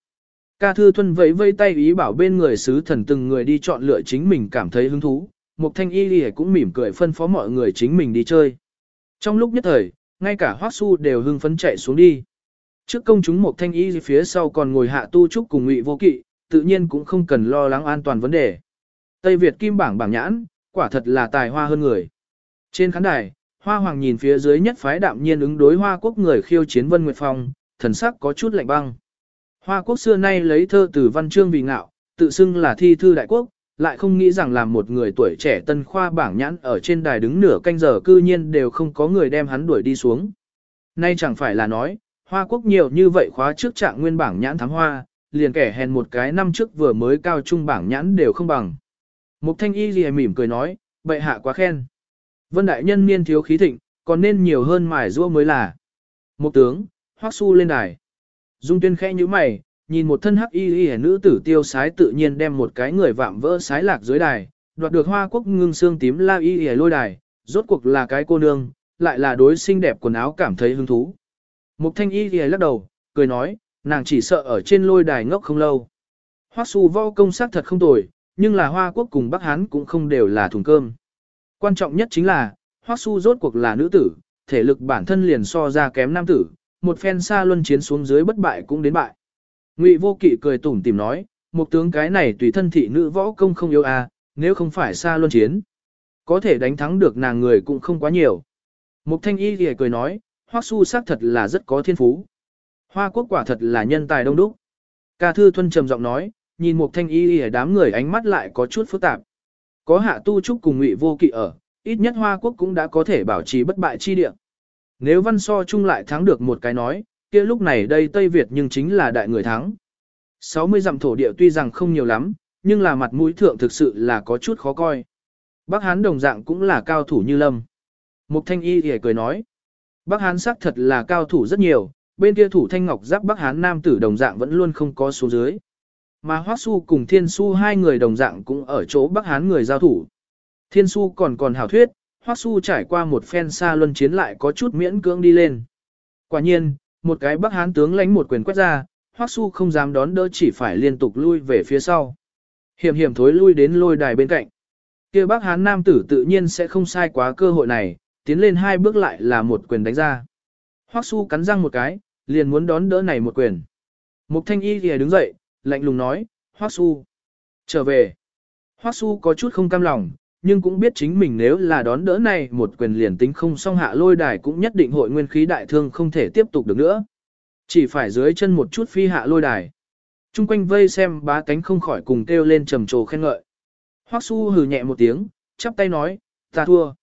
Ca Thư Thuân vẫy vây tay ý bảo bên người sứ thần từng người đi chọn lựa chính mình cảm thấy hứng thú. Mục Thanh Y Lì cũng mỉm cười phân phó mọi người chính mình đi chơi. Trong lúc nhất thời, ngay cả Hoắc Su đều hưng phấn chạy xuống đi. Trước công chúng Mục Thanh Y phía sau còn ngồi hạ tu trúc cùng Ngụy Vô Kỵ, tự nhiên cũng không cần lo lắng an toàn vấn đề. Tây Việt kim bảng bảng nhãn, quả thật là tài hoa hơn người. Trên khán đài, Hoa Hoàng nhìn phía dưới nhất phái đạm nhiên ứng đối Hoa Quốc người khiêu chiến Vân Nguyệt Phong, thần sắc có chút lạnh băng. Hoa Quốc xưa nay lấy thơ từ văn chương vì ngạo, tự xưng là thi thư đại quốc, lại không nghĩ rằng làm một người tuổi trẻ tân khoa bảng nhãn ở trên đài đứng nửa canh giờ cư nhiên đều không có người đem hắn đuổi đi xuống. Nay chẳng phải là nói, Hoa Quốc nhiều như vậy khóa trước trạng nguyên bảng nhãn thắng hoa, liền kẻ hèn một cái năm trước vừa mới cao trung bảng nhãn đều không bằng. Mục thanh y lìa mỉm cười nói, bệ hạ quá khen. Vân đại nhân niên thiếu khí thịnh, còn nên nhiều hơn mài rua mới là. Một tướng, hoắc su lên đài. Dung tuyên khẽ như mày, nhìn một thân hắc y y nữ tử tiêu sái tự nhiên đem một cái người vạm vỡ sái lạc dưới đài, đoạt được hoa quốc ngưng xương tím la y y lôi đài, rốt cuộc là cái cô nương, lại là đối xinh đẹp quần áo cảm thấy hứng thú. Mục thanh y y lắc đầu, cười nói, nàng chỉ sợ ở trên lôi đài ngốc không lâu. Hoắc su võ công sắc thật không tồi, nhưng là Hoa Quốc cùng Bắc Hán cũng không đều là thùng cơm. Quan trọng nhất chính là, Hoắc Su rốt cuộc là nữ tử, thể lực bản thân liền so ra kém nam tử, một phen xa luân chiến xuống dưới bất bại cũng đến bại. Ngụy Vô Kỵ cười tủm tỉm nói, một tướng cái này tùy thân thị nữ võ công không yếu à, nếu không phải xa luân chiến, có thể đánh thắng được nàng người cũng không quá nhiều. Mục Thanh Y thì cười nói, Hoắc Su xác thật là rất có thiên phú. Hoa quốc quả thật là nhân tài đông đúc. Ca Thư Thuân trầm giọng nói, nhìn một thanh y y đám người ánh mắt lại có chút phức tạp. Có hạ tu trúc cùng ngụy vô kỵ ở, ít nhất Hoa Quốc cũng đã có thể bảo trì bất bại chi địa. Nếu văn so chung lại thắng được một cái nói, kia lúc này đây Tây Việt nhưng chính là đại người thắng. 60 dặm thổ địa tuy rằng không nhiều lắm, nhưng là mặt mũi thượng thực sự là có chút khó coi. Bắc Hán đồng dạng cũng là cao thủ như lâm. Mục thanh y thì cười nói. Bắc Hán xác thật là cao thủ rất nhiều, bên kia thủ thanh ngọc giáp Bắc Hán nam tử đồng dạng vẫn luôn không có số dưới. Mà Hoắc Su cùng Thiên Su hai người đồng dạng cũng ở chỗ Bắc Hán người giao thủ. Thiên Su còn còn hảo thuyết, Hoắc Su trải qua một phen xa luân chiến lại có chút miễn cưỡng đi lên. Quả nhiên, một cái Bắc Hán tướng lãnh một quyền quét ra, Hoắc Su không dám đón đỡ chỉ phải liên tục lui về phía sau. Hiểm hiểm thối lui đến lôi đài bên cạnh. Kia Bắc Hán nam tử tự nhiên sẽ không sai quá cơ hội này, tiến lên hai bước lại là một quyền đánh ra. Hoắc Su cắn răng một cái, liền muốn đón đỡ này một quyền. Mục Thanh Y thì đứng dậy, lạnh lùng nói, Hoắc Su. Trở về. Hoắc Su có chút không cam lòng, nhưng cũng biết chính mình nếu là đón đỡ này một quyền liền tính không song hạ lôi đài cũng nhất định hội nguyên khí đại thương không thể tiếp tục được nữa. Chỉ phải dưới chân một chút phi hạ lôi đài. Trung quanh vây xem bá cánh không khỏi cùng kêu lên trầm trồ khen ngợi. Hoắc Su hừ nhẹ một tiếng, chắp tay nói, ta thua.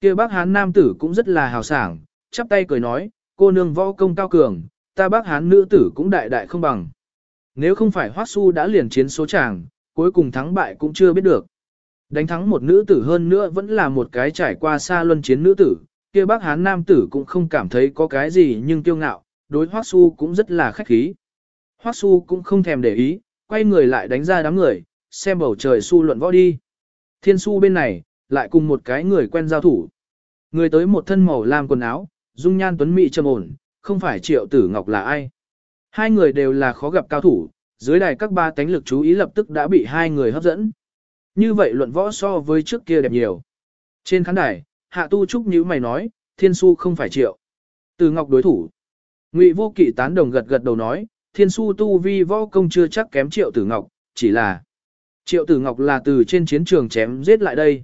kia bác hán nam tử cũng rất là hào sảng, chắp tay cười nói, cô nương võ công cao cường, ta bác hán nữ tử cũng đại đại không bằng. Nếu không phải Hoắc Su đã liền chiến số chàng, cuối cùng thắng bại cũng chưa biết được. Đánh thắng một nữ tử hơn nữa vẫn là một cái trải qua xa luân chiến nữ tử, kia bác hán nam tử cũng không cảm thấy có cái gì nhưng kiêu ngạo, đối Hoắc Su cũng rất là khách khí. Hoắc Su cũng không thèm để ý, quay người lại đánh ra đám người, xem bầu trời su luận võ đi. Thiên su bên này, lại cùng một cái người quen giao thủ. Người tới một thân màu lam quần áo, dung nhan tuấn mỹ trầm ổn, không phải triệu tử ngọc là ai. Hai người đều là khó gặp cao thủ, dưới đài các ba tánh lực chú ý lập tức đã bị hai người hấp dẫn. Như vậy luận võ so với trước kia đẹp nhiều. Trên khán đài, hạ tu trúc như mày nói, thiên su không phải triệu. Từ ngọc đối thủ. Ngụy vô kỵ tán đồng gật gật đầu nói, thiên su tu vi võ công chưa chắc kém triệu tử ngọc, chỉ là triệu tử ngọc là từ trên chiến trường chém giết lại đây.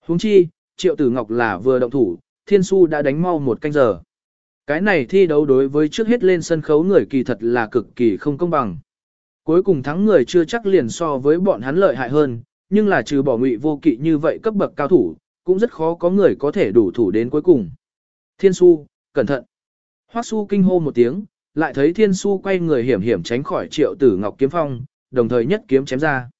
huống chi, triệu tử ngọc là vừa động thủ, thiên su đã đánh mau một canh giờ. Cái này thi đấu đối với trước hết lên sân khấu người kỳ thật là cực kỳ không công bằng. Cuối cùng thắng người chưa chắc liền so với bọn hắn lợi hại hơn, nhưng là trừ bỏ ngụy vô kỵ như vậy cấp bậc cao thủ, cũng rất khó có người có thể đủ thủ đến cuối cùng. Thiên su, cẩn thận. Hoắc su kinh hô một tiếng, lại thấy thiên su quay người hiểm hiểm tránh khỏi triệu tử ngọc kiếm phong, đồng thời nhất kiếm chém ra.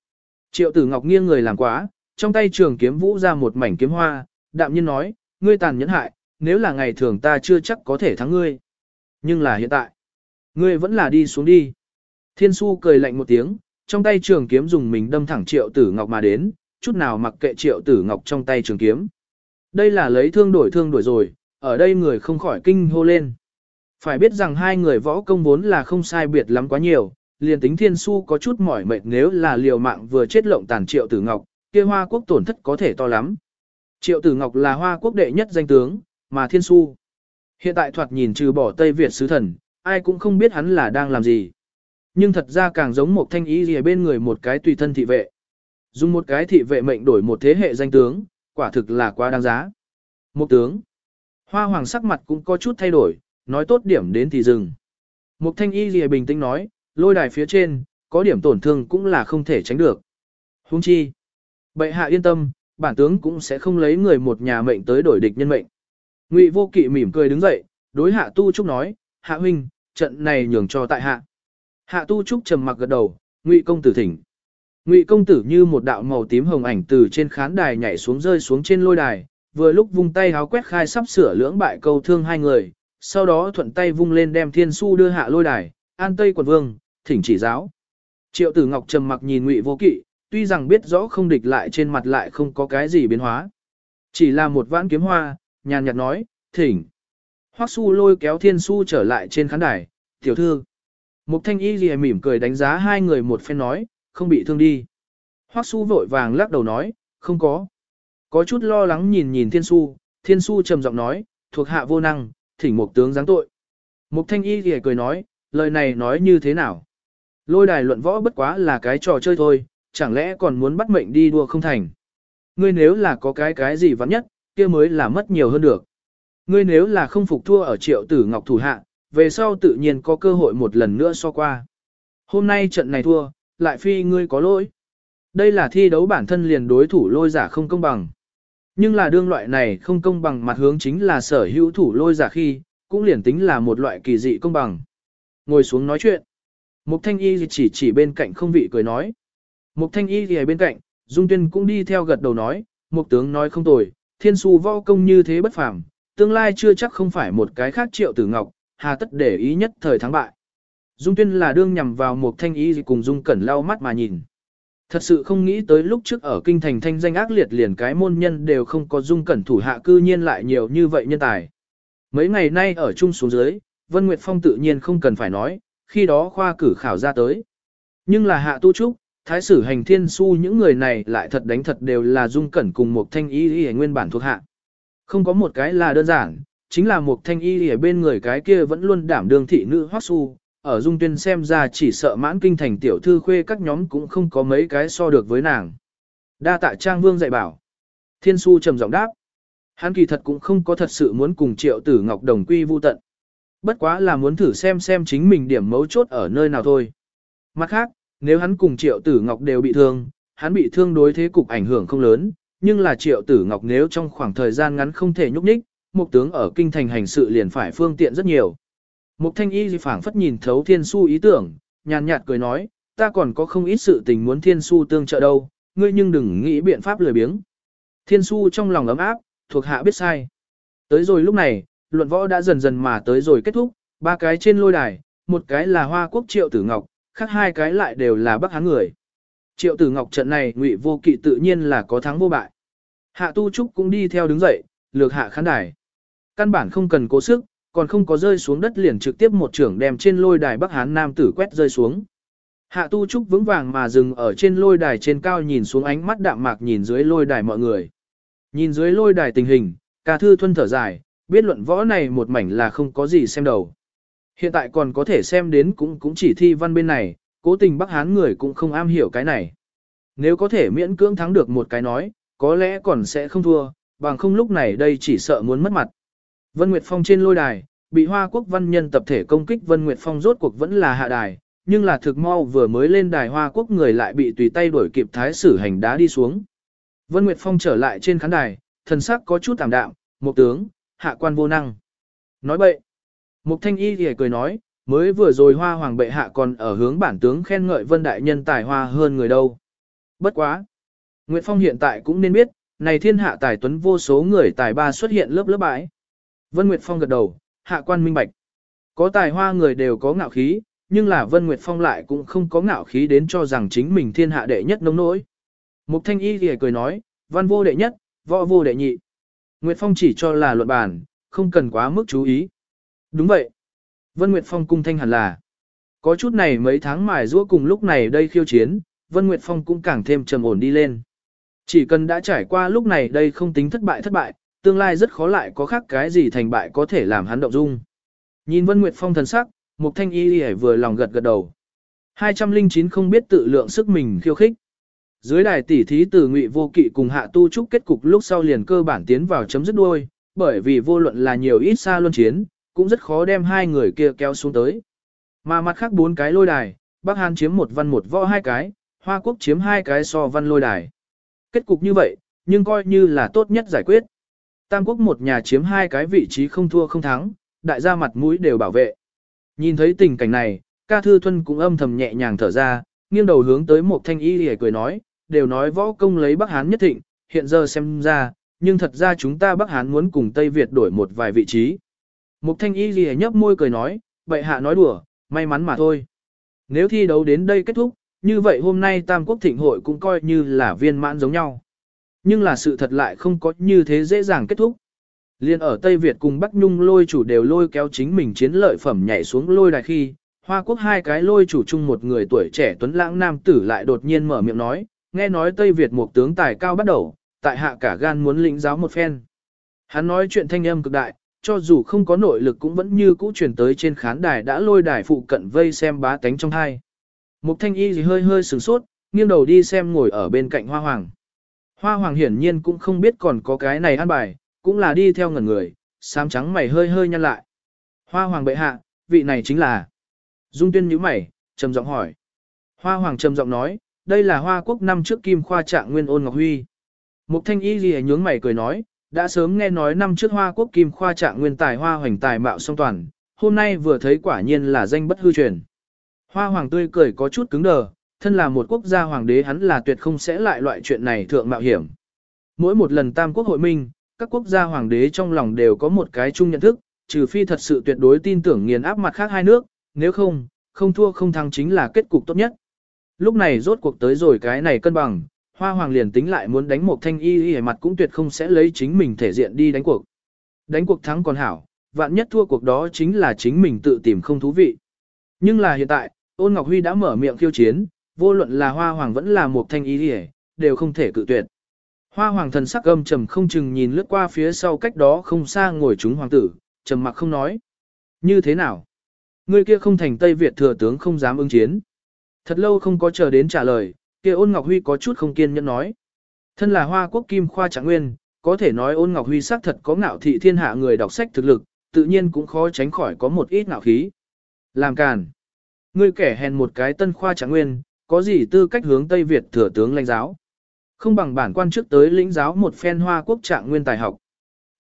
Triệu tử ngọc nghiêng người làm quá, trong tay trường kiếm vũ ra một mảnh kiếm hoa, đạm nhiên nói, ngươi tàn nhẫn hại, nếu là ngày thường ta chưa chắc có thể thắng ngươi. Nhưng là hiện tại, ngươi vẫn là đi xuống đi. Thiên su cười lạnh một tiếng, trong tay trường kiếm dùng mình đâm thẳng triệu tử ngọc mà đến, chút nào mặc kệ triệu tử ngọc trong tay trường kiếm. Đây là lấy thương đổi thương đổi rồi, ở đây người không khỏi kinh hô lên. Phải biết rằng hai người võ công vốn là không sai biệt lắm quá nhiều, liền tính thiên su có chút mỏi mệt nếu là liều mạng vừa chết lộng tàn triệu tử ngọc, kia hoa quốc tổn thất có thể to lắm. Triệu tử ngọc là hoa quốc đệ nhất danh tướng, mà thiên su. Hiện tại thoạt nhìn trừ bỏ Tây Việt sứ thần, ai cũng không biết hắn là đang làm gì. Nhưng thật ra càng giống một thanh ý gì bên người một cái tùy thân thị vệ. Dùng một cái thị vệ mệnh đổi một thế hệ danh tướng, quả thực là quá đáng giá. Một tướng. Hoa hoàng sắc mặt cũng có chút thay đổi, nói tốt điểm đến thì dừng. Một thanh y gì bình tĩnh nói, lôi đài phía trên, có điểm tổn thương cũng là không thể tránh được. Hung chi. Bệ hạ yên tâm, bản tướng cũng sẽ không lấy người một nhà mệnh tới đổi địch nhân mệnh. Ngụy vô kỵ mỉm cười đứng dậy, đối hạ tu trúc nói, hạ huynh, trận này nhường cho tại hạ. Hạ tu trúc trầm mặc gật đầu, ngụy công tử thỉnh. Ngụy công tử như một đạo màu tím hồng ảnh từ trên khán đài nhảy xuống rơi xuống trên lôi đài, vừa lúc vung tay háo quét khai sắp sửa lưỡng bại câu thương hai người, sau đó thuận tay vung lên đem thiên su đưa hạ lôi đài, an tây quận vương, thỉnh chỉ giáo. Triệu tử ngọc trầm mặc nhìn ngụy vô kỵ, tuy rằng biết rõ không địch lại trên mặt lại không có cái gì biến hóa. Chỉ là một vãn kiếm hoa, nhàn nhạt nói, thỉnh. Hoắc su lôi kéo thiên su trở lại trên khán đài, tiểu thư. Mục thanh y lìa mỉm cười đánh giá hai người một phen nói, không bị thương đi. Hoắc su vội vàng lắc đầu nói, không có. Có chút lo lắng nhìn nhìn thiên su, thiên su trầm giọng nói, thuộc hạ vô năng, thỉnh một tướng giáng tội. Mục thanh y lìa cười nói, lời này nói như thế nào? Lôi đài luận võ bất quá là cái trò chơi thôi, chẳng lẽ còn muốn bắt mệnh đi đua không thành? Ngươi nếu là có cái cái gì vắn nhất, kia mới là mất nhiều hơn được. Ngươi nếu là không phục thua ở triệu tử ngọc thủ hạ, về sau tự nhiên có cơ hội một lần nữa so qua. Hôm nay trận này thua, lại phi ngươi có lỗi. Đây là thi đấu bản thân liền đối thủ lôi giả không công bằng. Nhưng là đương loại này không công bằng mặt hướng chính là sở hữu thủ lôi giả khi, cũng liền tính là một loại kỳ dị công bằng. Ngồi xuống nói chuyện. Mục thanh y chỉ chỉ bên cạnh không vị cười nói. Mục thanh y thì bên cạnh, Dung Tuyên cũng đi theo gật đầu nói, Mục tướng nói không tồi, thiên su võ công như thế bất phàm, tương lai chưa chắc không phải một cái khác triệu tử ngọc, hà tất để ý nhất thời thắng bại. Dung Tuyên là đương nhằm vào một thanh y cùng Dung Cẩn lau mắt mà nhìn. Thật sự không nghĩ tới lúc trước ở kinh thành thanh danh ác liệt liền cái môn nhân đều không có dung cẩn thủ hạ cư nhiên lại nhiều như vậy nhân tài. Mấy ngày nay ở chung xuống dưới, Vân Nguyệt Phong tự nhiên không cần phải nói, khi đó khoa cử khảo ra tới. Nhưng là hạ tu trúc, thái sử hành thiên su những người này lại thật đánh thật đều là dung cẩn cùng một thanh y y nguyên bản thuộc hạ. Không có một cái là đơn giản, chính là một thanh y ở bên người cái kia vẫn luôn đảm đương thị nữ hoắc su, ở dung tuyên xem ra chỉ sợ mãn kinh thành tiểu thư khuê các nhóm cũng không có mấy cái so được với nàng. Đa tạ trang vương dạy bảo. Thiên su trầm giọng đáp. Hắn kỳ thật cũng không có thật sự muốn cùng triệu tử ngọc đồng quy vu tận. Bất quá là muốn thử xem xem chính mình điểm mấu chốt ở nơi nào thôi. Mặt khác, nếu hắn cùng triệu tử ngọc đều bị thương, hắn bị thương đối thế cục ảnh hưởng không lớn, nhưng là triệu tử ngọc nếu trong khoảng thời gian ngắn không thể nhúc nhích, một tướng ở kinh thành hành sự liền phải phương tiện rất nhiều. Mục thanh y phảng phất nhìn thấu thiên su ý tưởng, nhàn nhạt cười nói, ta còn có không ít sự tình muốn thiên su tương trợ đâu, ngươi nhưng đừng nghĩ biện pháp lười biếng. Thiên su trong lòng ấm áp, thuộc hạ biết sai. Tới rồi lúc này, luận võ đã dần dần mà tới rồi kết thúc, ba cái trên lôi đài, một cái là hoa quốc triệu tử ngọc, khác hai cái lại đều là bắc hán người. Triệu tử ngọc trận này ngụy vô kỵ tự nhiên là có thắng vô bại. Hạ tu trúc cũng đi theo đứng dậy, lược hạ khán đài. Căn bản không cần cố sức, còn không có rơi xuống đất liền trực tiếp một trưởng đem trên lôi đài Bắc Hán nam tử quét rơi xuống. Hạ Tu Trúc vững vàng mà dừng ở trên lôi đài trên cao nhìn xuống ánh mắt đạm mạc nhìn dưới lôi đài mọi người. Nhìn dưới lôi đài tình hình, ca thư thuân thở dài, biết luận võ này một mảnh là không có gì xem đầu. Hiện tại còn có thể xem đến cũng cũng chỉ thi văn bên này, cố tình Bắc Hán người cũng không am hiểu cái này. Nếu có thể miễn cưỡng thắng được một cái nói, có lẽ còn sẽ không thua, bằng không lúc này đây chỉ sợ muốn mất mặt. Vân Nguyệt Phong trên lôi đài, bị Hoa Quốc văn nhân tập thể công kích Vân Nguyệt Phong rốt cuộc vẫn là hạ đài, nhưng là thực mau vừa mới lên đài Hoa Quốc người lại bị tùy tay đuổi kịp thái sử hành đá đi xuống. Vân Nguyệt Phong trở lại trên khán đài, thần sắc có chút tạm đạm, một tướng, hạ quan vô năng. Nói bậy. Mục thanh y thì cười nói, mới vừa rồi hoa hoàng bệ hạ còn ở hướng bản tướng khen ngợi vân đại nhân tài hoa hơn người đâu. Bất quá. Nguyệt Phong hiện tại cũng nên biết, này thiên hạ tài tuấn vô số người tài ba xuất hiện lớp lớp bãi. Vân Nguyệt Phong gật đầu, hạ quan minh bạch. Có tài hoa người đều có ngạo khí, nhưng là Vân Nguyệt Phong lại cũng không có ngạo khí đến cho rằng chính mình thiên hạ đệ nhất nông nỗi. Mục Thanh Y thì cười nói, văn vô đệ nhất, võ vô đệ nhị. Nguyệt Phong chỉ cho là luận bản, không cần quá mức chú ý. Đúng vậy. Vân Nguyệt Phong cung thanh hẳn là. Có chút này mấy tháng mài giũa cùng lúc này đây khiêu chiến, Vân Nguyệt Phong cũng càng thêm trầm ổn đi lên. Chỉ cần đã trải qua lúc này đây không tính thất bại thất bại, tương lai rất khó lại có khác cái gì thành bại có thể làm hắn động dung. Nhìn Vân Nguyệt Phong thần sắc, Mục Thanh Y Y vừa lòng gật gật đầu. 209 không biết tự lượng sức mình khiêu khích. Dưới đài tỷ thí từ Ngụy Vô Kỵ cùng Hạ Tu Trúc kết cục lúc sau liền cơ bản tiến vào chấm dứt đuôi, bởi vì vô luận là nhiều ít xa luân chiến, cũng rất khó đem hai người kia kéo xuống tới. Mà mặt khác bốn cái lôi đài, Bắc Hàn chiếm một văn một võ hai cái, Hoa Quốc chiếm hai cái so văn lôi đài. Kết cục như vậy, nhưng coi như là tốt nhất giải quyết. Tam Quốc một nhà chiếm hai cái vị trí không thua không thắng, đại gia mặt mũi đều bảo vệ. Nhìn thấy tình cảnh này, ca thư thuân cũng âm thầm nhẹ nhàng thở ra, nghiêng đầu hướng tới một thanh y hề cười nói, đều nói võ công lấy Bắc Hán nhất thịnh, hiện giờ xem ra, nhưng thật ra chúng ta Bắc Hán muốn cùng Tây Việt đổi một vài vị trí. Mục thanh y gì nhấp môi cười nói, vậy hạ nói đùa, may mắn mà thôi. Nếu thi đấu đến đây kết thúc, như vậy hôm nay Tam Quốc Thịnh Hội cũng coi như là viên mãn giống nhau. Nhưng là sự thật lại không có như thế dễ dàng kết thúc. Liên ở Tây Việt cùng Bắc Nhung lôi chủ đều lôi kéo chính mình chiến lợi phẩm nhảy xuống lôi đài khi, Hoa Quốc hai cái lôi chủ chung một người tuổi trẻ tuấn lãng nam tử lại đột nhiên mở miệng nói, nghe nói Tây Việt một tướng tài cao bắt đầu, tại hạ cả gan muốn lĩnh giáo một phen. Hắn nói chuyện thanh âm cực đại, cho dù không có nội lực cũng vẫn như cũ truyền tới trên khán đài đã lôi đài phụ cận vây xem bá tánh trong hai. Mục thanh y gì hơi hơi sửng sốt, nghiêng đầu đi xem ngồi ở bên cạnh hoa hoàng. Hoa hoàng hiển nhiên cũng không biết còn có cái này ăn bài, cũng là đi theo ngẩn người, xám trắng mày hơi hơi nhăn lại. Hoa hoàng bệ hạ, vị này chính là. Dung tuyên nhíu mày, trầm giọng hỏi. Hoa hoàng trầm giọng nói, đây là hoa quốc năm trước kim khoa trạng nguyên ôn ngọc huy. Mục thanh y gì nhướng mày cười nói, đã sớm nghe nói năm trước hoa quốc kim khoa trạng nguyên tài hoa hoành tài mạo song toàn, hôm nay vừa thấy quả nhiên là danh bất hư truyền. Hoa hoàng tươi cười có chút cứng đờ, thân là một quốc gia hoàng đế hắn là tuyệt không sẽ lại loại chuyện này thượng mạo hiểm. Mỗi một lần tam quốc hội minh, các quốc gia hoàng đế trong lòng đều có một cái chung nhận thức, trừ phi thật sự tuyệt đối tin tưởng nghiền áp mặt khác hai nước, nếu không, không thua không thắng chính là kết cục tốt nhất. Lúc này rốt cuộc tới rồi cái này cân bằng, hoa hoàng liền tính lại muốn đánh một thanh y y mặt cũng tuyệt không sẽ lấy chính mình thể diện đi đánh cuộc. Đánh cuộc thắng còn hảo, vạn nhất thua cuộc đó chính là chính mình tự tìm không thú vị. Nhưng là hiện tại, ôn Ngọc Huy đã mở miệng khiêu chiến, vô luận là hoa hoàng vẫn là một thanh y y đều không thể cự tuyệt. Hoa hoàng thần sắc âm trầm không chừng nhìn lướt qua phía sau cách đó không xa ngồi chúng hoàng tử, trầm mặc không nói. Như thế nào? Người kia không thành Tây Việt thừa tướng không dám ứng chiến. Thật lâu không có chờ đến trả lời, kia ôn Ngọc Huy có chút không kiên nhẫn nói. Thân là hoa quốc kim khoa trạng nguyên, có thể nói ôn Ngọc Huy xác thật có ngạo thị thiên hạ người đọc sách thực lực, tự nhiên cũng khó tránh khỏi có một ít ngạo khí. Làm càn. Ngươi kẻ hèn một cái tân khoa trạng nguyên, có gì tư cách hướng Tây Việt thừa tướng lãnh giáo. Không bằng bản quan trước tới lĩnh giáo một phen hoa quốc trạng nguyên tài học.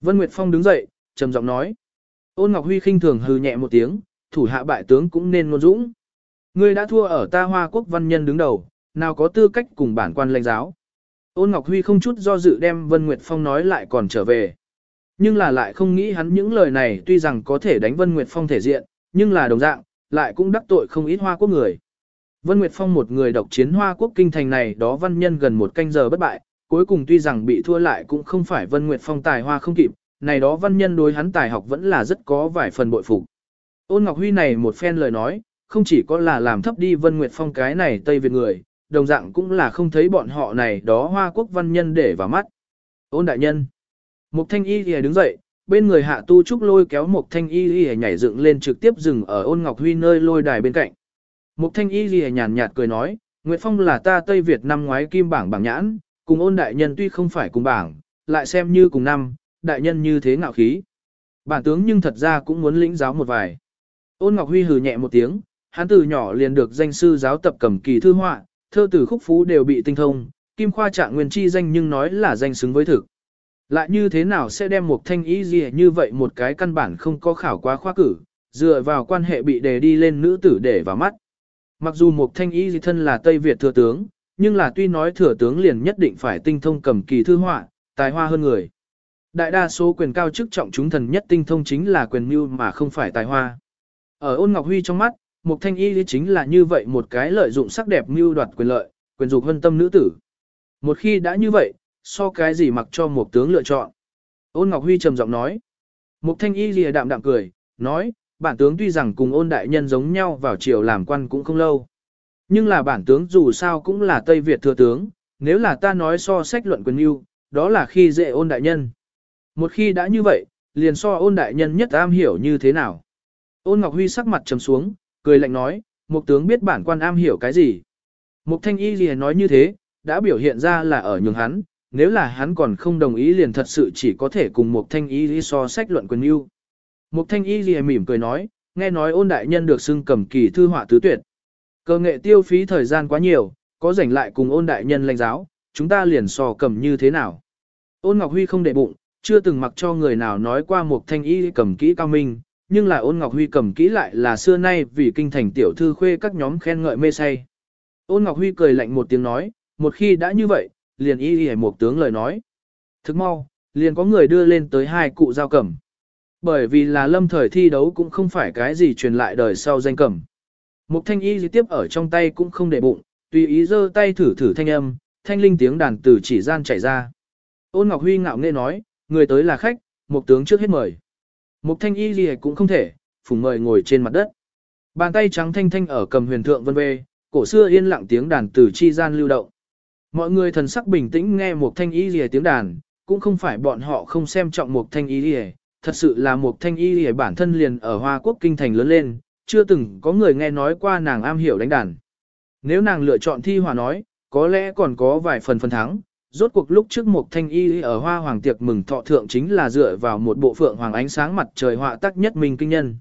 Vân Nguyệt Phong đứng dậy, trầm giọng nói. Ôn Ngọc Huy khinh thường hừ nhẹ một tiếng, thủ hạ bại tướng cũng nên ngôn dũng. Ngươi đã thua ở ta hoa quốc văn nhân đứng đầu, nào có tư cách cùng bản quan lãnh giáo. Ôn Ngọc Huy không chút do dự đem Vân Nguyệt Phong nói lại còn trở về. Nhưng là lại không nghĩ hắn những lời này tuy rằng có thể đánh Vân Nguyệt Phong thể diện, nhưng là đồng dạng, lại cũng đắc tội không ít hoa quốc người. Vân Nguyệt Phong một người độc chiến hoa quốc kinh thành này đó văn nhân gần một canh giờ bất bại, cuối cùng tuy rằng bị thua lại cũng không phải Vân Nguyệt Phong tài hoa không kịp, này đó văn nhân đối hắn tài học vẫn là rất có vài phần bội phục. Ôn Ngọc Huy này một phen lời nói, không chỉ có là làm thấp đi Vân Nguyệt Phong cái này Tây Việt người, đồng dạng cũng là không thấy bọn họ này đó hoa quốc văn nhân để vào mắt. Ôn đại nhân. Mục thanh y thì đứng dậy, bên người hạ tu trúc lôi kéo mục thanh y thì nhảy dựng lên trực tiếp dừng ở ôn ngọc huy nơi lôi đài bên cạnh. Mục thanh y thì nhàn nhạt cười nói, Nguyệt Phong là ta Tây Việt năm ngoái kim bảng bảng nhãn, cùng ôn đại nhân tuy không phải cùng bảng, lại xem như cùng năm, đại nhân như thế ngạo khí. Bản tướng nhưng thật ra cũng muốn lĩnh giáo một vài. Ôn Ngọc Huy hừ nhẹ một tiếng, hắn từ nhỏ liền được danh sư giáo tập cầm kỳ thư họa, thơ từ khúc phú đều bị tinh thông, kim khoa trạng nguyên chi danh nhưng nói là danh xứng với thực. Lại như thế nào sẽ đem một thanh ý gì như vậy một cái căn bản không có khảo quá khoa cử, dựa vào quan hệ bị đề đi lên nữ tử để vào mắt. Mặc dù một thanh ý gì thân là Tây Việt thừa tướng, nhưng là tuy nói thừa tướng liền nhất định phải tinh thông cầm kỳ thư họa, tài hoa hơn người. Đại đa số quyền cao chức trọng chúng thần nhất tinh thông chính là quyền mưu mà không phải tài hoa. Ở ôn ngọc huy trong mắt, Mục thanh y chính là như vậy một cái lợi dụng sắc đẹp mưu đoạt quyền lợi, quyền dục hân tâm nữ tử. Một khi đã như vậy, so cái gì mặc cho một tướng lựa chọn. Ôn Ngọc Huy trầm giọng nói. Mục thanh y lìa đạm đạm cười, nói, bản tướng tuy rằng cùng ôn đại nhân giống nhau vào triều làm quan cũng không lâu. Nhưng là bản tướng dù sao cũng là Tây Việt thừa tướng, nếu là ta nói so sách luận quyền yêu, đó là khi dễ ôn đại nhân. Một khi đã như vậy, liền so ôn đại nhân nhất am hiểu như thế nào. Ôn Ngọc Huy sắc mặt trầm xuống, cười lạnh nói, một tướng biết bản quan am hiểu cái gì. Mục thanh y gì nói như thế, đã biểu hiện ra là ở nhường hắn, nếu là hắn còn không đồng ý liền thật sự chỉ có thể cùng một thanh y so sách luận quyền yêu. Mục thanh y gì mỉm cười nói, nghe nói ôn đại nhân được xưng cầm kỳ thư họa tứ tuyệt. Cơ nghệ tiêu phí thời gian quá nhiều, có rảnh lại cùng ôn đại nhân lãnh giáo, chúng ta liền so cầm như thế nào. Ôn Ngọc Huy không để bụng, chưa từng mặc cho người nào nói qua một thanh y cầm kỹ cao minh, nhưng là ôn Ngọc Huy cầm kỹ lại là xưa nay vì kinh thành tiểu thư khuê các nhóm khen ngợi mê say. Ôn Ngọc Huy cười lạnh một tiếng nói, một khi đã như vậy, liền y y một tướng lời nói. Thức mau, liền có người đưa lên tới hai cụ dao cầm. Bởi vì là lâm thời thi đấu cũng không phải cái gì truyền lại đời sau danh cầm. Một thanh y tiếp ở trong tay cũng không để bụng, tùy ý giơ tay thử thử thanh âm, thanh linh tiếng đàn từ chỉ gian chảy ra. Ôn Ngọc Huy ngạo nghễ nói, người tới là khách, một tướng trước hết mời. Một thanh y gì cũng không thể, phùng mời ngồi trên mặt đất. Bàn tay trắng thanh thanh ở cầm huyền thượng vân bê, cổ xưa yên lặng tiếng đàn từ chi gian lưu động. Mọi người thần sắc bình tĩnh nghe một thanh y gì tiếng đàn, cũng không phải bọn họ không xem trọng một thanh y gì, thật sự là một thanh y gì bản thân liền ở Hoa Quốc kinh thành lớn lên, chưa từng có người nghe nói qua nàng am hiểu đánh đàn. Nếu nàng lựa chọn thi hòa nói, có lẽ còn có vài phần phần thắng. Rốt cuộc lúc trước một thanh y ở hoa hoàng tiệc mừng thọ thượng chính là dựa vào một bộ phượng hoàng ánh sáng mặt trời họa tác nhất mình kinh nhân.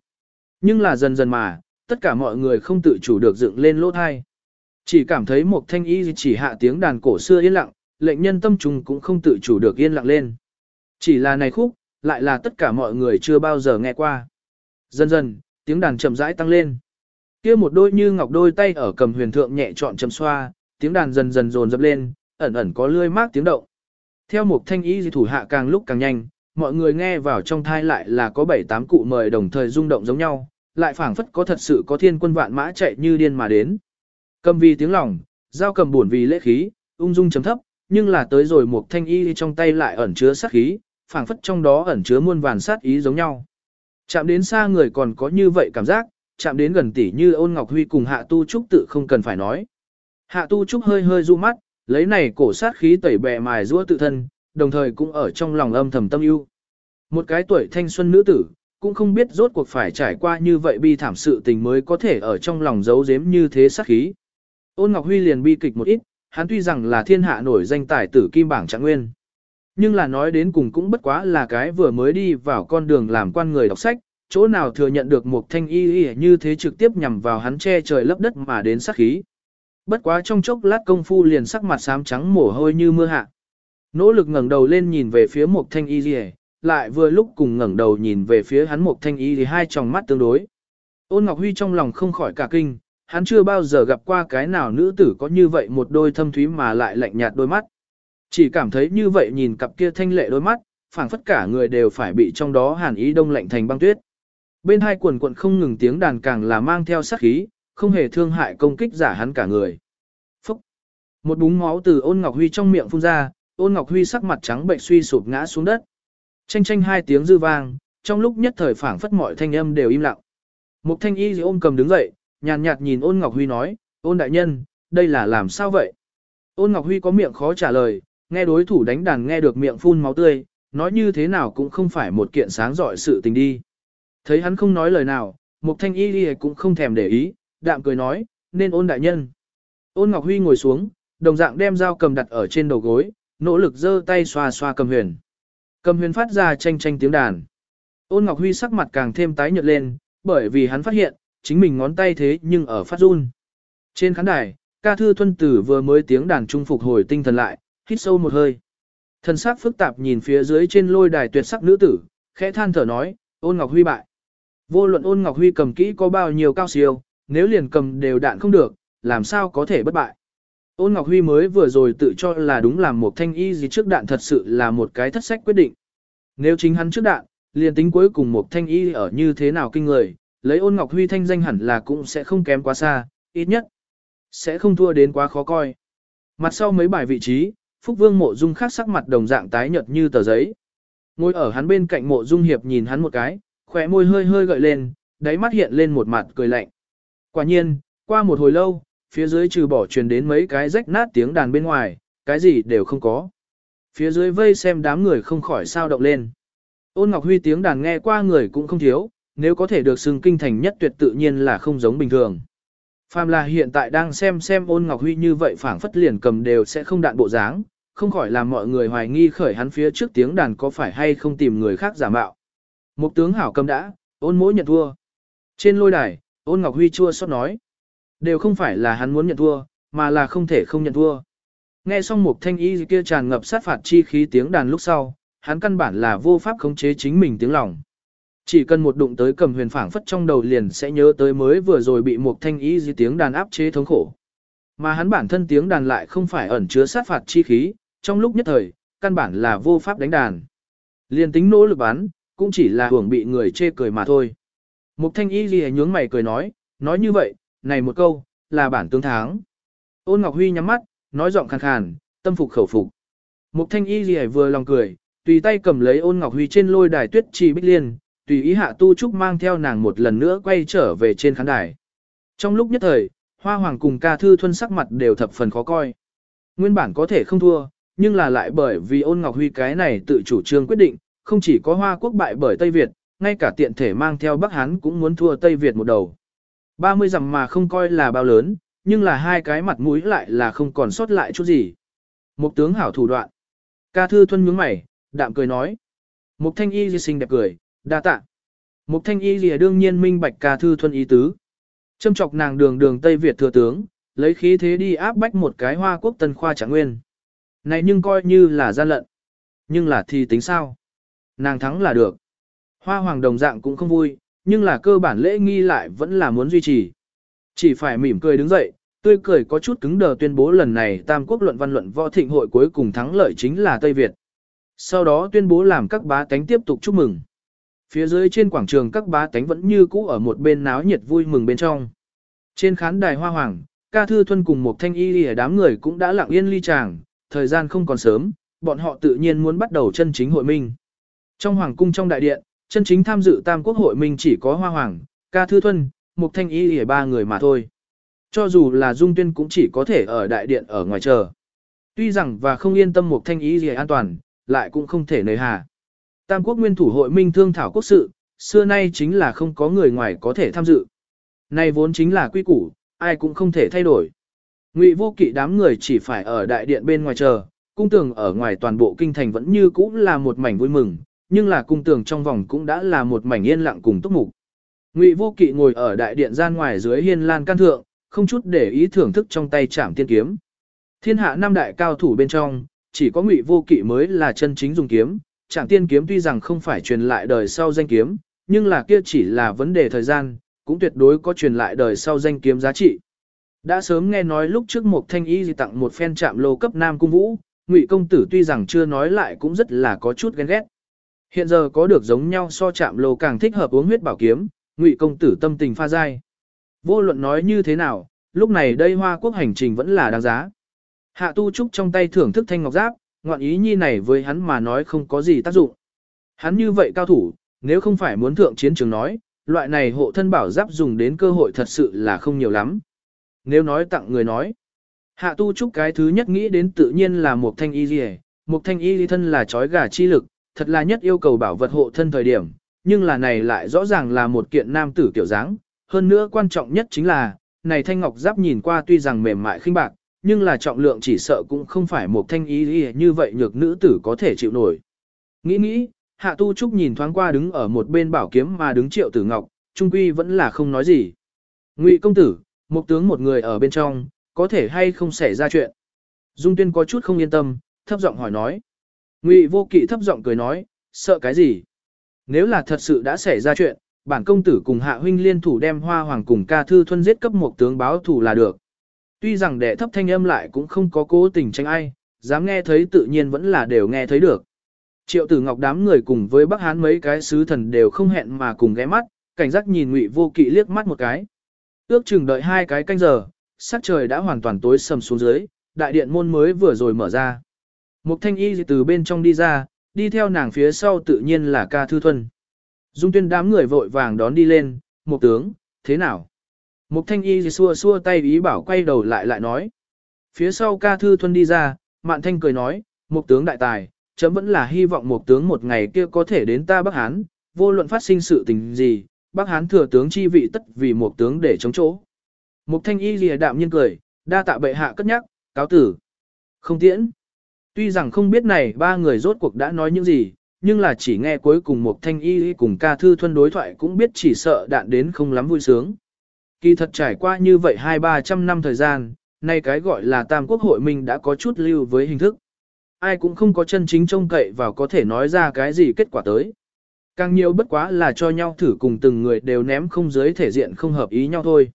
Nhưng là dần dần mà, tất cả mọi người không tự chủ được dựng lên lỗ thai. Chỉ cảm thấy một thanh y chỉ hạ tiếng đàn cổ xưa yên lặng, lệnh nhân tâm trùng cũng không tự chủ được yên lặng lên. Chỉ là này khúc, lại là tất cả mọi người chưa bao giờ nghe qua. Dần dần, tiếng đàn chậm rãi tăng lên. Kia một đôi như ngọc đôi tay ở cầm huyền thượng nhẹ chọn chấm xoa, tiếng đàn dần dần dồn dập lên, ẩn ẩn có lươi mát tiếng động. Theo một thanh ý thủ hạ càng lúc càng nhanh, mọi người nghe vào trong thai lại là có bảy tám cụ mời đồng thời rung động giống nhau, lại phảng phất có thật sự có thiên quân vạn mã chạy như điên mà đến. Cầm vì tiếng lòng, giao cầm buồn vì lễ khí, ung dung chấm thấp, nhưng là tới rồi một thanh y trong tay lại ẩn chứa sát khí, phảng phất trong đó ẩn chứa muôn vàn sát ý giống nhau. Chạm đến xa người còn có như vậy cảm giác, chạm đến gần tỉ như ôn ngọc huy cùng hạ tu trúc tự không cần phải nói. Hạ tu trúc hơi hơi du mắt, lấy này cổ sát khí tẩy bè mài giũa tự thân, đồng thời cũng ở trong lòng âm thầm tâm ưu. Một cái tuổi thanh xuân nữ tử, cũng không biết rốt cuộc phải trải qua như vậy bi thảm sự tình mới có thể ở trong lòng giấu giếm như thế sát khí. Ôn Ngọc Huy liền bi kịch một ít, hắn tuy rằng là thiên hạ nổi danh tài tử kim bảng trạng nguyên. Nhưng là nói đến cùng cũng bất quá là cái vừa mới đi vào con đường làm quan người đọc sách, chỗ nào thừa nhận được một thanh y y như thế trực tiếp nhằm vào hắn che trời lấp đất mà đến sát khí. Bất quá trong chốc lát công phu liền sắc mặt xám trắng mồ hôi như mưa hạ. Nỗ lực ngẩng đầu lên nhìn về phía một thanh y y, lại vừa lúc cùng ngẩng đầu nhìn về phía hắn một thanh y thì hai tròng mắt tương đối. Ôn Ngọc Huy trong lòng không khỏi cả kinh, hắn chưa bao giờ gặp qua cái nào nữ tử có như vậy một đôi thâm thúy mà lại lạnh nhạt đôi mắt. Chỉ cảm thấy như vậy nhìn cặp kia thanh lệ đôi mắt, phảng phất cả người đều phải bị trong đó hàn ý đông lạnh thành băng tuyết. Bên hai quần quận không ngừng tiếng đàn càng là mang theo sát khí, không hề thương hại công kích giả hắn cả người. Phúc! Một búng máu từ ôn ngọc huy trong miệng phun ra, ôn ngọc huy sắc mặt trắng bệnh suy sụp ngã xuống đất. Tranh tranh hai tiếng dư vang, trong lúc nhất thời phảng phất mọi thanh âm đều im lặng. Một thanh y ôm cầm đứng dậy, nhàn nhạt nhìn ôn ngọc huy nói, ôn đại nhân, đây là làm sao vậy? Ôn ngọc huy có miệng khó trả lời, nghe đối thủ đánh đàn nghe được miệng phun máu tươi, nói như thế nào cũng không phải một kiện sáng giỏi sự tình đi. Thấy hắn không nói lời nào, Mục Thanh Y Lì cũng không thèm để ý, đạm cười nói, nên ôn đại nhân. Ôn Ngọc Huy ngồi xuống, đồng dạng đem dao cầm đặt ở trên đầu gối, nỗ lực giơ tay xoa xoa cầm huyền. Cầm huyền phát ra tranh tranh tiếng đàn. Ôn Ngọc Huy sắc mặt càng thêm tái nhợt lên, bởi vì hắn phát hiện, chính mình ngón tay thế nhưng ở phát run. Trên khán đài, ca thư thuân tử vừa mới tiếng đàn trung phục hồi tinh thần lại, hít sâu một hơi. Thần sắc phức tạp nhìn phía dưới trên lôi đài tuyệt sắc nữ tử, khẽ than thở nói, ôn Ngọc Huy bại. Vô luận ôn Ngọc Huy cầm kỹ có bao nhiêu cao siêu, nếu liền cầm đều đạn không được, làm sao có thể bất bại. Ôn Ngọc Huy mới vừa rồi tự cho là đúng làm một thanh y gì trước đạn thật sự là một cái thất sách quyết định. Nếu chính hắn trước đạn, liền tính cuối cùng một thanh y ở như thế nào kinh người, lấy ôn Ngọc Huy thanh danh hẳn là cũng sẽ không kém quá xa, ít nhất. Sẽ không thua đến quá khó coi. Mặt sau mấy bài vị trí, Phúc Vương mộ dung khác sắc mặt đồng dạng tái nhợt như tờ giấy. ngồi ở hắn bên cạnh mộ dung hiệp nhìn hắn một cái, khỏe môi hơi hơi gợi lên, đáy mắt hiện lên một mặt cười lạnh. Quả nhiên, qua một hồi lâu, phía dưới trừ bỏ truyền đến mấy cái rách nát tiếng đàn bên ngoài, cái gì đều không có. Phía dưới vây xem đám người không khỏi sao động lên. Ôn Ngọc Huy tiếng đàn nghe qua người cũng không thiếu, nếu có thể được xưng kinh thành nhất tuyệt tự nhiên là không giống bình thường. Phàm là hiện tại đang xem xem ôn Ngọc Huy như vậy phảng phất liền cầm đều sẽ không đạn bộ dáng, không khỏi làm mọi người hoài nghi khởi hắn phía trước tiếng đàn có phải hay không tìm người khác giả mạo. Một tướng hảo cầm đã, ôn mỗi nhận thua. Trên lôi đài, ôn Ngọc Huy chua xót nói. Đều không phải là hắn muốn nhận thua, mà là không thể không nhận thua. Nghe xong một thanh y kia tràn ngập sát phạt chi khí tiếng đàn lúc sau, hắn căn bản là vô pháp khống chế chính mình tiếng lòng. Chỉ cần một đụng tới cầm huyền phảng phất trong đầu liền sẽ nhớ tới mới vừa rồi bị một thanh y gì tiếng đàn áp chế thống khổ. Mà hắn bản thân tiếng đàn lại không phải ẩn chứa sát phạt chi khí, trong lúc nhất thời, căn bản là vô pháp đánh đàn. Liền tính nỗ lực bán, cũng chỉ là hưởng bị người chê cười mà thôi. Mục thanh y gì nhướng mày cười nói, nói như vậy, này một câu, là bản tướng tháng. Ôn Ngọc Huy nhắm mắt, nói giọng khàn khàn, tâm phục khẩu phục. Mục thanh y gì vừa lòng cười, tùy tay cầm lấy ôn Ngọc Huy trên lôi đài tuyết trì bích liên, tùy ý hạ tu trúc mang theo nàng một lần nữa quay trở về trên khán đài. Trong lúc nhất thời, Hoa Hoàng cùng ca thư thuân sắc mặt đều thập phần khó coi. Nguyên bản có thể không thua, nhưng là lại bởi vì ôn Ngọc Huy cái này tự chủ trương quyết định, không chỉ có Hoa Quốc bại bởi Tây Việt, ngay cả tiện thể mang theo Bắc Hán cũng muốn thua Tây Việt một đầu. 30 dặm mà không coi là bao lớn, nhưng là hai cái mặt mũi lại là không còn sót lại chút gì. Một tướng hảo thủ đoạn. Ca thư thuân nhướng mày, đạm cười nói. Một thanh y di sinh đẹp cười, đa tạ. Một thanh y di đương nhiên minh bạch ca thư thuân ý tứ. Châm chọc nàng đường đường Tây Việt thừa tướng, lấy khí thế đi áp bách một cái hoa quốc tân khoa trạng nguyên. Này nhưng coi như là gian lận. Nhưng là thì tính sao? Nàng thắng là được. Hoa hoàng đồng dạng cũng không vui, nhưng là cơ bản lễ nghi lại vẫn là muốn duy trì. Chỉ phải mỉm cười đứng dậy, tươi cười có chút cứng đờ tuyên bố lần này Tam Quốc luận văn luận võ thịnh hội cuối cùng thắng lợi chính là Tây Việt. Sau đó tuyên bố làm các bá tánh tiếp tục chúc mừng. Phía dưới trên quảng trường các bá tánh vẫn như cũ ở một bên náo nhiệt vui mừng bên trong. Trên khán đài hoa hoàng, ca thư thuân cùng một thanh y ở đám người cũng đã lặng yên ly tràng, thời gian không còn sớm, bọn họ tự nhiên muốn bắt đầu chân chính hội minh. Trong hoàng cung trong đại điện, chân chính tham dự tam quốc hội minh chỉ có hoa hoàng, ca thư thuân, Mục thanh y hề ba người mà thôi. Cho dù là dung tuyên cũng chỉ có thể ở đại điện ở ngoài chờ. Tuy rằng và không yên tâm Mục thanh y hề an toàn, lại cũng không thể nơi hà. Tam quốc nguyên thủ hội minh thương thảo quốc sự, xưa nay chính là không có người ngoài có thể tham dự. Này vốn chính là quy củ, ai cũng không thể thay đổi. Ngụy vô kỵ đám người chỉ phải ở đại điện bên ngoài chờ, cung tường ở ngoài toàn bộ kinh thành vẫn như cũ là một mảnh vui mừng, nhưng là cung tường trong vòng cũng đã là một mảnh yên lặng cùng túc mục. Ngụy vô kỵ ngồi ở đại điện gian ngoài dưới hiên lan can thượng, không chút để ý thưởng thức trong tay chạm tiên kiếm. Thiên hạ năm đại cao thủ bên trong, chỉ có Ngụy vô kỵ mới là chân chính dùng kiếm, chạm tiên kiếm tuy rằng không phải truyền lại đời sau danh kiếm, nhưng là kia chỉ là vấn đề thời gian, cũng tuyệt đối có truyền lại đời sau danh kiếm giá trị. Đã sớm nghe nói lúc trước một thanh y gì tặng một phen chạm lô cấp nam cung vũ, ngụy công tử tuy rằng chưa nói lại cũng rất là có chút ghen ghét. Hiện giờ có được giống nhau so chạm lô càng thích hợp uống huyết bảo kiếm, ngụy công tử tâm tình pha dai. Vô luận nói như thế nào, lúc này đây hoa quốc hành trình vẫn là đáng giá. Hạ tu trúc trong tay thưởng thức thanh ngọc giáp, ngoạn ý nhi này với hắn mà nói không có gì tác dụng. Hắn như vậy cao thủ, nếu không phải muốn thượng chiến trường nói, loại này hộ thân bảo giáp dùng đến cơ hội thật sự là không nhiều lắm. Nếu nói tặng người nói, hạ tu trúc cái thứ nhất nghĩ đến tự nhiên là một thanh y gì một thanh y lý thân là chói gà chi lực, thật là nhất yêu cầu bảo vật hộ thân thời điểm, nhưng là này lại rõ ràng là một kiện nam tử tiểu dáng, hơn nữa quan trọng nhất chính là, này thanh ngọc giáp nhìn qua tuy rằng mềm mại khinh bạc, nhưng là trọng lượng chỉ sợ cũng không phải một thanh ý lý như vậy nhược nữ tử có thể chịu nổi. Nghĩ nghĩ, Hạ Tu Trúc nhìn thoáng qua đứng ở một bên bảo kiếm mà đứng triệu tử ngọc, trung quy vẫn là không nói gì. Ngụy công tử, một tướng một người ở bên trong, có thể hay không xảy ra chuyện. Dung Tuyên có chút không yên tâm, thấp giọng hỏi nói. Ngụy vô kỵ thấp giọng cười nói, sợ cái gì? Nếu là thật sự đã xảy ra chuyện, bản công tử cùng hạ huynh liên thủ đem hoa hoàng cùng ca thư thuân giết cấp một tướng báo thủ là được. Tuy rằng đệ thấp thanh âm lại cũng không có cố tình tranh ai, dám nghe thấy tự nhiên vẫn là đều nghe thấy được. Triệu tử ngọc đám người cùng với Bắc Hán mấy cái sứ thần đều không hẹn mà cùng ghé mắt, cảnh giác nhìn Ngụy Vô Kỵ liếc mắt một cái. Ước chừng đợi hai cái canh giờ, sắc trời đã hoàn toàn tối sầm xuống dưới, đại điện môn mới vừa rồi mở ra. Một thanh y từ bên trong đi ra, đi theo nàng phía sau tự nhiên là ca thư thuần. Dung tuyên đám người vội vàng đón đi lên, một tướng, thế nào? Mục thanh y xua xua tay ý bảo quay đầu lại lại nói. Phía sau ca thư thuần đi ra, mạn thanh cười nói, một tướng đại tài, chấm vẫn là hy vọng một tướng một ngày kia có thể đến ta Bắc Hán, vô luận phát sinh sự tình gì, Bắc Hán thừa tướng chi vị tất vì một tướng để chống chỗ. Mục thanh y lìa đạm nhiên cười, đa tạ bệ hạ cất nhắc, cáo tử. Không tiễn. Tuy rằng không biết này ba người rốt cuộc đã nói những gì, nhưng là chỉ nghe cuối cùng một thanh y cùng ca thư thuân đối thoại cũng biết chỉ sợ đạn đến không lắm vui sướng. Kỳ thật trải qua như vậy hai ba trăm năm thời gian, nay cái gọi là tam quốc hội mình đã có chút lưu với hình thức. Ai cũng không có chân chính trông cậy vào có thể nói ra cái gì kết quả tới. Càng nhiều bất quá là cho nhau thử cùng từng người đều ném không giới thể diện không hợp ý nhau thôi.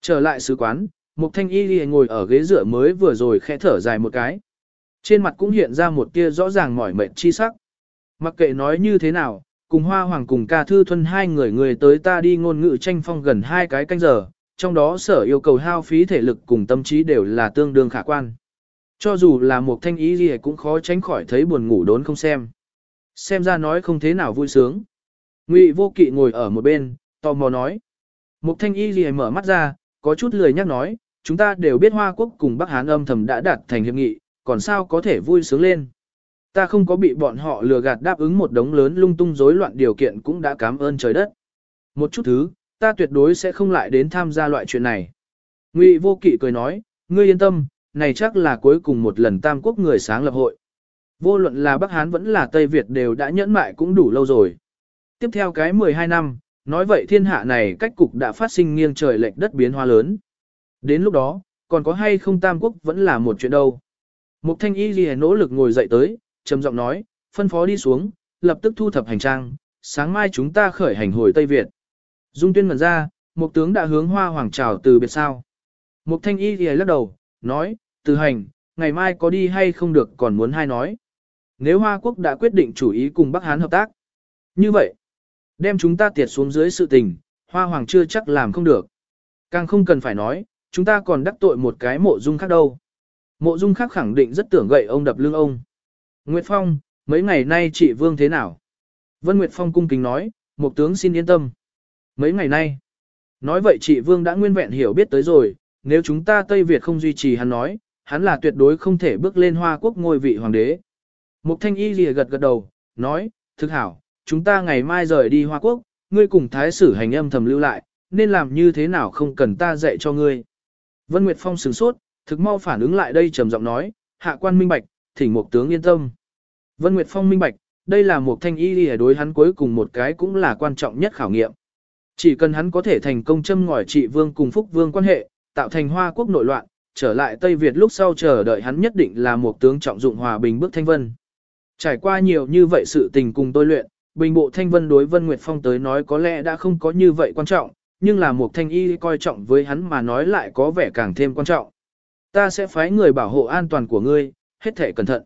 Trở lại sứ quán, một Thanh Y ngồi ở ghế dựa mới vừa rồi khẽ thở dài một cái. Trên mặt cũng hiện ra một tia rõ ràng mỏi mệt chi sắc. Mặc kệ nói như thế nào, cùng Hoa Hoàng cùng ca thư thuần hai người người tới ta đi ngôn ngữ tranh phong gần hai cái canh giờ, trong đó sở yêu cầu hao phí thể lực cùng tâm trí đều là tương đương khả quan. Cho dù là một thanh ý gì cũng khó tránh khỏi thấy buồn ngủ đốn không xem. Xem ra nói không thế nào vui sướng. Ngụy vô kỵ ngồi ở một bên, tò mò nói. Một thanh y gì mở mắt ra, có chút lười nhắc nói, chúng ta đều biết Hoa Quốc cùng Bắc Hán âm thầm đã đạt thành hiệp nghị, còn sao có thể vui sướng lên. Ta không có bị bọn họ lừa gạt đáp ứng một đống lớn lung tung rối loạn điều kiện cũng đã cảm ơn trời đất. Một chút thứ, ta tuyệt đối sẽ không lại đến tham gia loại chuyện này. Ngụy vô kỵ cười nói, ngươi yên tâm, này chắc là cuối cùng một lần tam quốc người sáng lập hội. Vô luận là Bắc Hán vẫn là Tây Việt đều đã nhẫn mại cũng đủ lâu rồi. Tiếp theo cái 12 năm, nói vậy thiên hạ này cách cục đã phát sinh nghiêng trời lệch đất biến hóa lớn. Đến lúc đó, còn có hay không tam quốc vẫn là một chuyện đâu. Mục thanh y ghi nỗ lực ngồi dậy tới, trầm giọng nói, phân phó đi xuống, lập tức thu thập hành trang, sáng mai chúng ta khởi hành hồi Tây Việt. Dung tuyên ngẩn ra, mục tướng đã hướng hoa hoàng trào từ biệt sao. Mục thanh y ghi lắc đầu, nói, từ hành, ngày mai có đi hay không được còn muốn hai nói. Nếu Hoa Quốc đã quyết định chủ ý cùng Bắc Hán hợp tác, như vậy, đem chúng ta tiệt xuống dưới sự tình, Hoa Hoàng chưa chắc làm không được. Càng không cần phải nói, chúng ta còn đắc tội một cái mộ dung khác đâu. Mộ dung khác khẳng định rất tưởng gậy ông đập lưng ông. Nguyệt Phong, mấy ngày nay chị Vương thế nào? Vân Nguyệt Phong cung kính nói, một tướng xin yên tâm. Mấy ngày nay, nói vậy chị Vương đã nguyên vẹn hiểu biết tới rồi, nếu chúng ta Tây Việt không duy trì hắn nói, hắn là tuyệt đối không thể bước lên hoa quốc ngôi vị hoàng đế. Mục thanh y lìa gật gật đầu, nói, thực hảo, chúng ta ngày mai rời đi hoa quốc, ngươi cùng thái sử hành âm thầm lưu lại, nên làm như thế nào không cần ta dạy cho ngươi. Vân Nguyệt Phong sửng sốt, thực mau phản ứng lại đây trầm giọng nói, hạ quan minh bạch, thỉnh một tướng yên tâm. Vân Nguyệt Phong minh bạch, đây là một thanh y lìa đối hắn cuối cùng một cái cũng là quan trọng nhất khảo nghiệm. Chỉ cần hắn có thể thành công châm ngòi trị vương cùng phúc vương quan hệ, tạo thành hoa quốc nội loạn, trở lại Tây Việt lúc sau chờ đợi hắn nhất định là một tướng trọng dụng hòa bình bước thanh vân. Trải qua nhiều như vậy sự tình cùng tôi luyện, bình bộ thanh vân đối Vân Nguyệt Phong tới nói có lẽ đã không có như vậy quan trọng, nhưng là một thanh y coi trọng với hắn mà nói lại có vẻ càng thêm quan trọng. Ta sẽ phái người bảo hộ an toàn của ngươi, hết thể cẩn thận.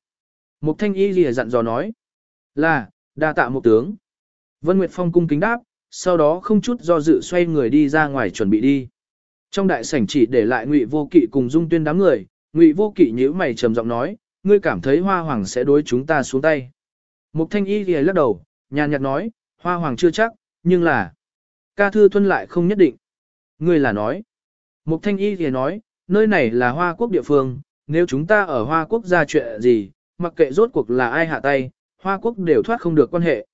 Mục thanh y lìa dặn dò nói. Là, đa tạ một tướng. Vân Nguyệt Phong cung kính đáp, sau đó không chút do dự xoay người đi ra ngoài chuẩn bị đi. Trong đại sảnh chỉ để lại Ngụy Vô Kỵ cùng Dung Tuyên đám người, Ngụy Vô Kỵ nhíu mày trầm giọng nói, ngươi cảm thấy Hoa Hoàng sẽ đối chúng ta xuống tay. Mục Thanh Y lìa lắc đầu, nhàn nhạt nói, Hoa Hoàng chưa chắc, nhưng là ca thư thuân lại không nhất định. Ngươi là nói. Mục Thanh Y lìa nói, nơi này là Hoa Quốc địa phương, nếu chúng ta ở Hoa Quốc ra chuyện gì, mặc kệ rốt cuộc là ai hạ tay, Hoa Quốc đều thoát không được quan hệ.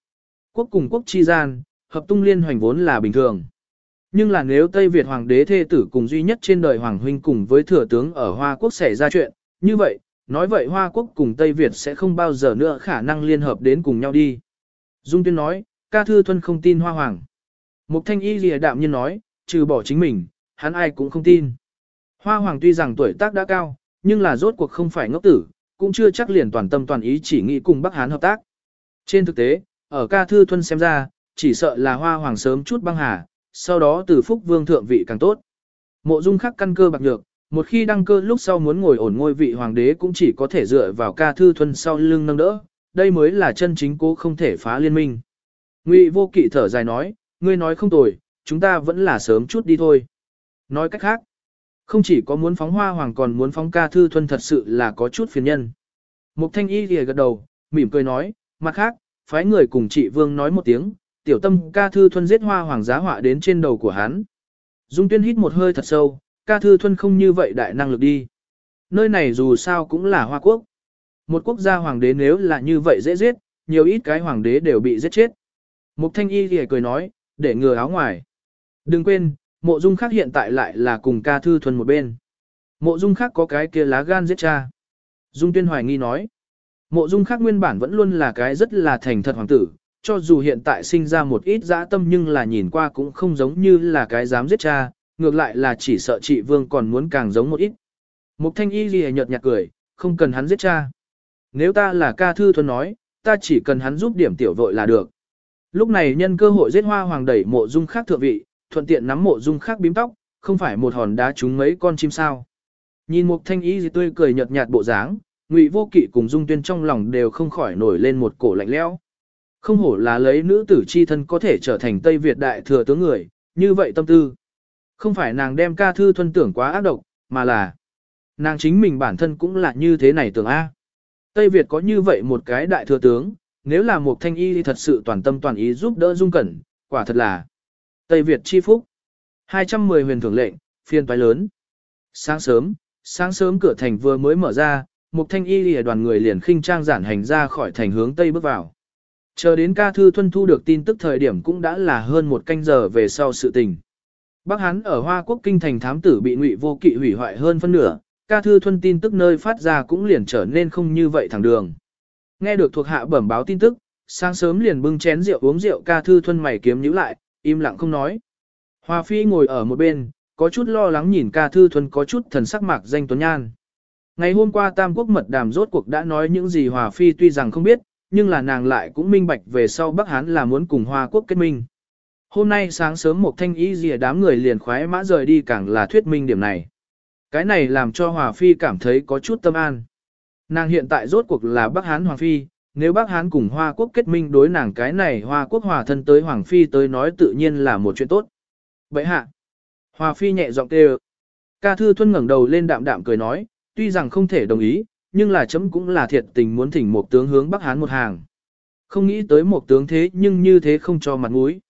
Quốc cùng quốc chi gian, hợp tung liên hoành vốn là bình thường. Nhưng là nếu Tây Việt Hoàng đế thê tử cùng duy nhất trên đời Hoàng huynh cùng với thừa tướng ở Hoa Quốc xảy ra chuyện, như vậy, nói vậy Hoa Quốc cùng Tây Việt sẽ không bao giờ nữa khả năng liên hợp đến cùng nhau đi. Dung Tuyên nói, ca thư thuân không tin Hoa Hoàng. Mục Thanh Y lìa đạm nhiên nói, trừ bỏ chính mình, hắn ai cũng không tin. Hoa Hoàng tuy rằng tuổi tác đã cao, nhưng là rốt cuộc không phải ngốc tử, cũng chưa chắc liền toàn tâm toàn ý chỉ nghĩ cùng Bắc Hán hợp tác. Trên thực tế, ở ca thư thuân xem ra, chỉ sợ là Hoa Hoàng sớm chút băng hà, sau đó từ phúc vương thượng vị càng tốt. Mộ dung khắc căn cơ bạc nhược, một khi đăng cơ lúc sau muốn ngồi ổn ngôi vị hoàng đế cũng chỉ có thể dựa vào ca thư thuần sau lưng nâng đỡ, đây mới là chân chính cố không thể phá liên minh. Ngụy vô kỵ thở dài nói, ngươi nói không tồi, chúng ta vẫn là sớm chút đi thôi. Nói cách khác, không chỉ có muốn phóng hoa hoàng còn muốn phóng ca thư thuần thật sự là có chút phiền nhân. Mục thanh y thì gật đầu, mỉm cười nói, Mặt khác, phái người cùng chị Vương nói một tiếng, tiểu tâm ca thư thuần giết hoa hoàng giá họa đến trên đầu của hắn. Dung tuyên hít một hơi thật sâu, ca thư thuần không như vậy đại năng lực đi. Nơi này dù sao cũng là hoa quốc. Một quốc gia hoàng đế nếu là như vậy dễ giết, nhiều ít cái hoàng đế đều bị giết chết. Mục thanh y thì cười nói, để ngừa áo ngoài. Đừng quên, mộ dung khác hiện tại lại là cùng ca thư thuần một bên. Mộ dung khác có cái kia lá gan giết cha. Dung tuyên hoài nghi nói. Mộ dung khác nguyên bản vẫn luôn là cái rất là thành thật hoàng tử, cho dù hiện tại sinh ra một ít dã tâm nhưng là nhìn qua cũng không giống như là cái dám giết cha, ngược lại là chỉ sợ chị vương còn muốn càng giống một ít. Mục thanh y gì nhợt nhạt cười, không cần hắn giết cha. Nếu ta là ca thư thuần nói, ta chỉ cần hắn giúp điểm tiểu vội là được. Lúc này nhân cơ hội giết hoa hoàng đẩy mộ dung khác thượng vị, thuận tiện nắm mộ dung khác bím tóc, không phải một hòn đá trúng mấy con chim sao. Nhìn một thanh ý gì tươi cười nhợt nhạt bộ dáng, ngụy vô kỵ cùng dung tuyên trong lòng đều không khỏi nổi lên một cổ lạnh lẽo. Không hổ là lấy nữ tử chi thân có thể trở thành Tây Việt đại thừa tướng người, như vậy tâm tư. Không phải nàng đem ca thư thuân tưởng quá ác độc, mà là nàng chính mình bản thân cũng là như thế này tưởng A. Tây Việt có như vậy một cái đại thừa tướng, nếu là một thanh y thì thật sự toàn tâm toàn ý giúp đỡ dung cẩn, quả thật là Tây Việt chi phúc. 210 huyền thưởng lệnh, phiên toái lớn. Sáng sớm, sáng sớm cửa thành vừa mới mở ra, một thanh y lìa đoàn người liền khinh trang giản hành ra khỏi thành hướng Tây bước vào. Chờ đến ca thư thuân thu được tin tức thời điểm cũng đã là hơn một canh giờ về sau sự tình. Bắc Hán ở Hoa Quốc kinh thành thám tử bị ngụy vô kỵ hủy hoại hơn phân nửa, ca thư thuân tin tức nơi phát ra cũng liền trở nên không như vậy thẳng đường. Nghe được thuộc hạ bẩm báo tin tức, sáng sớm liền bưng chén rượu uống rượu ca thư thuân mày kiếm nhíu lại, im lặng không nói. Hoa phi ngồi ở một bên, có chút lo lắng nhìn ca thư thuần có chút thần sắc mạc danh tuấn nhan. Ngày hôm qua Tam Quốc mật đàm rốt cuộc đã nói những gì Hòa Phi tuy rằng không biết, nhưng là nàng lại cũng minh bạch về sau Bắc Hán là muốn cùng Hoa Quốc kết minh. Hôm nay sáng sớm một thanh ý gì đám người liền khoái mã rời đi càng là thuyết minh điểm này. Cái này làm cho Hòa Phi cảm thấy có chút tâm an. Nàng hiện tại rốt cuộc là Bắc Hán Hoàng Phi, nếu Bắc Hán cùng Hoa Quốc kết minh đối nàng cái này Hoa Quốc hòa thân tới Hoàng Phi tới nói tự nhiên là một chuyện tốt. Vậy hạ, Hoa Phi nhẹ giọng kêu. Ca Thư Thuân ngẩng đầu lên đạm đạm cười nói, tuy rằng không thể đồng ý, nhưng là chấm cũng là thiệt tình muốn thỉnh một tướng hướng Bắc Hán một hàng. Không nghĩ tới một tướng thế nhưng như thế không cho mặt mũi.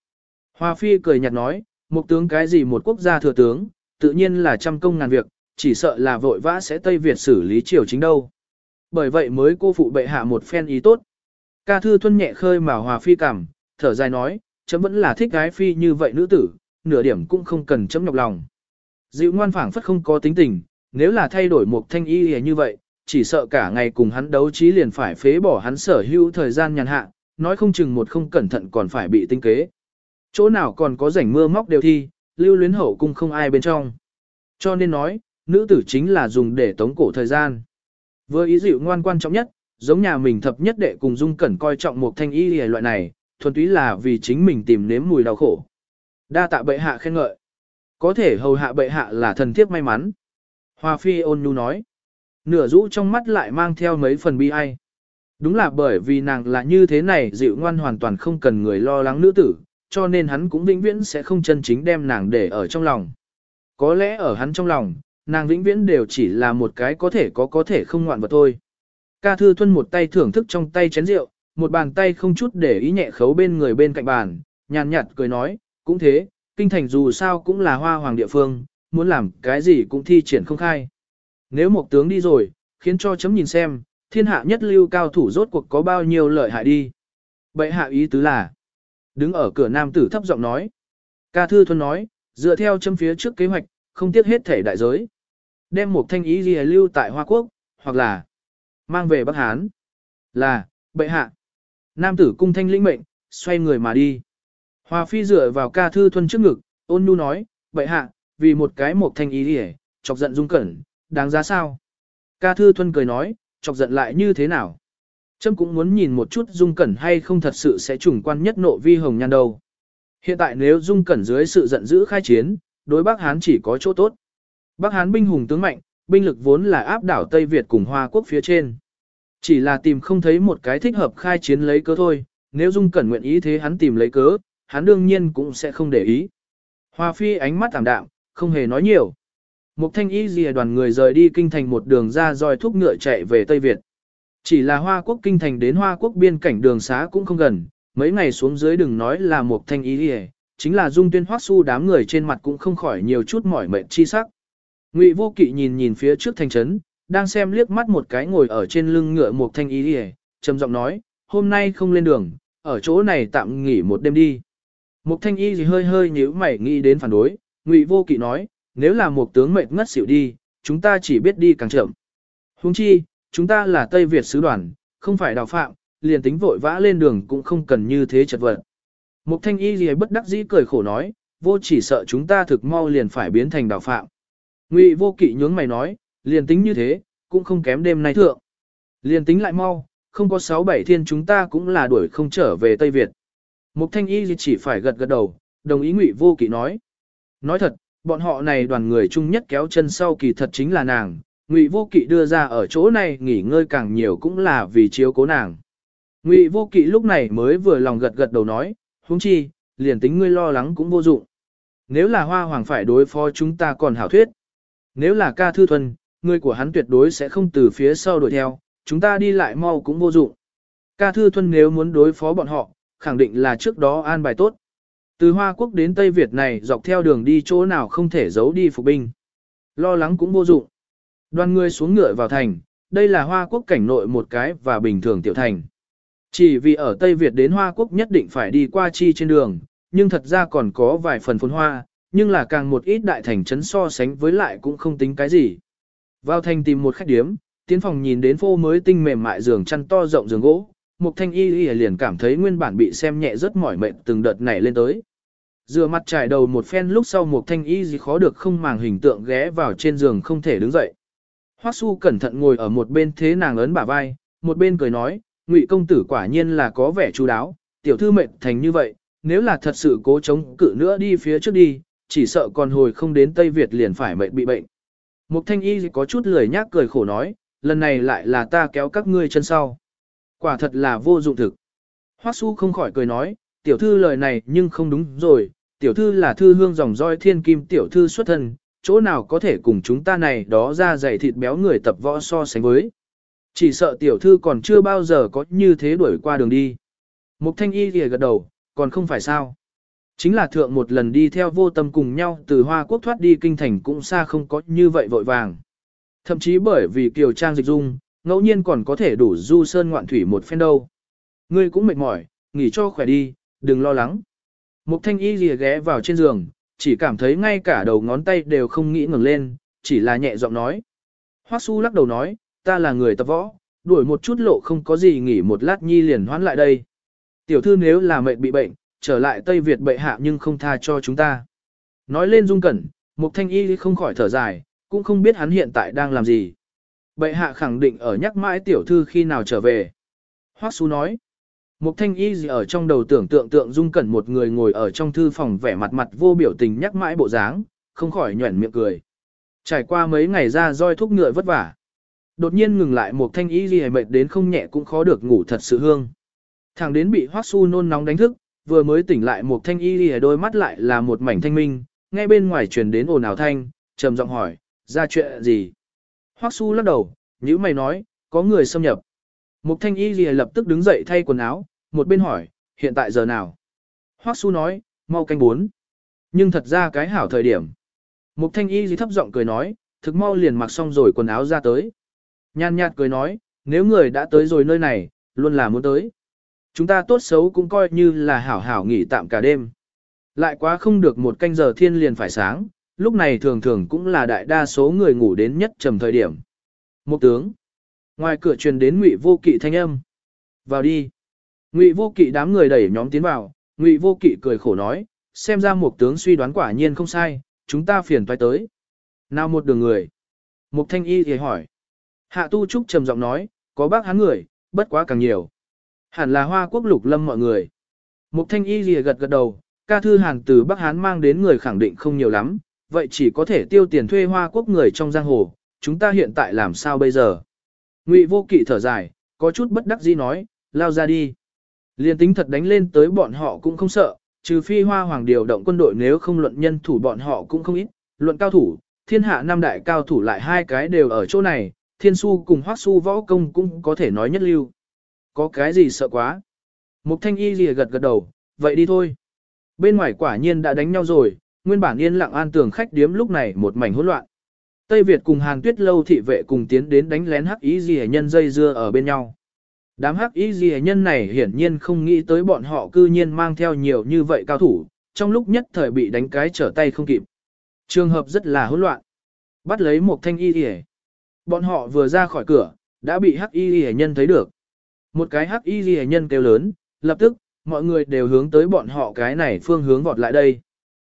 Hoa Phi cười nhạt nói, một tướng cái gì một quốc gia thừa tướng, tự nhiên là trăm công ngàn việc, chỉ sợ là vội vã sẽ Tây Việt xử lý triều chính đâu bởi vậy mới cô phụ bệ hạ một phen ý tốt. Ca thư thuân nhẹ khơi mà hòa phi cảm, thở dài nói, chấm vẫn là thích gái phi như vậy nữ tử, nửa điểm cũng không cần chấm nhọc lòng. Dịu ngoan phảng phất không có tính tình, nếu là thay đổi một thanh y như vậy, chỉ sợ cả ngày cùng hắn đấu trí liền phải phế bỏ hắn sở hữu thời gian nhàn hạ, nói không chừng một không cẩn thận còn phải bị tinh kế. Chỗ nào còn có rảnh mưa móc đều thi, lưu luyến hậu cung không ai bên trong. Cho nên nói, nữ tử chính là dùng để tống cổ thời gian. Vừa ý dịu ngoan quan trọng nhất, giống nhà mình thập nhất đệ cùng dung cẩn coi trọng một thanh y lìa loại này, thuần túy là vì chính mình tìm nếm mùi đau khổ. Đa tạ bệ hạ khen ngợi. Có thể hầu hạ bệ hạ là thần thiếp may mắn. Hoa phi ôn nhu nói. Nửa rũ trong mắt lại mang theo mấy phần bi ai. Đúng là bởi vì nàng là như thế này dịu ngoan hoàn toàn không cần người lo lắng nữ tử, cho nên hắn cũng vĩnh viễn sẽ không chân chính đem nàng để ở trong lòng. Có lẽ ở hắn trong lòng, nàng vĩnh viễn đều chỉ là một cái có thể có có thể không ngoạn vật thôi. Ca Thư Thuân một tay thưởng thức trong tay chén rượu, một bàn tay không chút để ý nhẹ khấu bên người bên cạnh bàn, nhàn nhạt cười nói, cũng thế, kinh thành dù sao cũng là hoa hoàng địa phương, muốn làm cái gì cũng thi triển không khai. Nếu một tướng đi rồi, khiến cho chấm nhìn xem, thiên hạ nhất lưu cao thủ rốt cuộc có bao nhiêu lợi hại đi. Bệ hạ ý tứ là, đứng ở cửa nam tử thấp giọng nói. Ca Thư Thuân nói, dựa theo chấm phía trước kế hoạch, không tiếc hết thể đại giới. Đem một thanh ý gì lưu tại Hoa Quốc, hoặc là mang về Bắc Hán. Là, bệ hạ. Nam tử cung thanh lĩnh mệnh, xoay người mà đi. Hoa phi dựa vào ca thư thuần trước ngực, ôn nhu nói, bệ hạ, vì một cái một thanh ý gì chọc giận dung cẩn, đáng giá sao? Ca thư thuần cười nói, chọc giận lại như thế nào? Trâm cũng muốn nhìn một chút dung cẩn hay không thật sự sẽ trùng quan nhất nộ vi hồng nhan đâu. Hiện tại nếu dung cẩn dưới sự giận dữ khai chiến, đối Bắc Hán chỉ có chỗ tốt. Bắc Hán binh hùng tướng mạnh, binh lực vốn là áp đảo Tây Việt cùng Hoa Quốc phía trên. Chỉ là tìm không thấy một cái thích hợp khai chiến lấy cớ thôi, nếu Dung Cẩn nguyện ý thế hắn tìm lấy cớ, hắn đương nhiên cũng sẽ không để ý. Hoa Phi ánh mắt thảm đạm, không hề nói nhiều. Mục thanh y dìa đoàn người rời đi kinh thành một đường ra dòi thúc ngựa chạy về Tây Việt. Chỉ là Hoa Quốc kinh thành đến Hoa Quốc biên cảnh đường xá cũng không gần, mấy ngày xuống dưới đừng nói là Mục thanh y dìa, chính là dung tuyên hoác su đám người trên mặt cũng không khỏi nhiều chút mỏi mệt chi sắc. Ngụy vô kỵ nhìn nhìn phía trước thành trấn, đang xem liếc mắt một cái ngồi ở trên lưng ngựa một thanh ý đi trầm giọng nói, hôm nay không lên đường, ở chỗ này tạm nghỉ một đêm đi. Một thanh y gì hơi hơi nhíu mày nghĩ đến phản đối, Ngụy vô kỵ nói, nếu là một tướng mệt ngất xỉu đi, chúng ta chỉ biết đi càng chậm. Huống chi, chúng ta là Tây Việt sứ đoàn, không phải đào phạm, liền tính vội vã lên đường cũng không cần như thế chật vật. Mục thanh y gì bất đắc dĩ cười khổ nói, vô chỉ sợ chúng ta thực mau liền phải biến thành đào phạm. Ngụy vô kỵ nhướng mày nói, liền tính như thế, cũng không kém đêm nay thượng. Liền tính lại mau, không có sáu bảy thiên chúng ta cũng là đuổi không trở về Tây Việt. Mục thanh y chỉ phải gật gật đầu, đồng ý ngụy vô kỵ nói. Nói thật, bọn họ này đoàn người chung nhất kéo chân sau kỳ thật chính là nàng, ngụy vô kỵ đưa ra ở chỗ này nghỉ ngơi càng nhiều cũng là vì chiếu cố nàng. Ngụy vô kỵ lúc này mới vừa lòng gật gật đầu nói, huống chi, liền tính ngươi lo lắng cũng vô dụng. Nếu là hoa hoàng phải đối phó chúng ta còn hảo thuyết. Nếu là ca thư thuần, người của hắn tuyệt đối sẽ không từ phía sau đuổi theo, chúng ta đi lại mau cũng vô dụng. Ca thư thuần nếu muốn đối phó bọn họ, khẳng định là trước đó an bài tốt. Từ Hoa Quốc đến Tây Việt này dọc theo đường đi chỗ nào không thể giấu đi phục binh. Lo lắng cũng vô dụng. Đoàn người xuống ngựa vào thành, đây là Hoa Quốc cảnh nội một cái và bình thường tiểu thành. Chỉ vì ở Tây Việt đến Hoa Quốc nhất định phải đi qua chi trên đường, nhưng thật ra còn có vài phần phồn hoa, nhưng là càng một ít đại thành trấn so sánh với lại cũng không tính cái gì. Vào thành tìm một khách điếm, tiến phòng nhìn đến phô mới tinh mềm mại giường chăn to rộng giường gỗ, Mục Thanh Y Y liền cảm thấy nguyên bản bị xem nhẹ rất mỏi mệt từng đợt nảy lên tới. dựa mặt trải đầu một phen lúc sau Mục Thanh Y gì khó được không màng hình tượng ghé vào trên giường không thể đứng dậy. Hoắc Su cẩn thận ngồi ở một bên thế nàng ấn bả vai, một bên cười nói, Ngụy công tử quả nhiên là có vẻ chú đáo, tiểu thư mệnh thành như vậy, nếu là thật sự cố chống cự nữa đi phía trước đi, chỉ sợ còn hồi không đến Tây Việt liền phải mệnh bị bệnh. Mục thanh y có chút lười nhác cười khổ nói, lần này lại là ta kéo các ngươi chân sau. Quả thật là vô dụng thực. Hoắc Su không khỏi cười nói, tiểu thư lời này nhưng không đúng rồi, tiểu thư là thư hương dòng roi thiên kim tiểu thư xuất thân, chỗ nào có thể cùng chúng ta này đó ra dày thịt béo người tập võ so sánh với. Chỉ sợ tiểu thư còn chưa bao giờ có như thế đuổi qua đường đi. Mục thanh y thì gật đầu, còn không phải sao. Chính là thượng một lần đi theo vô tâm cùng nhau từ Hoa Quốc thoát đi kinh thành cũng xa không có như vậy vội vàng. Thậm chí bởi vì kiều trang dịch dung, ngẫu nhiên còn có thể đủ du sơn ngoạn thủy một phen đâu. Ngươi cũng mệt mỏi, nghỉ cho khỏe đi, đừng lo lắng. Mục thanh y lìa ghé vào trên giường, chỉ cảm thấy ngay cả đầu ngón tay đều không nghĩ ngừng lên, chỉ là nhẹ giọng nói. Hoắc su lắc đầu nói, ta là người tập võ, đuổi một chút lộ không có gì nghỉ một lát nhi liền hoán lại đây. Tiểu thư nếu là mệnh bị bệnh, trở lại Tây Việt bệ hạ nhưng không tha cho chúng ta. Nói lên dung cẩn, Mục Thanh Y không khỏi thở dài, cũng không biết hắn hiện tại đang làm gì. Bệ hạ khẳng định ở nhắc mãi tiểu thư khi nào trở về. Hoắc Xu nói, Mục Thanh Y gì ở trong đầu tưởng tượng tượng dung cẩn một người ngồi ở trong thư phòng vẻ mặt mặt vô biểu tình nhắc mãi bộ dáng, không khỏi nhuẩn miệng cười. Trải qua mấy ngày ra roi thúc ngựa vất vả. Đột nhiên ngừng lại một thanh y gì mệt đến không nhẹ cũng khó được ngủ thật sự hương. Thằng đến bị Hoắc Su nôn nóng đánh thức, vừa mới tỉnh lại một thanh y gì đôi mắt lại là một mảnh thanh minh, ngay bên ngoài truyền đến ồn ào thanh, trầm giọng hỏi, ra chuyện gì? Hoắc Su lắc đầu, nhữ mày nói, có người xâm nhập. Một thanh y gì lập tức đứng dậy thay quần áo, một bên hỏi, hiện tại giờ nào? Hoắc Su nói, mau canh bốn. Nhưng thật ra cái hảo thời điểm. Một thanh y gì thấp giọng cười nói, thực mau liền mặc xong rồi quần áo ra tới. Nhàn nhạt cười nói, nếu người đã tới rồi nơi này, luôn là muốn tới. Chúng ta tốt xấu cũng coi như là hảo hảo nghỉ tạm cả đêm. Lại quá không được một canh giờ thiên liền phải sáng, lúc này thường thường cũng là đại đa số người ngủ đến nhất trầm thời điểm. Một tướng. Ngoài cửa truyền đến ngụy vô kỵ thanh âm. Vào đi. Ngụy vô kỵ đám người đẩy nhóm tiến vào, ngụy vô kỵ cười khổ nói, xem ra một tướng suy đoán quả nhiên không sai, chúng ta phiền toái tới. Nào một đường người. Mục thanh y thì hỏi. Hạ Tu Trúc trầm giọng nói, có bác hán người, bất quá càng nhiều. Hẳn là hoa quốc lục lâm mọi người. Mục thanh y lìa gật gật đầu, ca thư hàn từ Bắc Hán mang đến người khẳng định không nhiều lắm, vậy chỉ có thể tiêu tiền thuê hoa quốc người trong giang hồ, chúng ta hiện tại làm sao bây giờ? Ngụy vô kỵ thở dài, có chút bất đắc dĩ nói, lao ra đi. Liên tính thật đánh lên tới bọn họ cũng không sợ, trừ phi hoa hoàng điều động quân đội nếu không luận nhân thủ bọn họ cũng không ít, luận cao thủ, thiên hạ năm đại cao thủ lại hai cái đều ở chỗ này, thiên su cùng hoắc su võ công cũng có thể nói nhất lưu. Có cái gì sợ quá? Mục thanh y lìa gật gật đầu, vậy đi thôi. Bên ngoài quả nhiên đã đánh nhau rồi, nguyên bản yên lặng an tường khách điếm lúc này một mảnh hỗn loạn. Tây Việt cùng Hàn Tuyết lâu thị vệ cùng tiến đến đánh lén hắc ý Dì nhân dây dưa ở bên nhau. Đám hắc ý Dì nhân này hiển nhiên không nghĩ tới bọn họ cư nhiên mang theo nhiều như vậy cao thủ, trong lúc nhất thời bị đánh cái trở tay không kịp. Trường hợp rất là hỗn loạn. Bắt lấy một thanh y y Bọn họ vừa ra khỏi cửa, đã bị hắc y hệ nhân thấy được. Một cái hắc y hệ nhân kêu lớn, lập tức, mọi người đều hướng tới bọn họ cái này phương hướng vọt lại đây.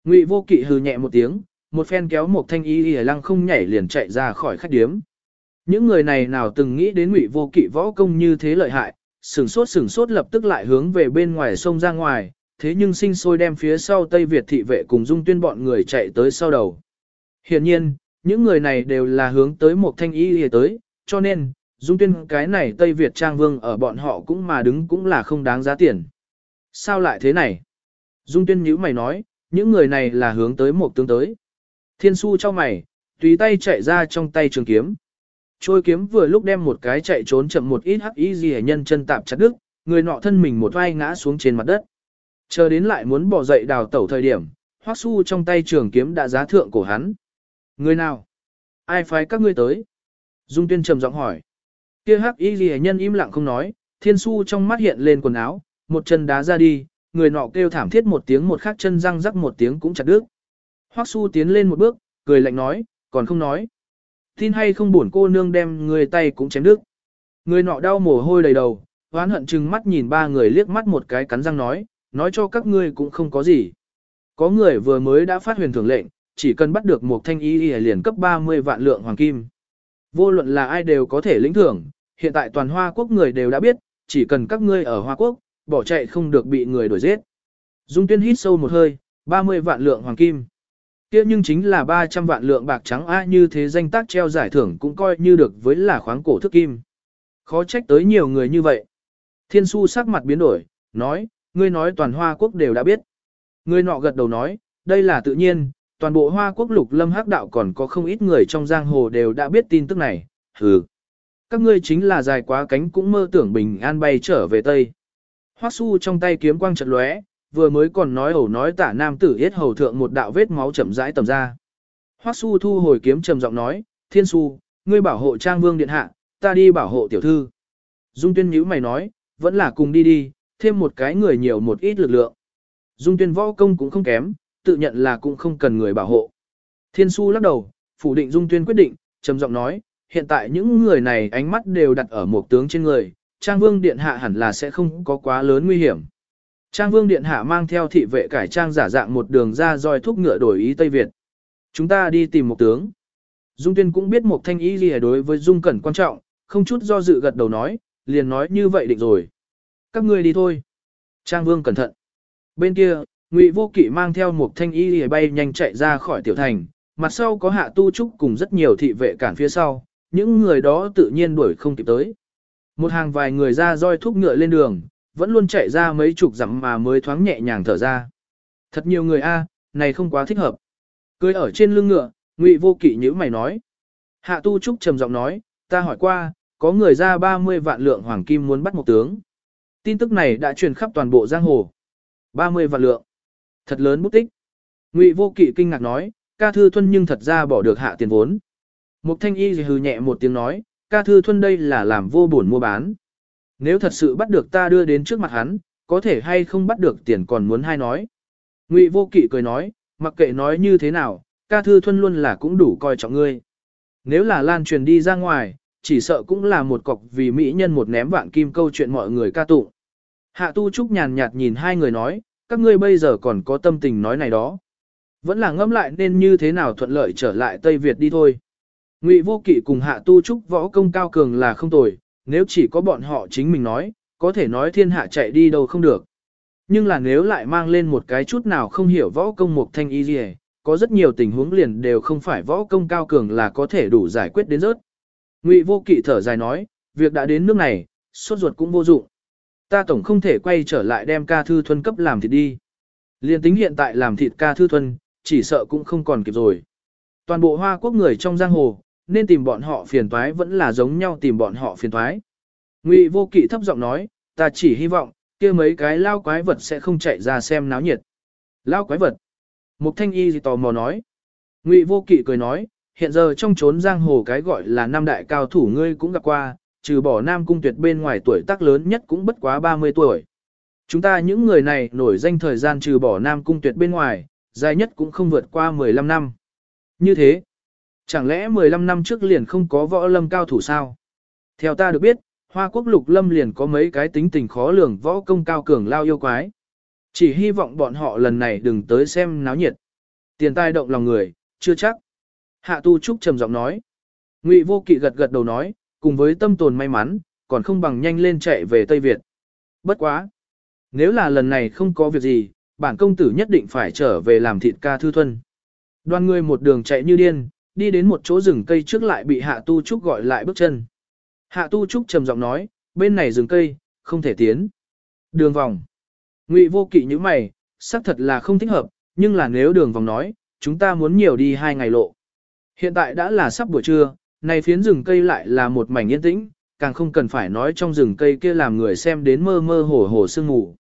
Ngụy vô kỵ hừ nhẹ một tiếng, một phen kéo một thanh y hệ lăng không nhảy liền chạy ra khỏi khách điếm. Những người này nào từng nghĩ đến ngụy vô kỵ võ công như thế lợi hại, sửng sốt sửng sốt lập tức lại hướng về bên ngoài sông ra ngoài, thế nhưng sinh sôi đem phía sau Tây Việt thị vệ cùng dung tuyên bọn người chạy tới sau đầu. Hiện nhiên, những người này đều là hướng tới một thanh y hề tới, cho nên, dung tuyên cái này Tây Việt trang vương ở bọn họ cũng mà đứng cũng là không đáng giá tiền. Sao lại thế này? Dung tuyên nhữ mày nói, những người này là hướng tới một tướng tới. Thiên su cho mày, tùy tay chạy ra trong tay trường kiếm. Trôi kiếm vừa lúc đem một cái chạy trốn chậm một ít hắc y gì nhân chân tạp chặt đứt, người nọ thân mình một vai ngã xuống trên mặt đất. Chờ đến lại muốn bỏ dậy đào tẩu thời điểm, hoắc su trong tay trường kiếm đã giá thượng cổ hắn. Người nào? Ai phái các ngươi tới? Dung tuyên trầm giọng hỏi. Kia hắc y ghi nhân im lặng không nói, thiên su trong mắt hiện lên quần áo, một chân đá ra đi, người nọ kêu thảm thiết một tiếng một khắc chân răng rắc một tiếng cũng chặt đứt. Hoắc su tiến lên một bước, cười lạnh nói, còn không nói. Tin hay không buồn cô nương đem người tay cũng chém đứt. Người nọ đau mồ hôi đầy đầu, oán hận chừng mắt nhìn ba người liếc mắt một cái cắn răng nói, nói cho các ngươi cũng không có gì. Có người vừa mới đã phát huyền thưởng lệnh, chỉ cần bắt được một thanh y liền cấp 30 vạn lượng hoàng kim. Vô luận là ai đều có thể lĩnh thưởng, hiện tại toàn Hoa Quốc người đều đã biết, chỉ cần các ngươi ở Hoa Quốc, bỏ chạy không được bị người đuổi giết. Dung Tuyên hít sâu một hơi, 30 vạn lượng hoàng kim. Kia nhưng chính là 300 vạn lượng bạc trắng a như thế danh tác treo giải thưởng cũng coi như được với là khoáng cổ thức kim. Khó trách tới nhiều người như vậy. Thiên su sắc mặt biến đổi, nói, ngươi nói toàn Hoa Quốc đều đã biết. Ngươi nọ gật đầu nói, đây là tự nhiên, toàn bộ Hoa Quốc lục lâm hắc đạo còn có không ít người trong giang hồ đều đã biết tin tức này, hừ. Các ngươi chính là dài quá cánh cũng mơ tưởng bình an bay trở về Tây. Hoắc su trong tay kiếm quang trận lóe, vừa mới còn nói ẩu nói tả nam tử yết hầu thượng một đạo vết máu chậm rãi tầm ra. Hoắc su thu hồi kiếm trầm giọng nói, thiên su, ngươi bảo hộ trang vương điện hạ, ta đi bảo hộ tiểu thư. Dung tuyên nhíu mày nói, vẫn là cùng đi đi, thêm một cái người nhiều một ít lực lượng. Dung tuyên võ công cũng không kém, tự nhận là cũng không cần người bảo hộ. Thiên su lắc đầu, phủ định dung tuyên quyết định, trầm giọng nói, hiện tại những người này ánh mắt đều đặt ở một tướng trên người, Trang Vương Điện Hạ hẳn là sẽ không có quá lớn nguy hiểm. Trang Vương Điện Hạ mang theo thị vệ cải trang giả dạng một đường ra roi thúc ngựa đổi ý Tây Việt. Chúng ta đi tìm một tướng. Dung Tuyên cũng biết một thanh ý gì đối với Dung Cẩn quan trọng, không chút do dự gật đầu nói, liền nói như vậy định rồi. Các ngươi đi thôi. Trang Vương cẩn thận. Bên kia, Ngụy Vô Kỵ mang theo một thanh y lìa bay nhanh chạy ra khỏi tiểu thành, mặt sau có Hạ Tu Trúc cùng rất nhiều thị vệ cản phía sau, những người đó tự nhiên đuổi không kịp tới. Một hàng vài người ra roi thúc ngựa lên đường, vẫn luôn chạy ra mấy chục dặm mà mới thoáng nhẹ nhàng thở ra. Thật nhiều người a, này không quá thích hợp. Cưới ở trên lưng ngựa, Ngụy Vô Kỵ nhíu mày nói. Hạ Tu Trúc trầm giọng nói, ta hỏi qua, có người ra 30 vạn lượng hoàng kim muốn bắt một tướng. Tin tức này đã truyền khắp toàn bộ giang hồ. 30 vạn lượng. Thật lớn bút tích. Ngụy Vô Kỵ kinh ngạc nói, ca thư thuân nhưng thật ra bỏ được hạ tiền vốn. Mục Thanh Y hừ nhẹ một tiếng nói, ca thư thuân đây là làm vô buồn mua bán. Nếu thật sự bắt được ta đưa đến trước mặt hắn, có thể hay không bắt được tiền còn muốn hay nói. Ngụy vô kỵ cười nói, mặc kệ nói như thế nào, ca thư thuân luôn là cũng đủ coi trọng ngươi. Nếu là lan truyền đi ra ngoài, chỉ sợ cũng là một cọc vì mỹ nhân một ném vạn kim câu chuyện mọi người ca tụng. Hạ tu trúc nhàn nhạt nhìn hai người nói, các ngươi bây giờ còn có tâm tình nói này đó. Vẫn là ngẫm lại nên như thế nào thuận lợi trở lại Tây Việt đi thôi. Ngụy Vô Kỵ cùng Hạ Tu Trúc võ công cao cường là không tồi, nếu chỉ có bọn họ chính mình nói, có thể nói thiên hạ chạy đi đâu không được. Nhưng là nếu lại mang lên một cái chút nào không hiểu võ công một thanh y gì, có rất nhiều tình huống liền đều không phải võ công cao cường là có thể đủ giải quyết đến rớt. Ngụy Vô Kỵ thở dài nói, việc đã đến nước này, sốt ruột cũng vô dụng. Ta tổng không thể quay trở lại đem ca thư thuần cấp làm thịt đi. Liên tính hiện tại làm thịt ca thư thuần, chỉ sợ cũng không còn kịp rồi. Toàn bộ Hoa Quốc người trong giang hồ, nên tìm bọn họ phiền toái vẫn là giống nhau tìm bọn họ phiền toái. Ngụy vô kỵ thấp giọng nói, ta chỉ hy vọng, kia mấy cái lao quái vật sẽ không chạy ra xem náo nhiệt. Lao quái vật. Mục thanh y gì tò mò nói. Ngụy vô kỵ cười nói, hiện giờ trong chốn giang hồ cái gọi là năm đại cao thủ ngươi cũng gặp qua, trừ bỏ nam cung tuyệt bên ngoài tuổi tác lớn nhất cũng bất quá 30 tuổi. Chúng ta những người này nổi danh thời gian trừ bỏ nam cung tuyệt bên ngoài, dài nhất cũng không vượt qua 15 năm. Như thế, chẳng lẽ 15 năm trước liền không có võ lâm cao thủ sao? Theo ta được biết, Hoa quốc lục lâm liền có mấy cái tính tình khó lường võ công cao cường lao yêu quái. Chỉ hy vọng bọn họ lần này đừng tới xem náo nhiệt. Tiền tai động lòng người, chưa chắc. Hạ tu trúc trầm giọng nói. Ngụy vô kỵ gật gật đầu nói, cùng với tâm tồn may mắn, còn không bằng nhanh lên chạy về Tây Việt. Bất quá. Nếu là lần này không có việc gì, bản công tử nhất định phải trở về làm thịt ca thư thuần. Đoàn người một đường chạy như điên, đi đến một chỗ rừng cây trước lại bị hạ tu trúc gọi lại bước chân. Hạ tu trúc trầm giọng nói, bên này rừng cây, không thể tiến. Đường vòng. Ngụy vô kỵ như mày, xác thật là không thích hợp, nhưng là nếu đường vòng nói, chúng ta muốn nhiều đi hai ngày lộ. Hiện tại đã là sắp buổi trưa, này phiến rừng cây lại là một mảnh yên tĩnh, càng không cần phải nói trong rừng cây kia làm người xem đến mơ mơ hồ hồ sương ngủ.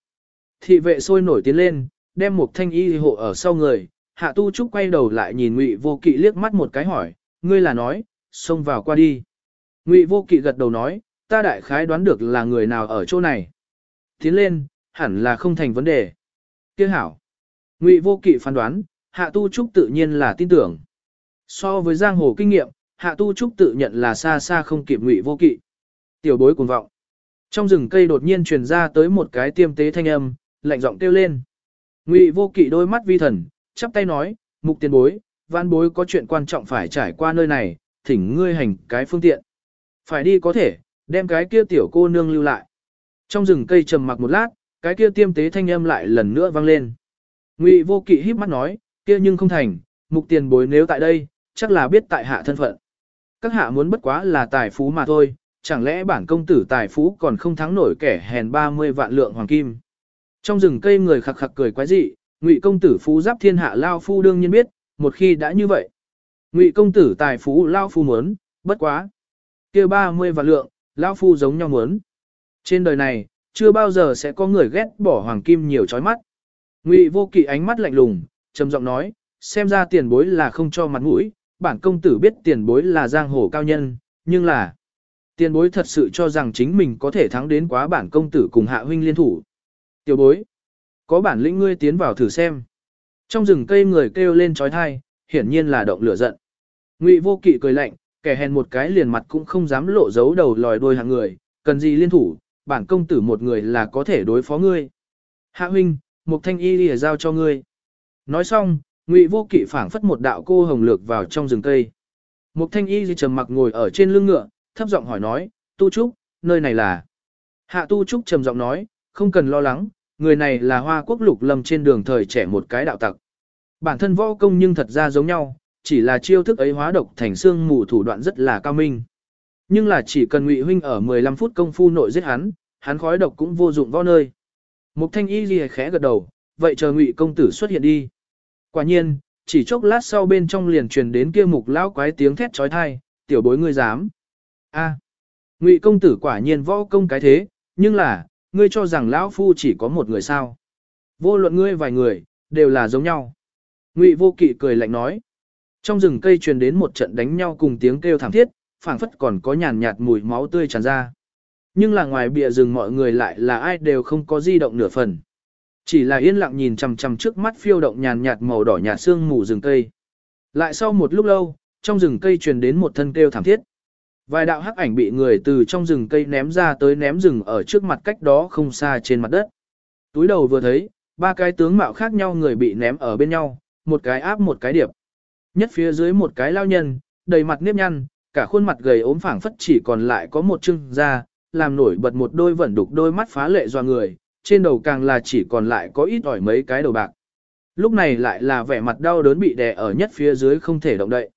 Thị vệ sôi nổi tiến lên, đem một thanh y hộ ở sau người, hạ tu trúc quay đầu lại nhìn ngụy vô kỵ liếc mắt một cái hỏi, ngươi là nói, xông vào qua đi. Ngụy vô kỵ gật đầu nói, ta đại khái đoán được là người nào ở chỗ này. Tiến lên, hẳn là không thành vấn đề. Kiếc hảo. Ngụy vô kỵ phán đoán, hạ tu trúc tự nhiên là tin tưởng. So với giang hồ kinh nghiệm, hạ tu trúc tự nhận là xa xa không kịp ngụy vô kỵ. Tiểu bối cuồng vọng. Trong rừng cây đột nhiên truyền ra tới một cái tiêm tế thanh âm, lạnh giọng kêu lên. Ngụy vô kỵ đôi mắt vi thần, chắp tay nói, mục tiền bối, văn bối có chuyện quan trọng phải trải qua nơi này, thỉnh ngươi hành cái phương tiện. Phải đi có thể, đem cái kia tiểu cô nương lưu lại. Trong rừng cây trầm mặc một lát, cái kia tiêm tế thanh âm lại lần nữa vang lên. Ngụy vô kỵ híp mắt nói, kia nhưng không thành, mục tiền bối nếu tại đây, chắc là biết tại hạ thân phận. Các hạ muốn bất quá là tài phú mà thôi, chẳng lẽ bản công tử tài phú còn không thắng nổi kẻ hèn 30 vạn lượng hoàng kim. Trong rừng cây người khặc khặc cười quái dị, Ngụy công tử phú giáp thiên hạ lao phu đương nhiên biết, một khi đã như vậy. Ngụy công tử tài phú lao phu muốn, bất quá kia 30 vạn lượng, lao phu giống nhau muốn. Trên đời này, chưa bao giờ sẽ có người ghét bỏ hoàng kim nhiều chói mắt. Ngụy vô kỵ ánh mắt lạnh lùng, trầm giọng nói, xem ra tiền bối là không cho mặt mũi, bản công tử biết tiền bối là giang hồ cao nhân, nhưng là tiền bối thật sự cho rằng chính mình có thể thắng đến quá bản công tử cùng hạ huynh liên thủ. Tiểu bối, có bản lĩnh ngươi tiến vào thử xem. Trong rừng cây người kêu lên trói thai, hiển nhiên là động lửa giận. Ngụy vô kỵ cười lạnh, kẻ hèn một cái liền mặt cũng không dám lộ giấu đầu lòi đuôi hạng người, cần gì liên thủ, bản công tử một người là có thể đối phó ngươi. Hạ huynh, một thanh y lìa giao cho ngươi. Nói xong, ngụy vô kỵ phảng phất một đạo cô hồng lược vào trong rừng cây. Một thanh y trầm mặc ngồi ở trên lưng ngựa, thấp giọng hỏi nói, tu trúc, nơi này là. Hạ tu trúc trầm giọng nói, không cần lo lắng, người này là hoa quốc lục lâm trên đường thời trẻ một cái đạo tặc. Bản thân võ công nhưng thật ra giống nhau, chỉ là chiêu thức ấy hóa độc thành xương mù thủ đoạn rất là cao minh. Nhưng là chỉ cần Ngụy huynh ở 15 phút công phu nội giết hắn, hắn khói độc cũng vô dụng võ nơi. Mục Thanh Y ghi khẽ gật đầu, vậy chờ Ngụy công tử xuất hiện đi. Quả nhiên, chỉ chốc lát sau bên trong liền truyền đến kia mục lão quái tiếng thét chói tai, "Tiểu bối ngươi dám?" "A." Ngụy công tử quả nhiên võ công cái thế, nhưng là, ngươi cho rằng lão phu chỉ có một người sao? Vô luận ngươi vài người, đều là giống nhau. Ngụy Vô Kỵ cười lạnh nói. Trong rừng cây truyền đến một trận đánh nhau cùng tiếng kêu thảm thiết, phảng phất còn có nhàn nhạt mùi máu tươi tràn ra. Nhưng là ngoài bìa rừng mọi người lại là ai đều không có di động nửa phần. Chỉ là yên lặng nhìn chằm chằm trước mắt phiêu động nhàn nhạt màu đỏ nhạt xương mù rừng cây. Lại sau một lúc lâu, trong rừng cây truyền đến một thân kêu thảm thiết. Vài đạo hắc ảnh bị người từ trong rừng cây ném ra tới ném rừng ở trước mặt cách đó không xa trên mặt đất. Túi đầu vừa thấy, ba cái tướng mạo khác nhau người bị ném ở bên nhau, một cái áp một cái điệp. Nhất phía dưới một cái lao nhân, đầy mặt nếp nhăn, cả khuôn mặt gầy ốm phảng phất chỉ còn lại có một chưng da, làm nổi bật một đôi vẩn đục đôi mắt phá lệ doa người, trên đầu càng là chỉ còn lại có ít ỏi mấy cái đầu bạc. Lúc này lại là vẻ mặt đau đớn bị đè ở nhất phía dưới không thể động đậy.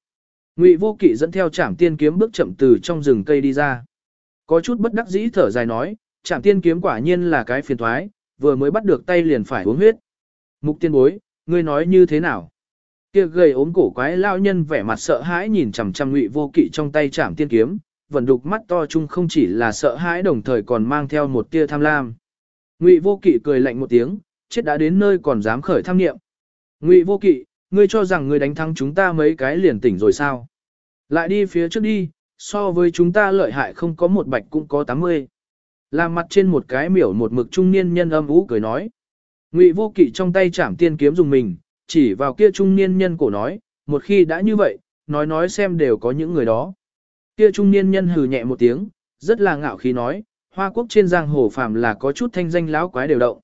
Ngụy Vô Kỵ dẫn theo Trảm Tiên kiếm bước chậm từ trong rừng cây đi ra. Có chút bất đắc dĩ thở dài nói, Trảm Tiên kiếm quả nhiên là cái phiền toái, vừa mới bắt được tay liền phải uống huyết. Mục Tiên bối, ngươi nói như thế nào? Kia gầy ốm cổ quái lao nhân vẻ mặt sợ hãi nhìn chằm chằm Ngụy Vô Kỵ trong tay trảm tiên kiếm, vẫn đục mắt to chung không chỉ là sợ hãi đồng thời còn mang theo một tia tham lam. Ngụy Vô Kỵ cười lạnh một tiếng, chết đã đến nơi còn dám khởi tham niệm. Ngụy Vô Kỵ, ngươi cho rằng ngươi đánh thắng chúng ta mấy cái liền tỉnh rồi sao? Lại đi phía trước đi, so với chúng ta lợi hại không có một bạch cũng có 80. Làm mặt trên một cái miểu một mực trung niên nhân âm ú cười nói. Ngụy Vô Kỵ trong tay chạm tiên kiếm dùng mình, chỉ vào kia trung niên nhân cổ nói, một khi đã như vậy, nói nói xem đều có những người đó. Kia trung niên nhân hừ nhẹ một tiếng, rất là ngạo khí nói, Hoa quốc trên giang hồ phàm là có chút thanh danh láo quái đều động.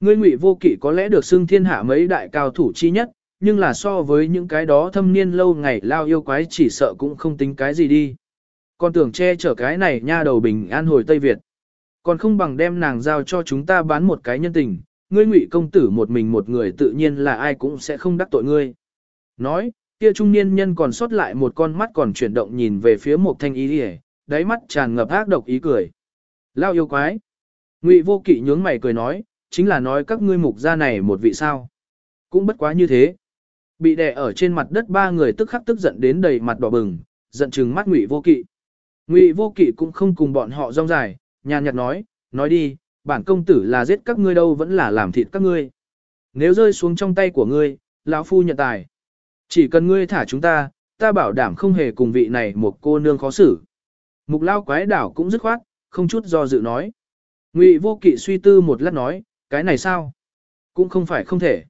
Ngươi Ngụy Vô Kỵ có lẽ được xưng thiên hạ mấy đại cao thủ chi nhất, nhưng là so với những cái đó thâm niên lâu ngày lao yêu quái chỉ sợ cũng không tính cái gì đi. Con tưởng che chở cái này nha đầu bình an hồi Tây Việt. Còn không bằng đem nàng giao cho chúng ta bán một cái nhân tình, ngươi ngụy công tử một mình một người tự nhiên là ai cũng sẽ không đắc tội ngươi. Nói, kia trung niên nhân còn sót lại một con mắt còn chuyển động nhìn về phía một thanh ý đi đáy mắt tràn ngập ác độc ý cười. Lao yêu quái. Ngụy vô kỵ nhướng mày cười nói, chính là nói các ngươi mục gia này một vị sao. Cũng bất quá như thế. Bị đè ở trên mặt đất ba người tức khắc tức giận đến đầy mặt đỏ bừng, giận chừng mắt Ngụy vô kỵ. Ngụy vô kỵ cũng không cùng bọn họ rong dài, nhàn nhạt nói, nói đi, bản công tử là giết các ngươi đâu vẫn là làm thịt các ngươi. Nếu rơi xuống trong tay của ngươi, lão phu nhận tài. Chỉ cần ngươi thả chúng ta, ta bảo đảm không hề cùng vị này một cô nương khó xử. Mục lao quái đảo cũng dứt khoát, không chút do dự nói. Ngụy vô kỵ suy tư một lát nói, cái này sao? Cũng không phải không thể.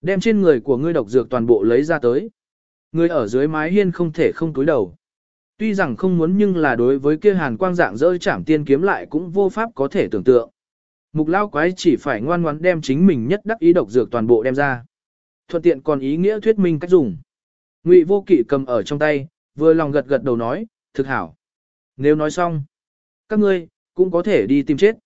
Đem trên người của ngươi độc dược toàn bộ lấy ra tới. Ngươi ở dưới mái hiên không thể không túi đầu. Tuy rằng không muốn nhưng là đối với kia hàn quang dạng dỡ chảm tiên kiếm lại cũng vô pháp có thể tưởng tượng. Mục lao quái chỉ phải ngoan ngoãn đem chính mình nhất đắc ý độc dược toàn bộ đem ra. Thuận tiện còn ý nghĩa thuyết minh cách dùng. Ngụy vô kỵ cầm ở trong tay, vừa lòng gật gật đầu nói, thực hảo. Nếu nói xong, các ngươi, cũng có thể đi tìm chết.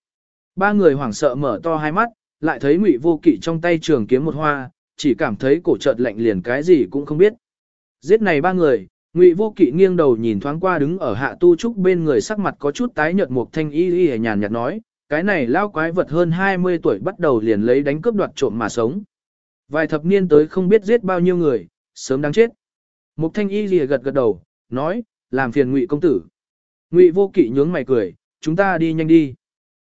Ba người hoảng sợ mở to hai mắt, lại thấy ngụy vô kỵ trong tay trường kiếm một hoa, chỉ cảm thấy cổ chợt lạnh liền cái gì cũng không biết. Giết này ba người, ngụy vô kỵ nghiêng đầu nhìn thoáng qua đứng ở hạ tu trúc bên người sắc mặt có chút tái nhợt một thanh y y nhàn nhạt nói, cái này lao quái vật hơn 20 tuổi bắt đầu liền lấy đánh cướp đoạt trộm mà sống. Vài thập niên tới không biết giết bao nhiêu người, sớm đáng chết. Mục thanh y lìa gật gật đầu, nói, làm phiền ngụy công tử. Ngụy vô kỵ nhướng mày cười, chúng ta đi nhanh đi.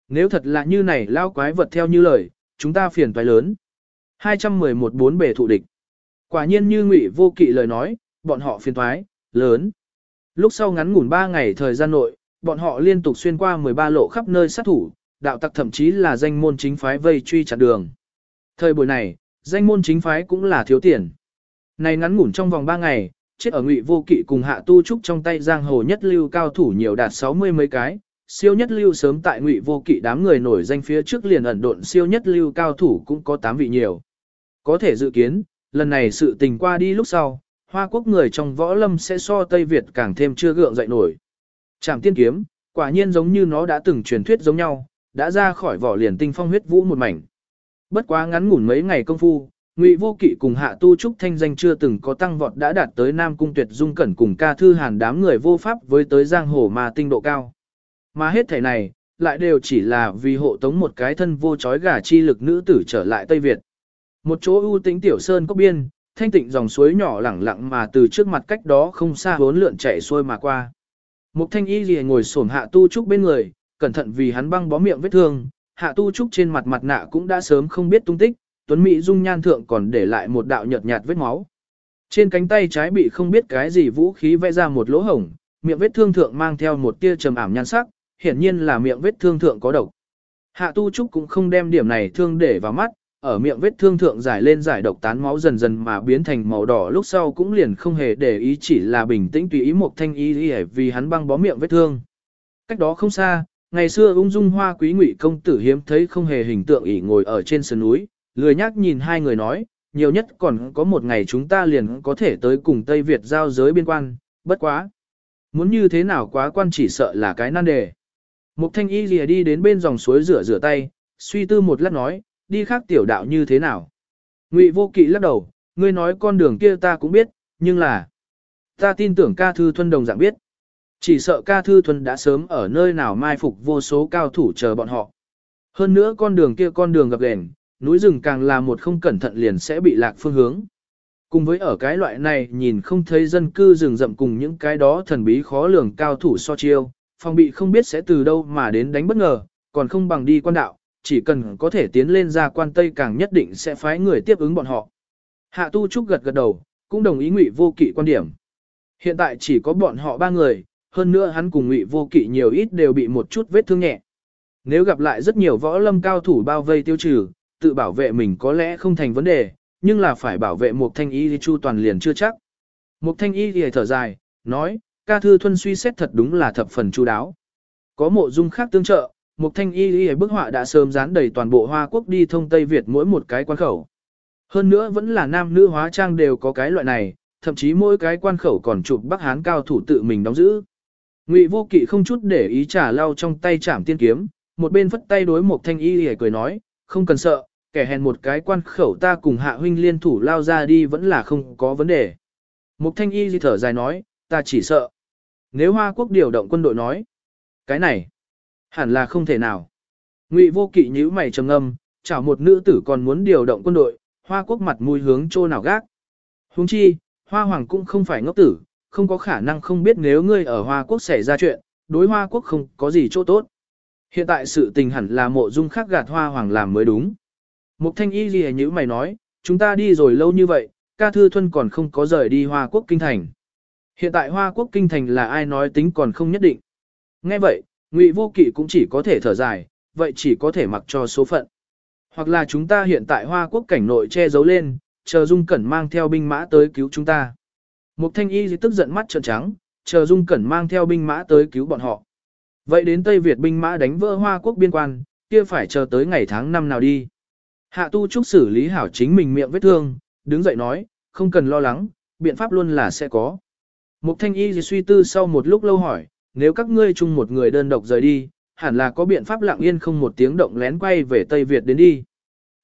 Nếu thật là như này lao quái vật theo như lời, chúng ta phiền toái lớn. 211 bốn bề thụ địch. Quả nhiên như ngụy vô kỵ lời nói, bọn họ phiền toái, lớn. Lúc sau ngắn ngủn 3 ngày thời gian nội, bọn họ liên tục xuyên qua 13 lộ khắp nơi sát thủ, đạo tặc thậm chí là danh môn chính phái vây truy chặt đường. Thời buổi này, danh môn chính phái cũng là thiếu tiền. Này ngắn ngủn trong vòng 3 ngày, chết ở ngụy vô kỵ cùng hạ tu trúc trong tay giang hồ nhất lưu cao thủ nhiều đạt 60 mấy cái, siêu nhất lưu sớm tại ngụy vô kỵ đám người nổi danh phía trước liền ẩn độn siêu nhất lưu cao thủ cũng có 8 vị nhiều. Có thể dự kiến, lần này sự tình qua đi lúc sau, Hoa quốc người trong võ lâm sẽ so Tây Việt càng thêm chưa gượng dậy nổi. Trảm tiên kiếm, quả nhiên giống như nó đã từng truyền thuyết giống nhau, đã ra khỏi vỏ liền tinh phong huyết vũ một mảnh. Bất quá ngắn ngủn mấy ngày công phu, Ngụy Vô Kỵ cùng Hạ Tu Trúc thanh danh chưa từng có tăng vọt đã đạt tới Nam Cung Tuyệt Dung cẩn cùng ca thư hàn đám người vô pháp với tới giang hồ mà tinh độ cao. Mà hết thể này, lại đều chỉ là vì hộ tống một cái thân vô chói gà chi lực nữ tử trở lại Tây Việt. Một chỗ ưu tính tiểu sơn có biên, thanh tịnh dòng suối nhỏ lẳng lặng mà từ trước mặt cách đó không xa vốn lượn chạy xuôi mà qua. Mục thanh y lìa ngồi xổm hạ tu trúc bên người, cẩn thận vì hắn băng bó miệng vết thương, hạ tu trúc trên mặt mặt nạ cũng đã sớm không biết tung tích, tuấn mỹ dung nhan thượng còn để lại một đạo nhợt nhạt vết máu. Trên cánh tay trái bị không biết cái gì vũ khí vẽ ra một lỗ hổng, miệng vết thương thượng mang theo một tia trầm ảm nhan sắc, hiển nhiên là miệng vết thương thượng có độc. Hạ tu trúc cũng không đem điểm này thương để vào mắt, ở miệng vết thương thượng giải lên giải độc tán máu dần dần mà biến thành màu đỏ lúc sau cũng liền không hề để ý chỉ là bình tĩnh tùy ý một thanh y vì hắn băng bó miệng vết thương. Cách đó không xa, ngày xưa ung dung hoa quý ngụy công tử hiếm thấy không hề hình tượng ỉ ngồi ở trên sườn núi, lười nhác nhìn hai người nói, nhiều nhất còn có một ngày chúng ta liền có thể tới cùng Tây Việt giao giới biên quan, bất quá. Muốn như thế nào quá quan chỉ sợ là cái nan đề. Mục thanh y lìa đi đến bên dòng suối rửa rửa tay, suy tư một lát nói, đi khác tiểu đạo như thế nào. Ngụy vô kỵ lắc đầu, ngươi nói con đường kia ta cũng biết, nhưng là, ta tin tưởng ca thư thuần đồng dạng biết. Chỉ sợ ca thư thuần đã sớm ở nơi nào mai phục vô số cao thủ chờ bọn họ. Hơn nữa con đường kia con đường gặp gền, núi rừng càng là một không cẩn thận liền sẽ bị lạc phương hướng. Cùng với ở cái loại này nhìn không thấy dân cư rừng rậm cùng những cái đó thần bí khó lường cao thủ so chiêu, phòng bị không biết sẽ từ đâu mà đến đánh bất ngờ, còn không bằng đi quan đạo, chỉ cần có thể tiến lên ra quan Tây càng nhất định sẽ phái người tiếp ứng bọn họ. Hạ Tu Trúc gật gật đầu, cũng đồng ý Ngụy Vô Kỵ quan điểm. Hiện tại chỉ có bọn họ ba người, hơn nữa hắn cùng Ngụy Vô Kỵ nhiều ít đều bị một chút vết thương nhẹ. Nếu gặp lại rất nhiều võ lâm cao thủ bao vây tiêu trừ, tự bảo vệ mình có lẽ không thành vấn đề, nhưng là phải bảo vệ một thanh y thì chu toàn liền chưa chắc. Một thanh y thì thở dài, nói, ca thư thuân suy xét thật đúng là thập phần chu đáo. Có mộ dung khác tương trợ, một thanh y thì bức họa đã sớm dán đầy toàn bộ Hoa Quốc đi thông Tây Việt mỗi một cái quan khẩu. Hơn nữa vẫn là nam nữ hóa trang đều có cái loại này, thậm chí mỗi cái quan khẩu còn chụp Bắc Hán cao thủ tự mình đóng giữ. Ngụy Vô Kỵ không chút để ý trả lau trong tay chạm tiên kiếm, một bên phất tay đối một thanh y thì cười nói, không cần sợ, kẻ hèn một cái quan khẩu ta cùng hạ huynh liên thủ lao ra đi vẫn là không có vấn đề. Mục thanh y di thở dài nói, ta chỉ sợ. Nếu Hoa Quốc điều động quân đội nói, cái này, hẳn là không thể nào. Ngụy vô kỵ nhíu mày trầm ngâm, chảo một nữ tử còn muốn điều động quân đội, Hoa Quốc mặt mũi hướng trô nào gác. Huống chi, Hoa Hoàng cũng không phải ngốc tử, không có khả năng không biết nếu ngươi ở Hoa Quốc xảy ra chuyện, đối Hoa Quốc không có gì chỗ tốt. Hiện tại sự tình hẳn là mộ dung khác gạt Hoa Hoàng làm mới đúng. Mục thanh y gì như mày nói, chúng ta đi rồi lâu như vậy, ca thư thuân còn không có rời đi Hoa Quốc Kinh Thành. Hiện tại Hoa Quốc Kinh Thành là ai nói tính còn không nhất định. Nghe vậy, Ngụy Vô Kỵ cũng chỉ có thể thở dài, vậy chỉ có thể mặc cho số phận. Hoặc là chúng ta hiện tại Hoa Quốc cảnh nội che giấu lên, chờ Dung Cẩn mang theo binh mã tới cứu chúng ta. Mục Thanh Y tức giận mắt trợn trắng, chờ Dung Cẩn mang theo binh mã tới cứu bọn họ. Vậy đến Tây Việt binh mã đánh vỡ Hoa Quốc biên quan, kia phải chờ tới ngày tháng năm nào đi. Hạ tu trúc xử lý hảo chính mình miệng vết thương, đứng dậy nói, không cần lo lắng, biện pháp luôn là sẽ có. Mục thanh y suy tư sau một lúc lâu hỏi, nếu các ngươi chung một người đơn độc rời đi, hẳn là có biện pháp lặng yên không một tiếng động lén quay về Tây Việt đến đi.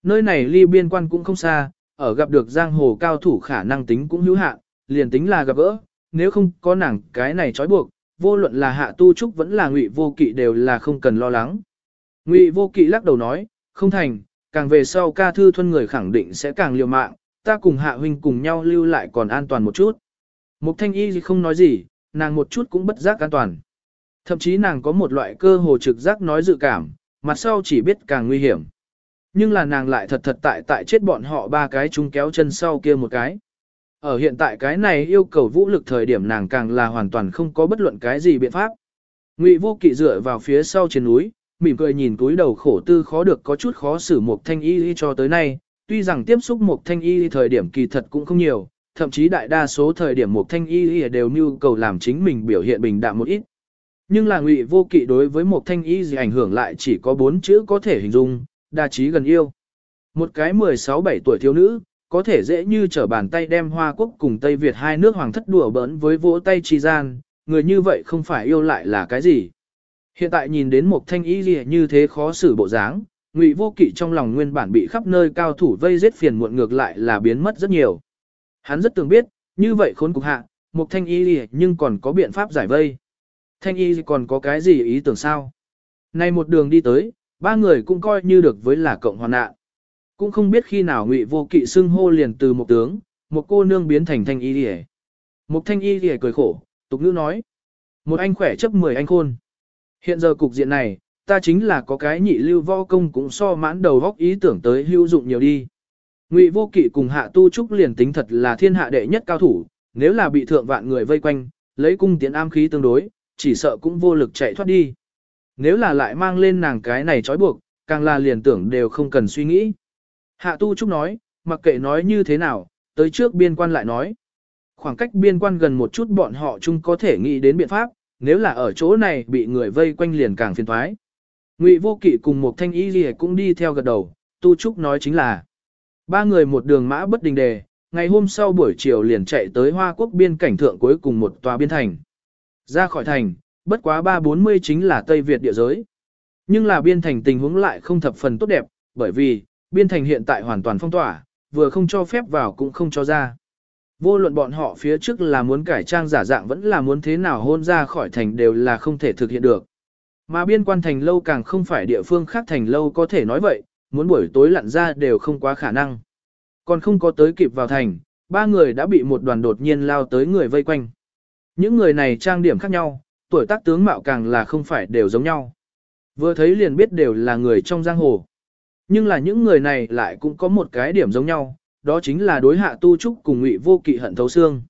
Nơi này ly biên quan cũng không xa, ở gặp được giang hồ cao thủ khả năng tính cũng hữu hạn, liền tính là gặp gỡ, nếu không có nàng cái này trói buộc, vô luận là hạ tu trúc vẫn là ngụy vô kỵ đều là không cần lo lắng. Ngụy vô kỵ lắc đầu nói, không thành, càng về sau ca thư thuân người khẳng định sẽ càng liều mạng, ta cùng hạ huynh cùng nhau lưu lại còn an toàn một chút. Mục thanh y thì không nói gì, nàng một chút cũng bất giác an toàn. Thậm chí nàng có một loại cơ hồ trực giác nói dự cảm, mặt sau chỉ biết càng nguy hiểm. Nhưng là nàng lại thật thật tại tại chết bọn họ ba cái chung kéo chân sau kia một cái. Ở hiện tại cái này yêu cầu vũ lực thời điểm nàng càng là hoàn toàn không có bất luận cái gì biện pháp. Ngụy vô kỵ dựa vào phía sau trên núi, mỉm cười nhìn túi đầu khổ tư khó được có chút khó xử một thanh y cho tới nay, tuy rằng tiếp xúc một thanh y thời điểm kỳ thật cũng không nhiều, thậm chí đại đa số thời điểm một thanh y đều nhu cầu làm chính mình biểu hiện bình đạm một ít. Nhưng là ngụy vô kỵ đối với một thanh y gì ảnh hưởng lại chỉ có bốn chữ có thể hình dung, đa trí gần yêu. Một cái 16-17 tuổi thiếu nữ, có thể dễ như trở bàn tay đem Hoa Quốc cùng Tây Việt hai nước hoàng thất đùa bỡn với vỗ tay chi gian, người như vậy không phải yêu lại là cái gì. Hiện tại nhìn đến một thanh y gì như thế khó xử bộ dáng, ngụy vô kỵ trong lòng nguyên bản bị khắp nơi cao thủ vây giết phiền muộn ngược lại là biến mất rất nhiều. Hắn rất tưởng biết, như vậy khốn cục hạ, một thanh y gì nhưng còn có biện pháp giải vây. Thanh y còn có cái gì ý tưởng sao? Nay một đường đi tới, ba người cũng coi như được với là cộng hoàn nạn. Cũng không biết khi nào ngụy vô kỵ xưng hô liền từ một tướng, một cô nương biến thành thanh y gì Một thanh y gì cười khổ, tục ngữ nói. Một anh khỏe chấp mười anh khôn. Hiện giờ cục diện này, ta chính là có cái nhị lưu võ công cũng so mãn đầu góc ý tưởng tới hữu dụng nhiều đi. Ngụy vô kỵ cùng hạ tu trúc liền tính thật là thiên hạ đệ nhất cao thủ, nếu là bị thượng vạn người vây quanh, lấy cung tiến am khí tương đối, chỉ sợ cũng vô lực chạy thoát đi. Nếu là lại mang lên nàng cái này trói buộc, càng là liền tưởng đều không cần suy nghĩ. Hạ tu trúc nói, mặc kệ nói như thế nào, tới trước biên quan lại nói. Khoảng cách biên quan gần một chút bọn họ chung có thể nghĩ đến biện pháp, nếu là ở chỗ này bị người vây quanh liền càng phiền thoái. Ngụy Vô Kỵ cùng một thanh y gì cũng đi theo gật đầu, Tu Trúc nói chính là ba người một đường mã bất đình đề, ngày hôm sau buổi chiều liền chạy tới Hoa Quốc biên cảnh thượng cuối cùng một tòa biên thành. Ra khỏi thành, bất quá 340 chính là Tây Việt địa giới. Nhưng là biên thành tình huống lại không thập phần tốt đẹp, bởi vì, biên thành hiện tại hoàn toàn phong tỏa, vừa không cho phép vào cũng không cho ra. Vô luận bọn họ phía trước là muốn cải trang giả dạng vẫn là muốn thế nào hôn ra khỏi thành đều là không thể thực hiện được. Mà biên quan thành lâu càng không phải địa phương khác thành lâu có thể nói vậy, muốn buổi tối lặn ra đều không quá khả năng. Còn không có tới kịp vào thành, ba người đã bị một đoàn đột nhiên lao tới người vây quanh. Những người này trang điểm khác nhau, tuổi tác tướng mạo càng là không phải đều giống nhau. Vừa thấy liền biết đều là người trong giang hồ. Nhưng là những người này lại cũng có một cái điểm giống nhau, đó chính là đối hạ tu trúc cùng ngụy vô kỵ hận thấu xương.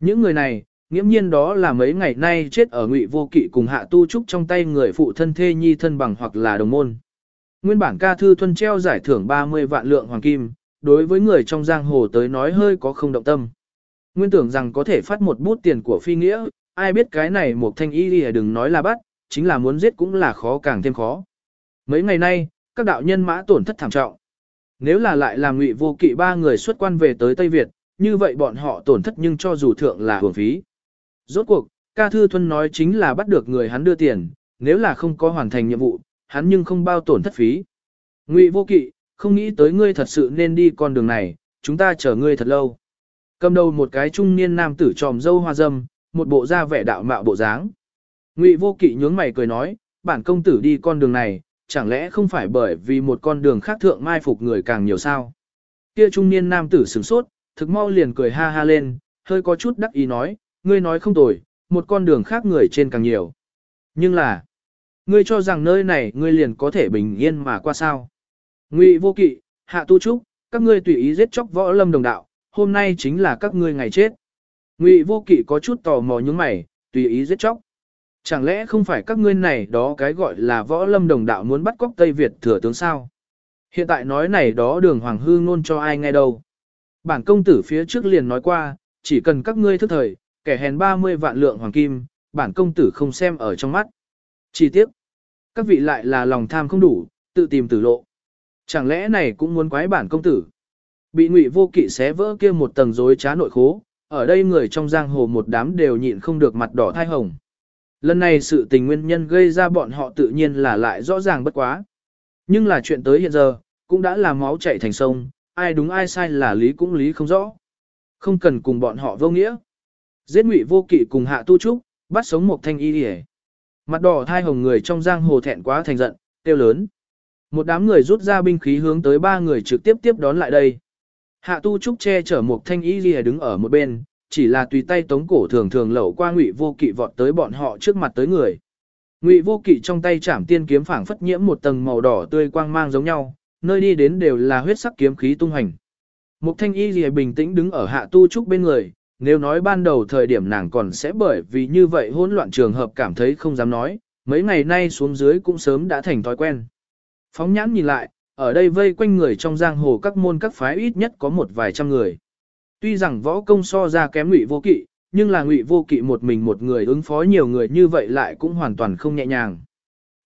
Những người này, nghiễm nhiên đó là mấy ngày nay chết ở ngụy vô kỵ cùng hạ tu trúc trong tay người phụ thân thê nhi thân bằng hoặc là đồng môn. Nguyên bản ca thư thuân treo giải thưởng 30 vạn lượng hoàng kim, đối với người trong giang hồ tới nói hơi có không động tâm. Nguyên tưởng rằng có thể phát một bút tiền của phi nghĩa, ai biết cái này một thanh y lìa đừng nói là bắt, chính là muốn giết cũng là khó càng thêm khó. Mấy ngày nay, các đạo nhân mã tổn thất thảm trọng. Nếu là lại làm ngụy vô kỵ ba người xuất quan về tới Tây Việt, như vậy bọn họ tổn thất nhưng cho dù thượng là hưởng phí. Rốt cuộc, ca thư thuân nói chính là bắt được người hắn đưa tiền, nếu là không có hoàn thành nhiệm vụ, hắn nhưng không bao tổn thất phí. Ngụy vô kỵ, không nghĩ tới ngươi thật sự nên đi con đường này, chúng ta chờ ngươi thật lâu. Cầm đầu một cái trung niên nam tử tròm dâu hoa dâm, một bộ da vẻ đạo mạo bộ dáng. Ngụy vô kỵ nhướng mày cười nói, bản công tử đi con đường này, chẳng lẽ không phải bởi vì một con đường khác thượng mai phục người càng nhiều sao? Kia trung niên nam tử sửng sốt, thực mau liền cười ha ha lên, hơi có chút đắc ý nói, ngươi nói không tồi, một con đường khác người trên càng nhiều. Nhưng là, ngươi cho rằng nơi này ngươi liền có thể bình yên mà qua sao? Ngụy vô kỵ, hạ tu trúc, các ngươi tùy ý giết chóc võ lâm đồng đạo, hôm nay chính là các ngươi ngày chết. Ngụy vô kỵ có chút tò mò nhướng mày, tùy ý giết chóc. Chẳng lẽ không phải các ngươi này đó cái gọi là võ lâm đồng đạo muốn bắt cóc Tây Việt thừa tướng sao? Hiện tại nói này đó đường hoàng hư ngôn cho ai nghe đâu. Bản công tử phía trước liền nói qua, chỉ cần các ngươi thức thời, kẻ hèn 30 vạn lượng hoàng kim, bản công tử không xem ở trong mắt. Chỉ tiếc, các vị lại là lòng tham không đủ, tự tìm tử lộ. Chẳng lẽ này cũng muốn quái bản công tử? Bị ngụy vô kỵ xé vỡ kia một tầng rối trá nội khố, ở đây người trong giang hồ một đám đều nhịn không được mặt đỏ thai hồng. Lần này sự tình nguyên nhân gây ra bọn họ tự nhiên là lại rõ ràng bất quá. Nhưng là chuyện tới hiện giờ, cũng đã là máu chảy thành sông, ai đúng ai sai là lý cũng lý không rõ. Không cần cùng bọn họ vô nghĩa. Giết ngụy vô kỵ cùng hạ tu trúc, bắt sống một thanh y đi Mặt đỏ thai hồng người trong giang hồ thẹn quá thành giận, tiêu lớn. Một đám người rút ra binh khí hướng tới ba người trực tiếp tiếp đón lại đây. Hạ tu trúc che chở một thanh y lìa đứng ở một bên, chỉ là tùy tay tống cổ thường thường lẩu qua ngụy vô kỵ vọt tới bọn họ trước mặt tới người. Ngụy vô kỵ trong tay chảm tiên kiếm phảng phất nhiễm một tầng màu đỏ tươi quang mang giống nhau, nơi đi đến đều là huyết sắc kiếm khí tung hành. Mục thanh y lìa bình tĩnh đứng ở hạ tu trúc bên người, nếu nói ban đầu thời điểm nàng còn sẽ bởi vì như vậy hỗn loạn trường hợp cảm thấy không dám nói, mấy ngày nay xuống dưới cũng sớm đã thành thói quen. Phóng nhãn nhìn lại, ở đây vây quanh người trong giang hồ các môn các phái ít nhất có một vài trăm người. Tuy rằng võ công so ra kém ngụy vô kỵ, nhưng là ngụy vô kỵ một mình một người ứng phó nhiều người như vậy lại cũng hoàn toàn không nhẹ nhàng.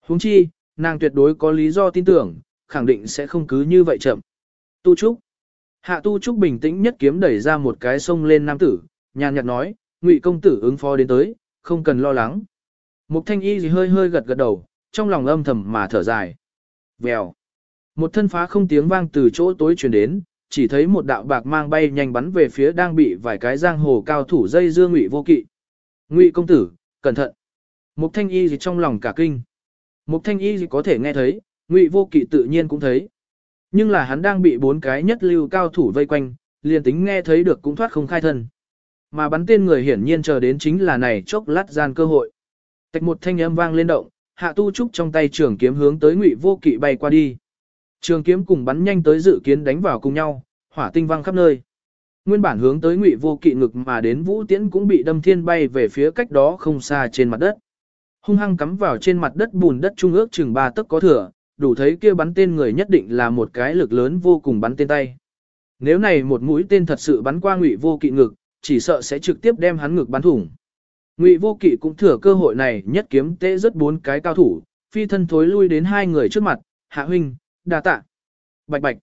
Huống chi, nàng tuyệt đối có lý do tin tưởng, khẳng định sẽ không cứ như vậy chậm. Tu Trúc Hạ Tu Trúc bình tĩnh nhất kiếm đẩy ra một cái sông lên nam tử, nhàn nhạt nói, ngụy công tử ứng phó đến tới, không cần lo lắng. Mục thanh y gì hơi hơi gật gật đầu, trong lòng âm thầm mà thở dài. Vèo. Một thân phá không tiếng vang từ chỗ tối truyền đến, chỉ thấy một đạo bạc mang bay nhanh bắn về phía đang bị vài cái giang hồ cao thủ dây dưa ngụy vô kỵ. Ngụy công tử, cẩn thận. Mục thanh y gì trong lòng cả kinh. Mục thanh y gì có thể nghe thấy, ngụy vô kỵ tự nhiên cũng thấy. Nhưng là hắn đang bị bốn cái nhất lưu cao thủ vây quanh, liền tính nghe thấy được cũng thoát không khai thân. Mà bắn tên người hiển nhiên chờ đến chính là này chốc lát gian cơ hội. Tạch một thanh âm vang lên động, hạ tu trúc trong tay trường kiếm hướng tới ngụy vô kỵ bay qua đi. Trường kiếm cùng bắn nhanh tới dự kiến đánh vào cùng nhau, hỏa tinh văng khắp nơi. Nguyên bản hướng tới ngụy vô kỵ ngực mà đến vũ tiễn cũng bị đâm thiên bay về phía cách đó không xa trên mặt đất. Hung hăng cắm vào trên mặt đất bùn đất trung ước chừng ba tấc có thừa, đủ thấy kia bắn tên người nhất định là một cái lực lớn vô cùng bắn tên tay. Nếu này một mũi tên thật sự bắn qua ngụy vô kỵ ngực, chỉ sợ sẽ trực tiếp đem hắn ngực bắn thủng. Ngụy vô kỵ cũng thừa cơ hội này nhất kiếm tế rất bốn cái cao thủ, phi thân thối lui đến hai người trước mặt, hạ huynh, đa tạ. Bạch bạch.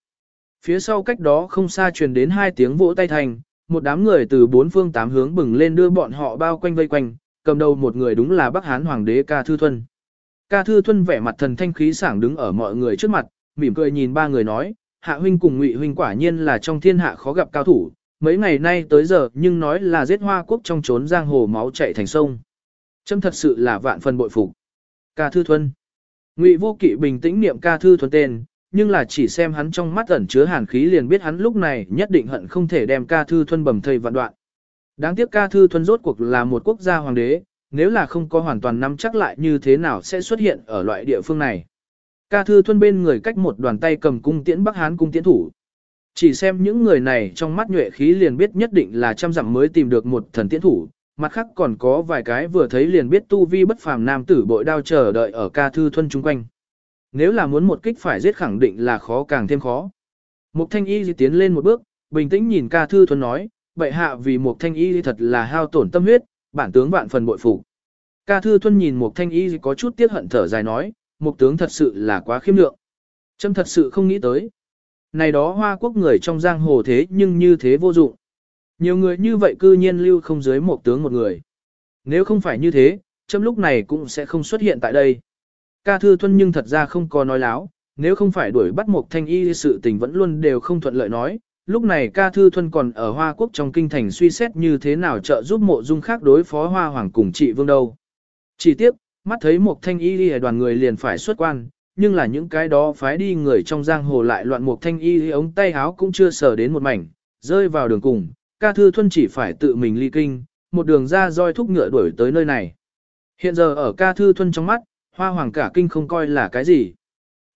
Phía sau cách đó không xa truyền đến hai tiếng vỗ tay thành, một đám người từ bốn phương tám hướng bừng lên đưa bọn họ bao quanh vây quanh, cầm đầu một người đúng là Bắc Hán Hoàng đế Ca Thư Thuân. Ca Thư Thuân vẻ mặt thần thanh khí sảng đứng ở mọi người trước mặt, mỉm cười nhìn ba người nói, Hạ huynh cùng Ngụy huynh quả nhiên là trong thiên hạ khó gặp cao thủ, mấy ngày nay tới giờ nhưng nói là giết hoa quốc trong trốn giang hồ máu chảy thành sông. Châm thật sự là vạn phần bội phục. Ca Thư Thuân. Ngụy Vô Kỵ bình tĩnh niệm Ca Thư thuần tên, nhưng là chỉ xem hắn trong mắt ẩn chứa hàn khí liền biết hắn lúc này nhất định hận không thể đem ca thư thuần bầm thây vạn đoạn. Đáng tiếc ca thư thuần rốt cuộc là một quốc gia hoàng đế, nếu là không có hoàn toàn nắm chắc lại như thế nào sẽ xuất hiện ở loại địa phương này. Ca thư thuần bên người cách một đoàn tay cầm cung tiễn Bắc Hán cung tiễn thủ. Chỉ xem những người này trong mắt nhuệ khí liền biết nhất định là trăm dặm mới tìm được một thần tiễn thủ, mặt khác còn có vài cái vừa thấy liền biết tu vi bất phàm nam tử bội đao chờ đợi ở ca thư thuân chung quanh. Nếu là muốn một kích phải giết khẳng định là khó càng thêm khó. Mục thanh y tiến lên một bước, bình tĩnh nhìn ca thư thuân nói, bệ hạ vì mục thanh y thật là hao tổn tâm huyết, bản tướng vạn phần bội phục. Ca thư thuân nhìn mục thanh y có chút tiếc hận thở dài nói, mục tướng thật sự là quá khiêm lượng. Trâm thật sự không nghĩ tới. Này đó hoa quốc người trong giang hồ thế nhưng như thế vô dụng. Nhiều người như vậy cư nhiên lưu không dưới một tướng một người. Nếu không phải như thế, châm lúc này cũng sẽ không xuất hiện tại đây. Ca Thư Thuân nhưng thật ra không có nói láo, nếu không phải đuổi bắt một thanh y sự tình vẫn luôn đều không thuận lợi nói, lúc này Ca Thư Thuân còn ở Hoa Quốc trong kinh thành suy xét như thế nào trợ giúp mộ dung khác đối phó Hoa Hoàng cùng trị vương đâu. Chỉ tiếc, mắt thấy một thanh y đoàn người liền phải xuất quan, nhưng là những cái đó phái đi người trong giang hồ lại loạn một thanh y ống tay áo cũng chưa sở đến một mảnh, rơi vào đường cùng, Ca Thư Thuân chỉ phải tự mình ly kinh, một đường ra roi thúc ngựa đuổi tới nơi này. Hiện giờ ở Ca Thư Thuân trong mắt, Hoa hoàng cả kinh không coi là cái gì.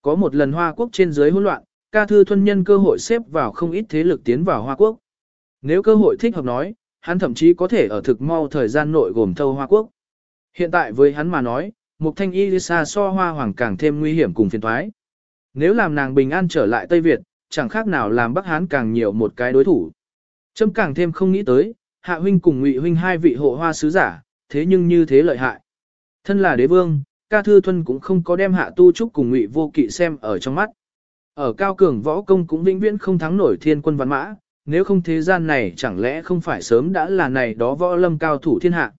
Có một lần Hoa quốc trên dưới hỗn loạn, ca thư thuân nhân cơ hội xếp vào không ít thế lực tiến vào Hoa quốc. Nếu cơ hội thích hợp nói, hắn thậm chí có thể ở thực mau thời gian nội gồm thâu Hoa quốc. Hiện tại với hắn mà nói, Mục Thanh Y xa so Hoa hoàng càng thêm nguy hiểm cùng phiền toái. Nếu làm nàng bình an trở lại Tây Việt, chẳng khác nào làm Bắc Hán càng nhiều một cái đối thủ. Trâm càng thêm không nghĩ tới, Hạ huynh cùng Ngụy huynh hai vị hộ hoa sứ giả, thế nhưng như thế lợi hại. Thân là đế vương, ca thư thuân cũng không có đem hạ tu trúc cùng ngụy vô kỵ xem ở trong mắt. Ở cao cường võ công cũng vĩnh viễn không thắng nổi thiên quân văn mã, nếu không thế gian này chẳng lẽ không phải sớm đã là này đó võ lâm cao thủ thiên hạ.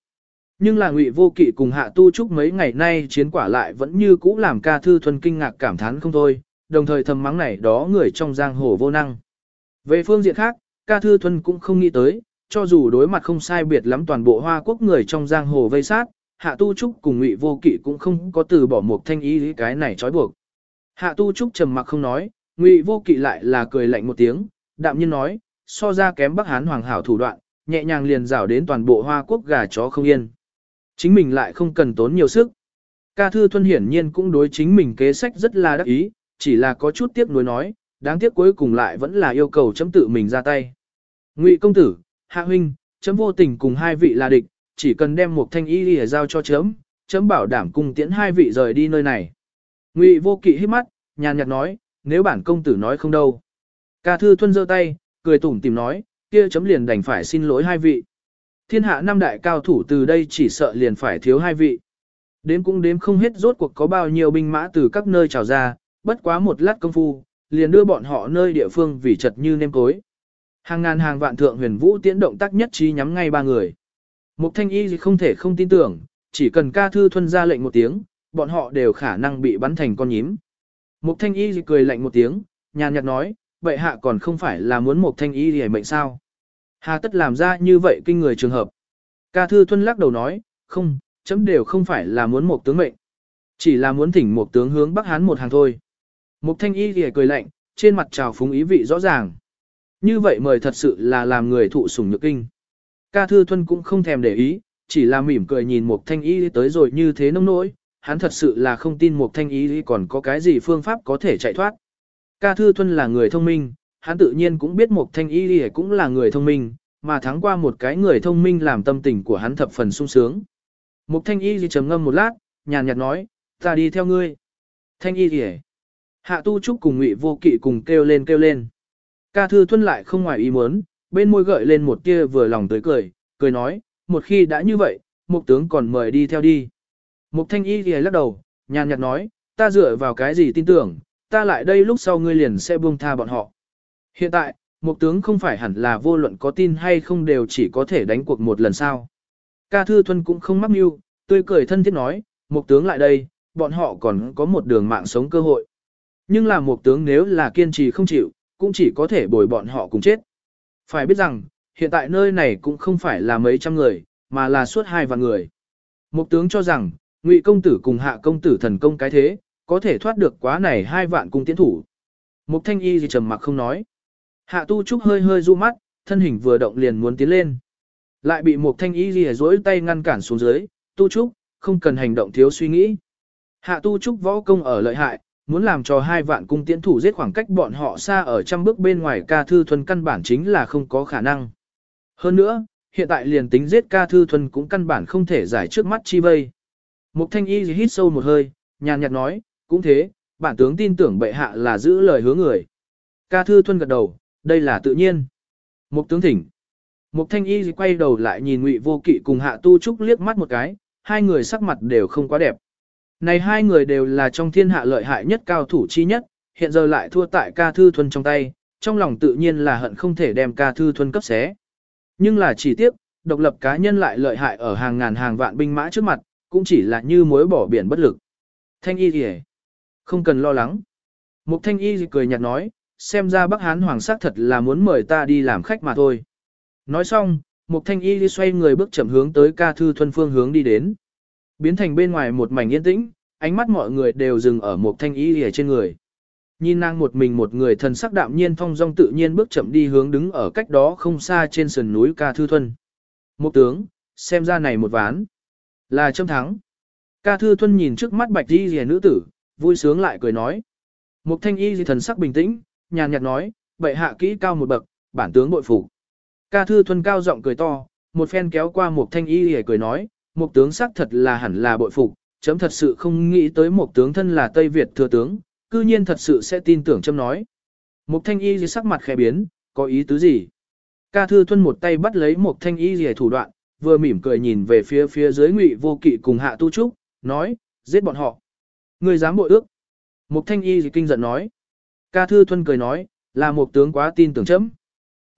Nhưng là ngụy vô kỵ cùng hạ tu trúc mấy ngày nay chiến quả lại vẫn như cũ làm ca thư thuân kinh ngạc cảm thán không thôi, đồng thời thầm mắng này đó người trong giang hồ vô năng. Về phương diện khác, ca thư Thuần cũng không nghĩ tới, cho dù đối mặt không sai biệt lắm toàn bộ hoa quốc người trong giang hồ vây sát, Hạ Tu Trúc cùng Ngụy Vô Kỵ cũng không có từ bỏ một thanh ý cái này trói buộc. Hạ Tu Trúc trầm mặc không nói, Ngụy Vô Kỵ lại là cười lạnh một tiếng, đạm nhiên nói, so ra kém Bắc Hán hoàng hảo thủ đoạn, nhẹ nhàng liền rảo đến toàn bộ Hoa quốc gà chó không yên. Chính mình lại không cần tốn nhiều sức. Ca Thư Thuân hiển nhiên cũng đối chính mình kế sách rất là đắc ý, chỉ là có chút tiếc nuối nói, đáng tiếc cuối cùng lại vẫn là yêu cầu chấm tự mình ra tay. Ngụy công tử, Hạ huynh, chấm vô tình cùng hai vị là địch, chỉ cần đem một thanh y lìa giao cho chấm, chấm bảo đảm cùng tiễn hai vị rời đi nơi này. Ngụy vô kỵ hít mắt, nhàn nhạt nói, nếu bản công tử nói không đâu. Ca thư thuân giơ tay, cười tủm tìm nói, kia chấm liền đành phải xin lỗi hai vị. Thiên hạ năm đại cao thủ từ đây chỉ sợ liền phải thiếu hai vị. Đếm cũng đếm không hết rốt cuộc có bao nhiêu binh mã từ các nơi trào ra, bất quá một lát công phu, liền đưa bọn họ nơi địa phương vì chật như nêm cối. Hàng ngàn hàng vạn thượng huyền vũ tiễn động tác nhất trí nhắm ngay ba người. Mục thanh y không thể không tin tưởng, chỉ cần ca thư thuân ra lệnh một tiếng, bọn họ đều khả năng bị bắn thành con nhím. Mục thanh y cười lạnh một tiếng, nhàn nhạt nói, vậy hạ còn không phải là muốn mục thanh y hề mệnh sao. Hà tất làm ra như vậy kinh người trường hợp. Ca thư thuân lắc đầu nói, không, chấm đều không phải là muốn một tướng mệnh. Chỉ là muốn thỉnh một tướng hướng Bắc Hán một hàng thôi. Mục thanh y thì cười lạnh, trên mặt trào phúng ý vị rõ ràng. Như vậy mời thật sự là làm người thụ sủng nhược kinh. Ca Thư Thuân cũng không thèm để ý, chỉ là mỉm cười nhìn Mục Thanh Y tới rồi như thế nông nỗi, hắn thật sự là không tin Mục Thanh Y còn có cái gì phương pháp có thể chạy thoát. Ca Thư Thuân là người thông minh, hắn tự nhiên cũng biết Mục Thanh Y cũng là người thông minh, mà thắng qua một cái người thông minh làm tâm tình của hắn thập phần sung sướng. Mục Thanh Y trầm ngâm một lát, nhàn nhạt nói, ta đi theo ngươi. Thanh Y thì Hạ Tu Trúc cùng Ngụy Vô Kỵ cùng kêu lên kêu lên. Ca Thư Thuân lại không ngoài ý muốn, bên môi gợi lên một tia vừa lòng tới cười, cười nói, một khi đã như vậy, mục tướng còn mời đi theo đi. Mục thanh y thì lắc đầu, nhàn nhạt nói, ta dựa vào cái gì tin tưởng, ta lại đây lúc sau ngươi liền sẽ buông tha bọn họ. Hiện tại, mục tướng không phải hẳn là vô luận có tin hay không đều chỉ có thể đánh cuộc một lần sao. Ca Thư Thuân cũng không mắc mưu, tươi cười thân thiết nói, mục tướng lại đây, bọn họ còn có một đường mạng sống cơ hội. Nhưng là một tướng nếu là kiên trì không chịu, cũng chỉ có thể bồi bọn họ cùng chết. Phải biết rằng, hiện tại nơi này cũng không phải là mấy trăm người, mà là suốt hai vạn người. một tướng cho rằng, Ngụy công tử cùng Hạ công tử thần công cái thế, có thể thoát được quá này hai vạn cung tiến thủ. Mục thanh y gì trầm mặc không nói. Hạ tu trúc hơi hơi du mắt, thân hình vừa động liền muốn tiến lên. Lại bị mục thanh y gì dối tay ngăn cản xuống dưới, tu trúc, không cần hành động thiếu suy nghĩ. Hạ tu trúc võ công ở lợi hại, muốn làm cho hai vạn cung tiễn thủ giết khoảng cách bọn họ xa ở trăm bước bên ngoài ca thư thuần căn bản chính là không có khả năng. Hơn nữa, hiện tại liền tính giết ca thư thuần cũng căn bản không thể giải trước mắt chi vây. Mục thanh y hít sâu một hơi, nhàn nhạt nói, cũng thế, bản tướng tin tưởng bệ hạ là giữ lời hứa người. Ca thư thuần gật đầu, đây là tự nhiên. Mục tướng thỉnh. Mục thanh y quay đầu lại nhìn ngụy vô kỵ cùng hạ tu trúc liếc mắt một cái, hai người sắc mặt đều không quá đẹp. Này hai người đều là trong thiên hạ lợi hại nhất cao thủ chi nhất, hiện giờ lại thua tại ca thư thuần trong tay, trong lòng tự nhiên là hận không thể đem ca thư thuần cấp xé. Nhưng là chỉ tiếc, độc lập cá nhân lại lợi hại ở hàng ngàn hàng vạn binh mã trước mặt, cũng chỉ là như mối bỏ biển bất lực. Thanh y gì Không cần lo lắng. Mục thanh y cười nhạt nói, xem ra Bắc Hán Hoàng sắc thật là muốn mời ta đi làm khách mà thôi. Nói xong, Mục thanh y xoay người bước chậm hướng tới ca thư thuần phương hướng đi đến. Biến thành bên ngoài một mảnh yên tĩnh, ánh mắt mọi người đều dừng ở một thanh y lìa trên người. Nhìn nàng một mình một người thần sắc đạm nhiên phong dong tự nhiên bước chậm đi hướng đứng ở cách đó không xa trên sườn núi ca thư thuần. Một tướng, xem ra này một ván. Là châm thắng. Ca thư thuần nhìn trước mắt bạch y lìa nữ tử, vui sướng lại cười nói. một thanh y thần sắc bình tĩnh, nhàn nhạt nói, bệ hạ kỹ cao một bậc, bản tướng bội phục. Ca thư thuần cao giọng cười to, một phen kéo qua một thanh y lìa cười nói, mục tướng sắc thật là hẳn là bội phục, chấm thật sự không nghĩ tới mục tướng thân là Tây Việt thừa tướng, cư nhiên thật sự sẽ tin tưởng chấm nói. Mục thanh y gì sắc mặt khẽ biến, có ý tứ gì? Ca thư thuân một tay bắt lấy mục thanh y gì thủ đoạn, vừa mỉm cười nhìn về phía phía dưới ngụy vô kỵ cùng hạ tu trúc, nói, giết bọn họ. Người dám bội ước. Mục thanh y kinh giận nói. Ca thư thuân cười nói, là một tướng quá tin tưởng chấm.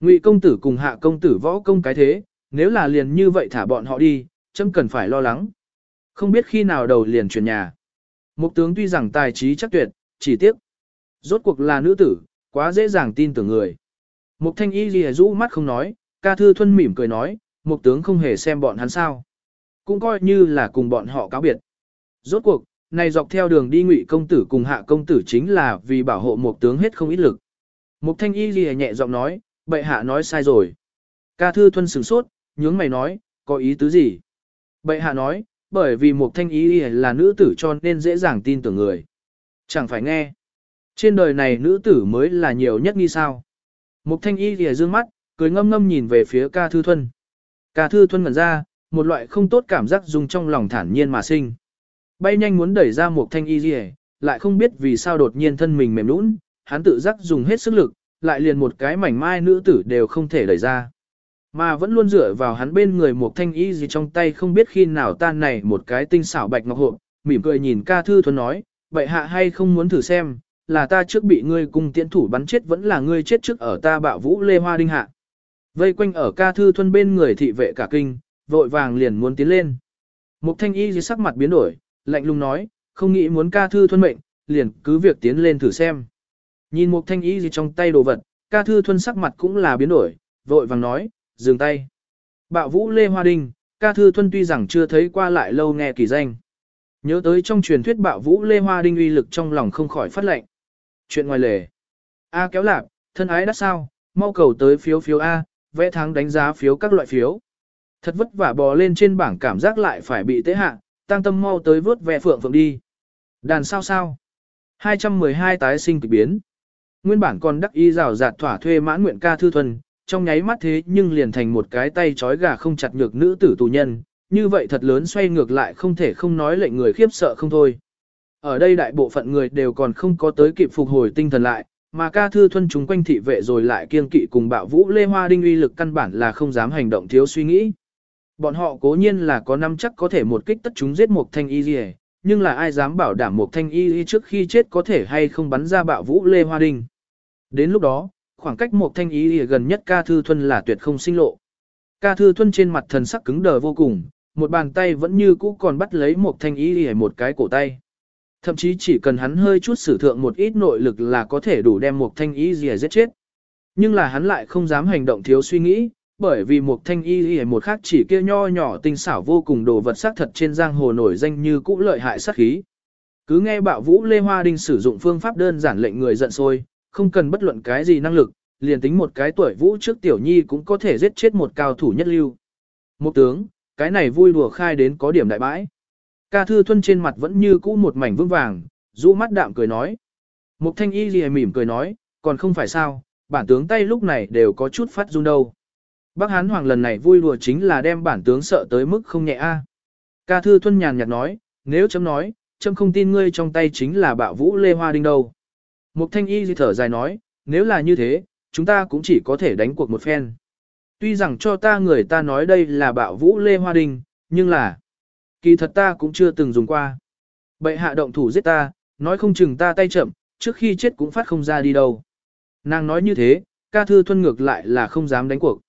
Ngụy công tử cùng hạ công tử võ công cái thế, nếu là liền như vậy thả bọn họ đi, chấm cần phải lo lắng. Không biết khi nào đầu liền chuyển nhà. Mục tướng tuy rằng tài trí chắc tuyệt, chỉ tiếc. Rốt cuộc là nữ tử, quá dễ dàng tin tưởng người. Mục thanh y ghi rũ mắt không nói, ca thư thuân mỉm cười nói, mục tướng không hề xem bọn hắn sao. Cũng coi như là cùng bọn họ cáo biệt. Rốt cuộc, này dọc theo đường đi ngụy công tử cùng hạ công tử chính là vì bảo hộ mục tướng hết không ít lực. Mục thanh y ghi nhẹ giọng nói, bệ hạ nói sai rồi. Ca thư thuân sửng sốt, nhướng mày nói, có ý tứ gì? Bệ hạ nói, bởi vì mục thanh y là nữ tử cho nên dễ dàng tin tưởng người. Chẳng phải nghe. Trên đời này nữ tử mới là nhiều nhất nghi sao. Mục thanh y lìa dương mắt, cười ngâm ngâm nhìn về phía ca thư thuân. Ca thư thuân ngẩn ra, một loại không tốt cảm giác dùng trong lòng thản nhiên mà sinh. Bay nhanh muốn đẩy ra một thanh y lìa, lại không biết vì sao đột nhiên thân mình mềm nũng, hắn tự giác dùng hết sức lực, lại liền một cái mảnh mai nữ tử đều không thể đẩy ra. Mà vẫn luôn dựa vào hắn bên người một thanh y gì trong tay không biết khi nào tan này một cái tinh xảo bạch ngọc hộp, mỉm cười nhìn ca thư thuần nói, vậy hạ hay không muốn thử xem, là ta trước bị ngươi cùng tiễn thủ bắn chết vẫn là ngươi chết trước ở ta bạo vũ lê hoa đinh hạ. Vây quanh ở ca thư thuần bên người thị vệ cả kinh, vội vàng liền muốn tiến lên. Mục thanh y gì sắc mặt biến đổi, lạnh lùng nói, không nghĩ muốn ca thư thuần mệnh, liền cứ việc tiến lên thử xem. Nhìn mục thanh y gì trong tay đồ vật, ca thư thuần sắc mặt cũng là biến đổi, vội vàng nói, dừng tay. Bạo vũ lê hoa đinh, ca thư thuân tuy rằng chưa thấy qua lại lâu nghe kỳ danh. Nhớ tới trong truyền thuyết bạo vũ lê hoa đinh uy lực trong lòng không khỏi phát lệnh. Chuyện ngoài lề. A kéo lạp, thân ái đắt sao, mau cầu tới phiếu phiếu A, vẽ tháng đánh giá phiếu các loại phiếu. Thật vất vả bò lên trên bảng cảm giác lại phải bị tế hạ, tăng tâm mau tới vớt vẽ phượng phượng đi. Đàn sao sao. 212 tái sinh kịch biến. Nguyên bản còn đắc y rào rạt thỏa thuê mãn nguyện ca thư thuần, trong nháy mắt thế nhưng liền thành một cái tay trói gà không chặt nhược nữ tử tù nhân, như vậy thật lớn xoay ngược lại không thể không nói lệnh người khiếp sợ không thôi. Ở đây đại bộ phận người đều còn không có tới kịp phục hồi tinh thần lại, mà ca thư thuân chúng quanh thị vệ rồi lại kiên kỵ cùng bạo vũ lê hoa đinh uy lực căn bản là không dám hành động thiếu suy nghĩ. Bọn họ cố nhiên là có năm chắc có thể một kích tất chúng giết một thanh y gì nhưng là ai dám bảo đảm một thanh y trước khi chết có thể hay không bắn ra bạo vũ lê hoa đinh. Đến lúc đó, khoảng cách một thanh y gần nhất ca thư thuân là tuyệt không sinh lộ. Ca thư thuân trên mặt thần sắc cứng đờ vô cùng, một bàn tay vẫn như cũ còn bắt lấy một thanh ý hề một cái cổ tay. Thậm chí chỉ cần hắn hơi chút sử thượng một ít nội lực là có thể đủ đem một thanh ý gì giết chết. Nhưng là hắn lại không dám hành động thiếu suy nghĩ, bởi vì một thanh y y một khác chỉ kia nho nhỏ tinh xảo vô cùng đồ vật sắc thật trên giang hồ nổi danh như cũ lợi hại sát khí. Cứ nghe bạo vũ Lê Hoa Đinh sử dụng phương pháp đơn giản lệnh người giận sôi, không cần bất luận cái gì năng lực, liền tính một cái tuổi vũ trước tiểu nhi cũng có thể giết chết một cao thủ nhất lưu. Một tướng, cái này vui đùa khai đến có điểm đại bãi. Ca thư thuân trên mặt vẫn như cũ một mảnh vững vàng, rũ mắt đạm cười nói. Mục thanh y gì mỉm cười nói, còn không phải sao, bản tướng tay lúc này đều có chút phát run đâu. Bác Hán Hoàng lần này vui đùa chính là đem bản tướng sợ tới mức không nhẹ a. Ca thư thuân nhàn nhạt nói, nếu chấm nói, chấm không tin ngươi trong tay chính là bạo vũ lê hoa đinh đâu. Mục thanh y gì thở dài nói, nếu là như thế, chúng ta cũng chỉ có thể đánh cuộc một phen. Tuy rằng cho ta người ta nói đây là bạo vũ lê hoa đình, nhưng là, kỳ thật ta cũng chưa từng dùng qua. Bệ hạ động thủ giết ta, nói không chừng ta tay chậm, trước khi chết cũng phát không ra đi đâu. Nàng nói như thế, ca thư thuân ngược lại là không dám đánh cuộc.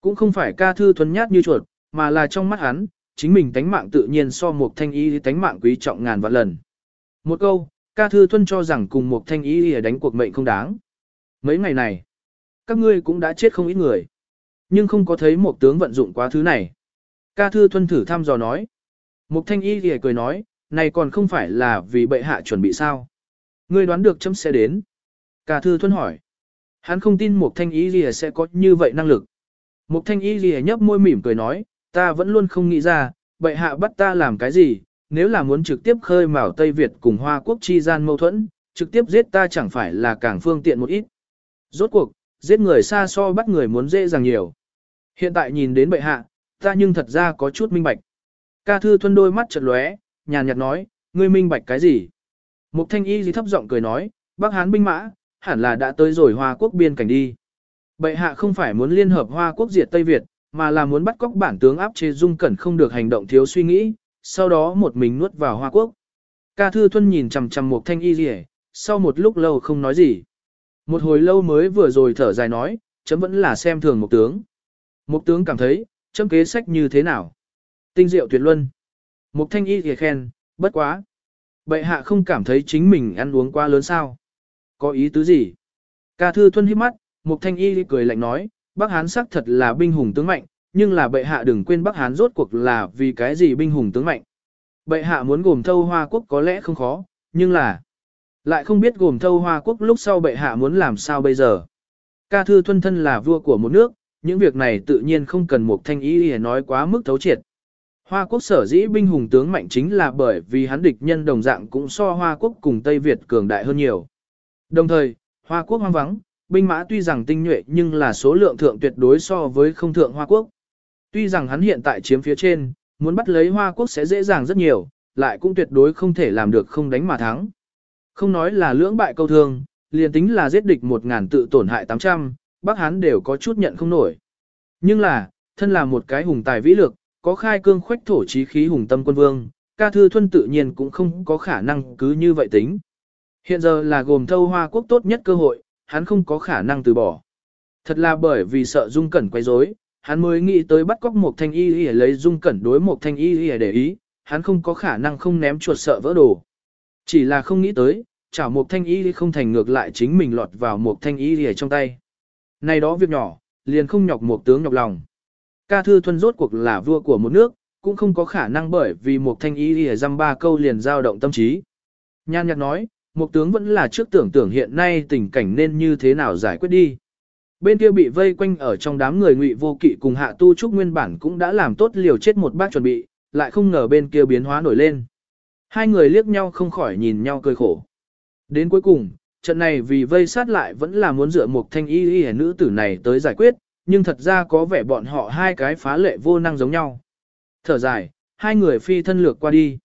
Cũng không phải ca thư thuần nhát như chuột, mà là trong mắt hắn, chính mình tánh mạng tự nhiên so một thanh y tánh mạng quý trọng ngàn vạn lần. Một câu, ca thư thuân cho rằng cùng một thanh y đánh cuộc mệnh không đáng. Mấy ngày này, các ngươi cũng đã chết không ít người. Nhưng không có thấy một tướng vận dụng quá thứ này. Ca thư thuân thử thăm dò nói. Một thanh y thì cười nói, này còn không phải là vì bệ hạ chuẩn bị sao. Ngươi đoán được chấm sẽ đến. Ca thư thuân hỏi. Hắn không tin một thanh y gì sẽ có như vậy năng lực. Mục thanh y gì nhấp môi mỉm cười nói, ta vẫn luôn không nghĩ ra, bệ hạ bắt ta làm cái gì, nếu là muốn trực tiếp khơi mào Tây Việt cùng Hoa Quốc chi gian mâu thuẫn, trực tiếp giết ta chẳng phải là càng phương tiện một ít. Rốt cuộc, giết người xa so bắt người muốn dễ dàng nhiều. Hiện tại nhìn đến bệ hạ, ta nhưng thật ra có chút minh bạch. Ca thư thuân đôi mắt chật lóe, nhàn nhạt nói, ngươi minh bạch cái gì? Mục thanh y gì thấp giọng cười nói, bác hán binh mã, hẳn là đã tới rồi Hoa Quốc biên cảnh đi. Bệ hạ không phải muốn liên hợp Hoa quốc diệt Tây Việt, mà là muốn bắt cóc bản tướng áp chế dung cẩn không được hành động thiếu suy nghĩ, sau đó một mình nuốt vào Hoa quốc. Ca Thư Thuân nhìn chằm chằm một thanh y rỉ, sau một lúc lâu không nói gì. Một hồi lâu mới vừa rồi thở dài nói, chấm vẫn là xem thường một tướng. Một tướng cảm thấy, chấm kế sách như thế nào? Tinh diệu tuyệt luân. Một thanh y thì khen, bất quá. Bệ hạ không cảm thấy chính mình ăn uống quá lớn sao? Có ý tứ gì? Ca Thư Thuân hít mắt, Mục Thanh Y cười lạnh nói, Bắc Hán sắc thật là binh hùng tướng mạnh, nhưng là bệ hạ đừng quên Bắc Hán rốt cuộc là vì cái gì binh hùng tướng mạnh. Bệ hạ muốn gồm thâu Hoa Quốc có lẽ không khó, nhưng là lại không biết gồm thâu Hoa Quốc lúc sau bệ hạ muốn làm sao bây giờ. Ca Thư Thuân thân là vua của một nước, những việc này tự nhiên không cần một Thanh ý để nói quá mức thấu triệt. Hoa Quốc sở dĩ binh hùng tướng mạnh chính là bởi vì hắn địch nhân đồng dạng cũng so Hoa Quốc cùng Tây Việt cường đại hơn nhiều. Đồng thời, Hoa Quốc hoang vắng, binh mã tuy rằng tinh nhuệ nhưng là số lượng thượng tuyệt đối so với không thượng Hoa Quốc. Tuy rằng hắn hiện tại chiếm phía trên, muốn bắt lấy Hoa Quốc sẽ dễ dàng rất nhiều, lại cũng tuyệt đối không thể làm được không đánh mà thắng. Không nói là lưỡng bại câu thương, liền tính là giết địch 1.000 tự tổn hại 800, Bắc Hán đều có chút nhận không nổi. Nhưng là, thân là một cái hùng tài vĩ lược, có khai cương khoách thổ trí khí hùng tâm quân vương, ca thư thuân tự nhiên cũng không có khả năng cứ như vậy tính. Hiện giờ là gồm thâu Hoa Quốc tốt nhất cơ hội, hắn không có khả năng từ bỏ. Thật là bởi vì sợ Dung Cẩn quấy rối, hắn mới nghĩ tới bắt cóc một thanh y y lấy Dung Cẩn đối một thanh y y để ý, hắn không có khả năng không ném chuột sợ vỡ đồ. Chỉ là không nghĩ tới, chảo một thanh y không thành ngược lại chính mình lọt vào một thanh y y trong tay. Này đó việc nhỏ, liền không nhọc một tướng nhọc lòng. Ca thư thuần rốt cuộc là vua của một nước, cũng không có khả năng bởi vì một thanh y y dăm ba câu liền dao động tâm trí. Nhan nhạc nói, một tướng vẫn là trước tưởng tưởng hiện nay tình cảnh nên như thế nào giải quyết đi. Bên kia bị vây quanh ở trong đám người ngụy vô kỵ cùng hạ tu trúc nguyên bản cũng đã làm tốt liều chết một bác chuẩn bị, lại không ngờ bên kia biến hóa nổi lên. Hai người liếc nhau không khỏi nhìn nhau cười khổ. Đến cuối cùng, trận này vì vây sát lại vẫn là muốn dựa một thanh y y nữ tử này tới giải quyết, nhưng thật ra có vẻ bọn họ hai cái phá lệ vô năng giống nhau. Thở dài, hai người phi thân lược qua đi.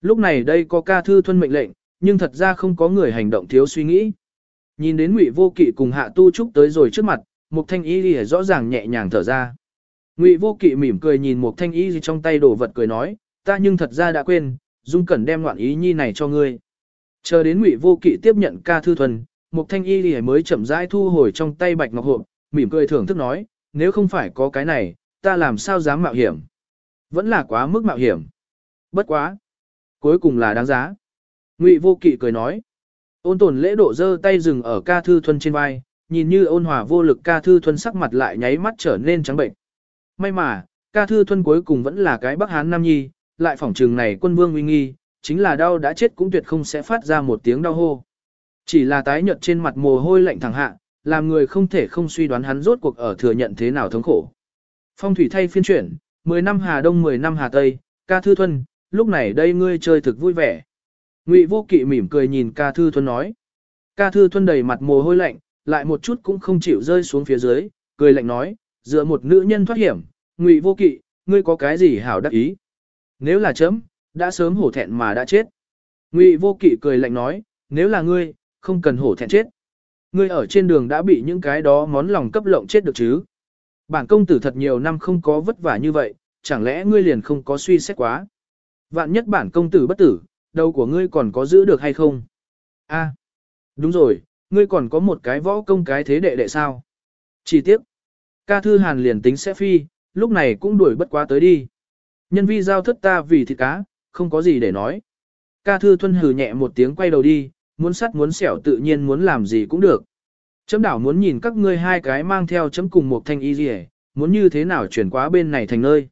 Lúc này đây có ca thư thuân mệnh lệnh, nhưng thật ra không có người hành động thiếu suy nghĩ. Nhìn đến Ngụy Vô Kỵ cùng Hạ Tu Trúc tới rồi trước mặt, Mục Thanh Y Lìa rõ ràng nhẹ nhàng thở ra. Ngụy Vô Kỵ mỉm cười nhìn Mục Thanh Y trong tay đồ vật cười nói, ta nhưng thật ra đã quên, Dung Cẩn đem loạn ý nhi này cho ngươi. Chờ đến Ngụy Vô Kỵ tiếp nhận ca thư thuần, Mục Thanh Y Lìa mới chậm rãi thu hồi trong tay bạch ngọc hộp, mỉm cười thưởng thức nói, nếu không phải có cái này, ta làm sao dám mạo hiểm. Vẫn là quá mức mạo hiểm. Bất quá. Cuối cùng là đáng giá. Ngụy vô kỵ cười nói. Ôn tồn lễ độ dơ tay dừng ở ca thư thuần trên vai, nhìn như ôn hòa vô lực ca thư thuần sắc mặt lại nháy mắt trở nên trắng bệnh. May mà, ca thư thuần cuối cùng vẫn là cái bắc hán nam nhi, lại phỏng trường này quân vương uy nghi, chính là đau đã chết cũng tuyệt không sẽ phát ra một tiếng đau hô. Chỉ là tái nhợt trên mặt mồ hôi lạnh thẳng hạ, làm người không thể không suy đoán hắn rốt cuộc ở thừa nhận thế nào thống khổ. Phong thủy thay phiên chuyển, 10 năm Hà Đông 10 năm Hà Tây, ca thư thuần, lúc này đây ngươi chơi thực vui vẻ. Ngụy vô kỵ mỉm cười nhìn ca thư thuần nói. Ca thư thuần đầy mặt mồ hôi lạnh, lại một chút cũng không chịu rơi xuống phía dưới, cười lạnh nói, dựa một nữ nhân thoát hiểm, ngụy vô kỵ, ngươi có cái gì hảo đắc ý. Nếu là chấm, đã sớm hổ thẹn mà đã chết. Ngụy vô kỵ cười lạnh nói, nếu là ngươi, không cần hổ thẹn chết. Ngươi ở trên đường đã bị những cái đó món lòng cấp lộng chết được chứ. Bản công tử thật nhiều năm không có vất vả như vậy, chẳng lẽ ngươi liền không có suy xét quá. Vạn nhất bản công tử bất tử, đầu của ngươi còn có giữ được hay không? A, đúng rồi, ngươi còn có một cái võ công cái thế đệ đệ sao? Chỉ tiếc, ca thư hàn liền tính sẽ phi, lúc này cũng đuổi bất quá tới đi. Nhân vi giao thất ta vì thịt cá, không có gì để nói. Ca thư thuân hừ nhẹ một tiếng quay đầu đi, muốn sắt muốn xẻo tự nhiên muốn làm gì cũng được. Chấm đảo muốn nhìn các ngươi hai cái mang theo chấm cùng một thanh y gì muốn như thế nào chuyển qua bên này thành nơi.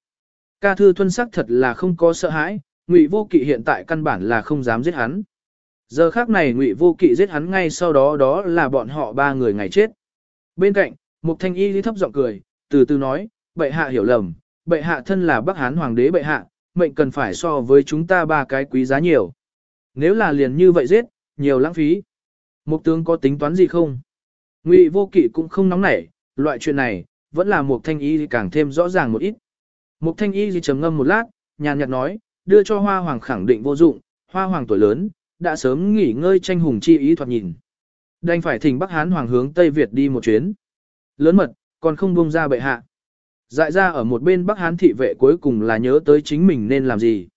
Ca thư thuân sắc thật là không có sợ hãi, ngụy vô kỵ hiện tại căn bản là không dám giết hắn. Giờ khác này ngụy vô kỵ giết hắn ngay sau đó đó là bọn họ ba người ngày chết. Bên cạnh, một thanh y thấp giọng cười, từ từ nói, bệ hạ hiểu lầm, bệ hạ thân là Bắc Hán hoàng đế bệ hạ, mệnh cần phải so với chúng ta ba cái quý giá nhiều. Nếu là liền như vậy giết, nhiều lãng phí. Mục tướng có tính toán gì không? Ngụy vô kỵ cũng không nóng nảy, loại chuyện này, vẫn là một thanh y càng thêm rõ ràng một ít. Một thanh y gì trầm ngâm một lát, nhàn nhạt nói, đưa cho hoa hoàng khẳng định vô dụng, hoa hoàng tuổi lớn, đã sớm nghỉ ngơi tranh hùng chi ý thoạt nhìn. Đành phải thỉnh Bắc Hán hoàng hướng Tây Việt đi một chuyến. Lớn mật, còn không buông ra bệ hạ. Dại ra ở một bên Bắc Hán thị vệ cuối cùng là nhớ tới chính mình nên làm gì.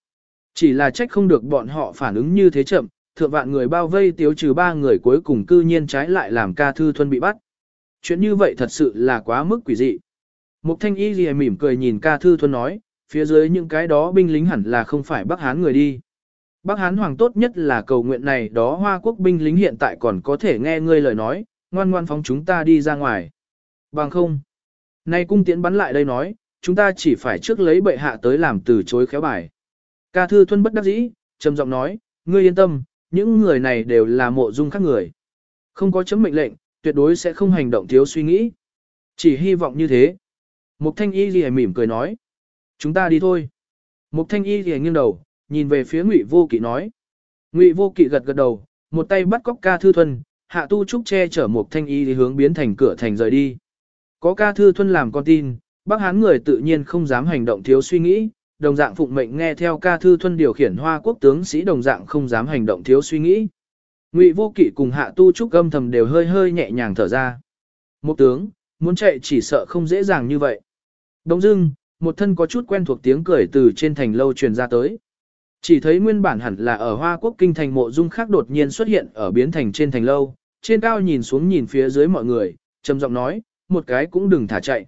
Chỉ là trách không được bọn họ phản ứng như thế chậm, thượng vạn người bao vây tiêu trừ ba người cuối cùng cư nhiên trái lại làm ca thư thuân bị bắt. Chuyện như vậy thật sự là quá mức quỷ dị. Mục thanh y gì mỉm cười nhìn ca thư thuân nói, phía dưới những cái đó binh lính hẳn là không phải Bắc Hán người đi. Bắc Hán hoàng tốt nhất là cầu nguyện này đó Hoa quốc binh lính hiện tại còn có thể nghe ngươi lời nói, ngoan ngoan phóng chúng ta đi ra ngoài. Bằng không. Nay cung tiễn bắn lại đây nói, chúng ta chỉ phải trước lấy bệ hạ tới làm từ chối khéo bài. Ca thư thuân bất đắc dĩ, trầm giọng nói, ngươi yên tâm, những người này đều là mộ dung các người. Không có chấm mệnh lệnh, tuyệt đối sẽ không hành động thiếu suy nghĩ. Chỉ hy vọng như thế. Mục thanh y lìa mỉm cười nói. Chúng ta đi thôi. Mục thanh y thì nghiêng đầu, nhìn về phía ngụy vô kỵ nói. Ngụy vô kỵ gật gật đầu, một tay bắt cóc ca thư thuần, hạ tu trúc che chở mục thanh y thì hướng biến thành cửa thành rời đi. Có ca thư thuần làm con tin, bác hán người tự nhiên không dám hành động thiếu suy nghĩ, đồng dạng phụng mệnh nghe theo ca thư thuần điều khiển hoa quốc tướng sĩ đồng dạng không dám hành động thiếu suy nghĩ. Ngụy vô kỵ cùng hạ tu trúc âm thầm đều hơi hơi nhẹ nhàng thở ra. Một tướng, muốn chạy chỉ sợ không dễ dàng như vậy. Đông dưng, một thân có chút quen thuộc tiếng cười từ trên thành lâu truyền ra tới. Chỉ thấy nguyên bản hẳn là ở Hoa Quốc kinh thành mộ dung khác đột nhiên xuất hiện ở biến thành trên thành lâu, trên cao nhìn xuống nhìn phía dưới mọi người, trầm giọng nói, một cái cũng đừng thả chạy.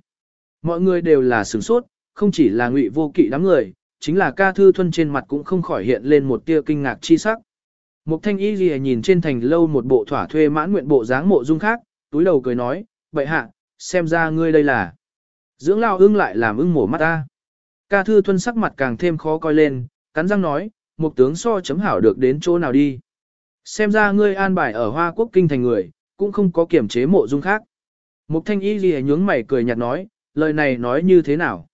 Mọi người đều là sửng sốt, không chỉ là ngụy vô kỵ đám người, chính là ca thư thuân trên mặt cũng không khỏi hiện lên một tia kinh ngạc chi sắc. Mục thanh y gì nhìn trên thành lâu một bộ thỏa thuê mãn nguyện bộ dáng mộ dung khác, túi đầu cười nói, vậy hạ, xem ra ngươi đây là. Dưỡng lao ưng lại làm ưng mổ mắt ta. Ca thư thuân sắc mặt càng thêm khó coi lên, cắn răng nói, một tướng so chấm hảo được đến chỗ nào đi. Xem ra ngươi an bài ở Hoa Quốc kinh thành người, cũng không có kiểm chế mộ dung khác. Mục thanh y gì nhướng mày cười nhạt nói, lời này nói như thế nào?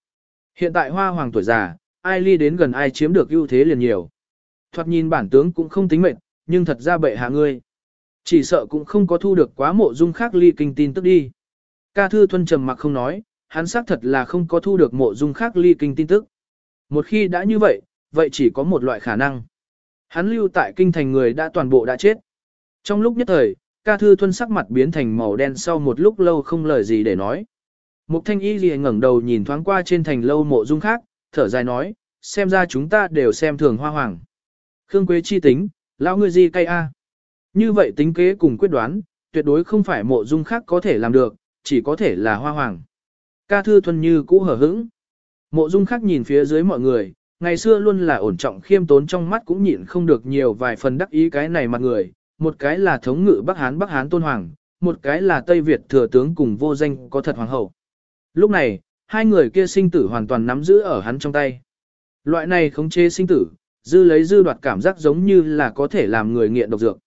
Hiện tại hoa hoàng tuổi già, ai ly đến gần ai chiếm được ưu thế liền nhiều. Thoạt nhìn bản tướng cũng không tính mệnh, nhưng thật ra bệ hạ ngươi. Chỉ sợ cũng không có thu được quá mộ dung khác ly kinh tin tức đi. Ca thư thuân trầm mặc không nói, hắn xác thật là không có thu được mộ dung khác ly kinh tin tức. Một khi đã như vậy, vậy chỉ có một loại khả năng. Hắn lưu tại kinh thành người đã toàn bộ đã chết. Trong lúc nhất thời, ca thư thuân sắc mặt biến thành màu đen sau một lúc lâu không lời gì để nói. Mục thanh y gì ngẩng đầu nhìn thoáng qua trên thành lâu mộ dung khác, thở dài nói, xem ra chúng ta đều xem thường hoa hoàng. Khương Quế chi tính, lão ngươi gì cay a? Như vậy tính kế cùng quyết đoán, tuyệt đối không phải mộ dung khác có thể làm được, chỉ có thể là hoa hoàng. Ca thư thuần như cũ hở hững. Mộ dung khác nhìn phía dưới mọi người, ngày xưa luôn là ổn trọng khiêm tốn trong mắt cũng nhịn không được nhiều vài phần đắc ý cái này mặt người, một cái là thống ngự Bắc Hán Bắc Hán Tôn Hoàng, một cái là Tây Việt thừa tướng cùng vô danh có thật hoàng hậu. Lúc này, hai người kia sinh tử hoàn toàn nắm giữ ở hắn trong tay. Loại này khống chế sinh tử, dư lấy dư đoạt cảm giác giống như là có thể làm người nghiện độc dược.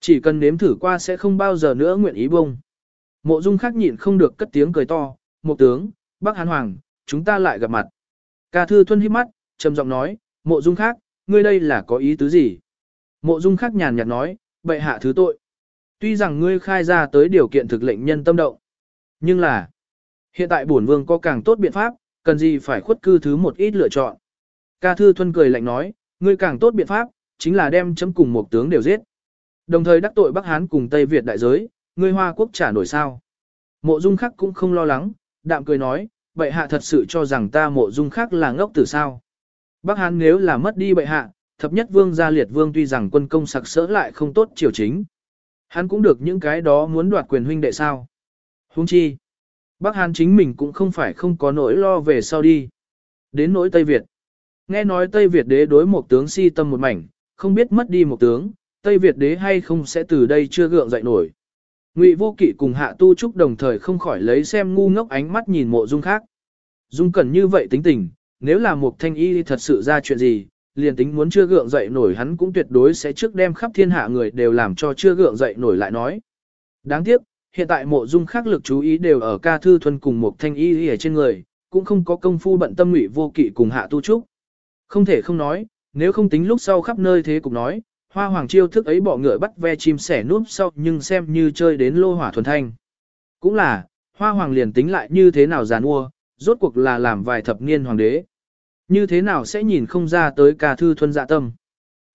Chỉ cần nếm thử qua sẽ không bao giờ nữa nguyện ý bông. Mộ dung khác nhịn không được cất tiếng cười to, một tướng, bác hán hoàng, chúng ta lại gặp mặt. Ca thư thuân hít mắt, trầm giọng nói, mộ dung khác, ngươi đây là có ý tứ gì? Mộ dung khác nhàn nhạt nói, bệ hạ thứ tội. Tuy rằng ngươi khai ra tới điều kiện thực lệnh nhân tâm động, nhưng là, hiện tại bổn vương có càng tốt biện pháp, cần gì phải khuất cư thứ một ít lựa chọn. Ca thư thuân cười lạnh nói, ngươi càng tốt biện pháp, chính là đem chấm cùng một tướng đều giết. Đồng thời đắc tội Bắc Hán cùng Tây Việt đại giới, ngươi Hoa quốc trả nổi sao. Mộ dung khắc cũng không lo lắng, đạm cười nói, bệ hạ thật sự cho rằng ta mộ dung khác là ngốc tử sao. Bắc Hán nếu là mất đi bệ hạ, thập nhất vương gia liệt vương tuy rằng quân công sặc sỡ lại không tốt triều chính. Hắn cũng được những cái đó muốn đoạt quyền huynh đệ sao. Huống chi. Bắc Hán chính mình cũng không phải không có nỗi lo về sau đi. Đến nỗi Tây Việt. Nghe nói Tây Việt đế đối một tướng si tâm một mảnh, không biết mất đi một tướng, Tây Việt đế hay không sẽ từ đây chưa gượng dậy nổi. Ngụy Vô Kỵ cùng Hạ Tu Trúc đồng thời không khỏi lấy xem ngu ngốc ánh mắt nhìn mộ dung khác. Dung cần như vậy tính tình, nếu là một thanh y thật sự ra chuyện gì, liền tính muốn chưa gượng dậy nổi hắn cũng tuyệt đối sẽ trước đem khắp thiên hạ người đều làm cho chưa gượng dậy nổi lại nói. Đáng tiếc, hiện tại mộ dung khác lực chú ý đều ở ca thư thuần cùng một thanh y ở trên người, cũng không có công phu bận tâm ngụy vô kỵ cùng hạ tu trúc. Không thể không nói, nếu không tính lúc sau khắp nơi thế cục nói, hoa hoàng chiêu thức ấy bỏ ngựa bắt ve chim sẻ núp sau nhưng xem như chơi đến lô hỏa thuần thanh. Cũng là, hoa hoàng liền tính lại như thế nào giàn ua, rốt cuộc là làm vài thập niên hoàng đế. Như thế nào sẽ nhìn không ra tới ca thư thuần dạ tâm.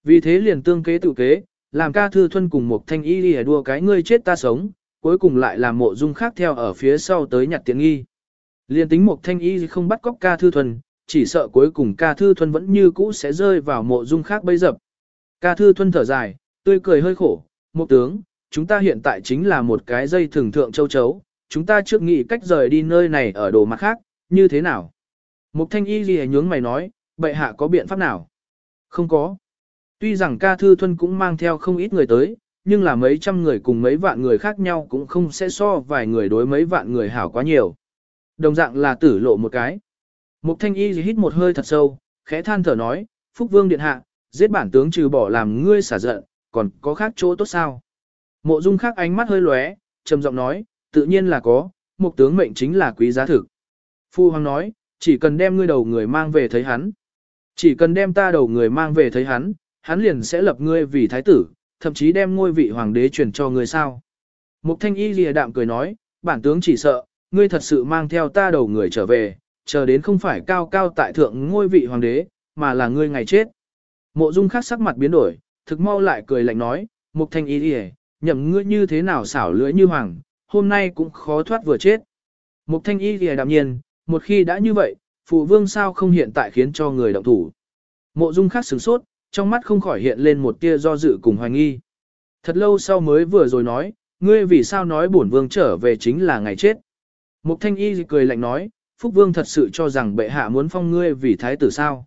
Vì thế liền tương kế tự kế, làm ca thư thuần cùng một thanh y đi đua cái ngươi chết ta sống, cuối cùng lại làm mộ dung khác theo ở phía sau tới nhặt tiện nghi. Liền tính một thanh y không bắt cóc ca thư thuần, chỉ sợ cuối cùng ca thư thuần vẫn như cũ sẽ rơi vào mộ dung khác bây dập. Ca thư thuần thở dài, tươi cười hơi khổ, một tướng, chúng ta hiện tại chính là một cái dây thường thượng châu chấu, chúng ta trước nghĩ cách rời đi nơi này ở đồ mặt khác, như thế nào? Mục thanh y gì nhướng mày nói, bệ hạ có biện pháp nào? Không có. Tuy rằng ca thư thuần cũng mang theo không ít người tới, nhưng là mấy trăm người cùng mấy vạn người khác nhau cũng không sẽ so vài người đối mấy vạn người hảo quá nhiều. Đồng dạng là tử lộ một cái. Mục thanh y hít một hơi thật sâu, khẽ than thở nói, Phúc Vương Điện Hạ, giết bản tướng trừ bỏ làm ngươi xả giận, còn có khác chỗ tốt sao? Mộ dung khác ánh mắt hơi lóe, trầm giọng nói, tự nhiên là có, một tướng mệnh chính là quý giá thực. Phu Hoàng nói, chỉ cần đem ngươi đầu người mang về thấy hắn. Chỉ cần đem ta đầu người mang về thấy hắn, hắn liền sẽ lập ngươi vì thái tử, thậm chí đem ngôi vị hoàng đế truyền cho ngươi sao. Mục thanh y lìa đạm cười nói, bản tướng chỉ sợ, ngươi thật sự mang theo ta đầu người trở về, chờ đến không phải cao cao tại thượng ngôi vị hoàng đế, mà là ngươi ngày chết. Mộ dung khác sắc mặt biến đổi, thực mau lại cười lạnh nói, mục thanh y lìa, nhậm ngươi như thế nào xảo lưỡi như hoàng, hôm nay cũng khó thoát vừa chết. Mục thanh y lìa đạm nhiên, một khi đã như vậy, phụ vương sao không hiện tại khiến cho người động thủ. Mộ dung khác sửng sốt, trong mắt không khỏi hiện lên một tia do dự cùng hoài nghi. Thật lâu sau mới vừa rồi nói, ngươi vì sao nói bổn vương trở về chính là ngày chết. Mục thanh y cười lạnh nói, Phúc Vương thật sự cho rằng bệ hạ muốn phong ngươi vì thái tử sao.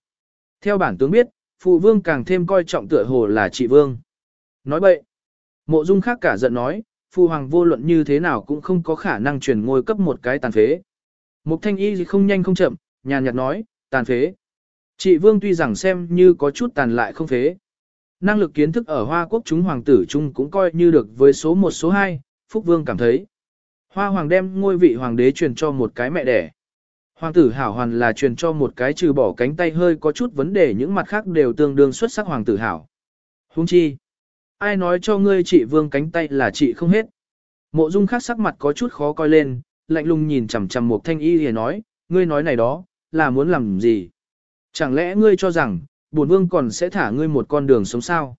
Theo bản tướng biết, phụ vương càng thêm coi trọng tựa hồ là trị vương. Nói bậy. Mộ dung khác cả giận nói, phụ hoàng vô luận như thế nào cũng không có khả năng truyền ngôi cấp một cái tàn phế. Mục thanh y không nhanh không chậm, nhàn nhạt nói, tàn phế. Chị Vương tuy rằng xem như có chút tàn lại không phế. Năng lực kiến thức ở Hoa Quốc chúng hoàng tử chung cũng coi như được với số 1 số 2, Phúc Vương cảm thấy. Hoa Hoàng đem ngôi vị hoàng đế truyền cho một cái mẹ đẻ. Hoàng tử hảo hoàn là truyền cho một cái trừ bỏ cánh tay hơi có chút vấn đề những mặt khác đều tương đương xuất sắc hoàng tử hảo. Hung chi. Ai nói cho ngươi chị vương cánh tay là chị không hết. Mộ dung khác sắc mặt có chút khó coi lên, lạnh lùng nhìn chằm chằm một thanh y thì nói, ngươi nói này đó, là muốn làm gì? Chẳng lẽ ngươi cho rằng, bổn vương còn sẽ thả ngươi một con đường sống sao?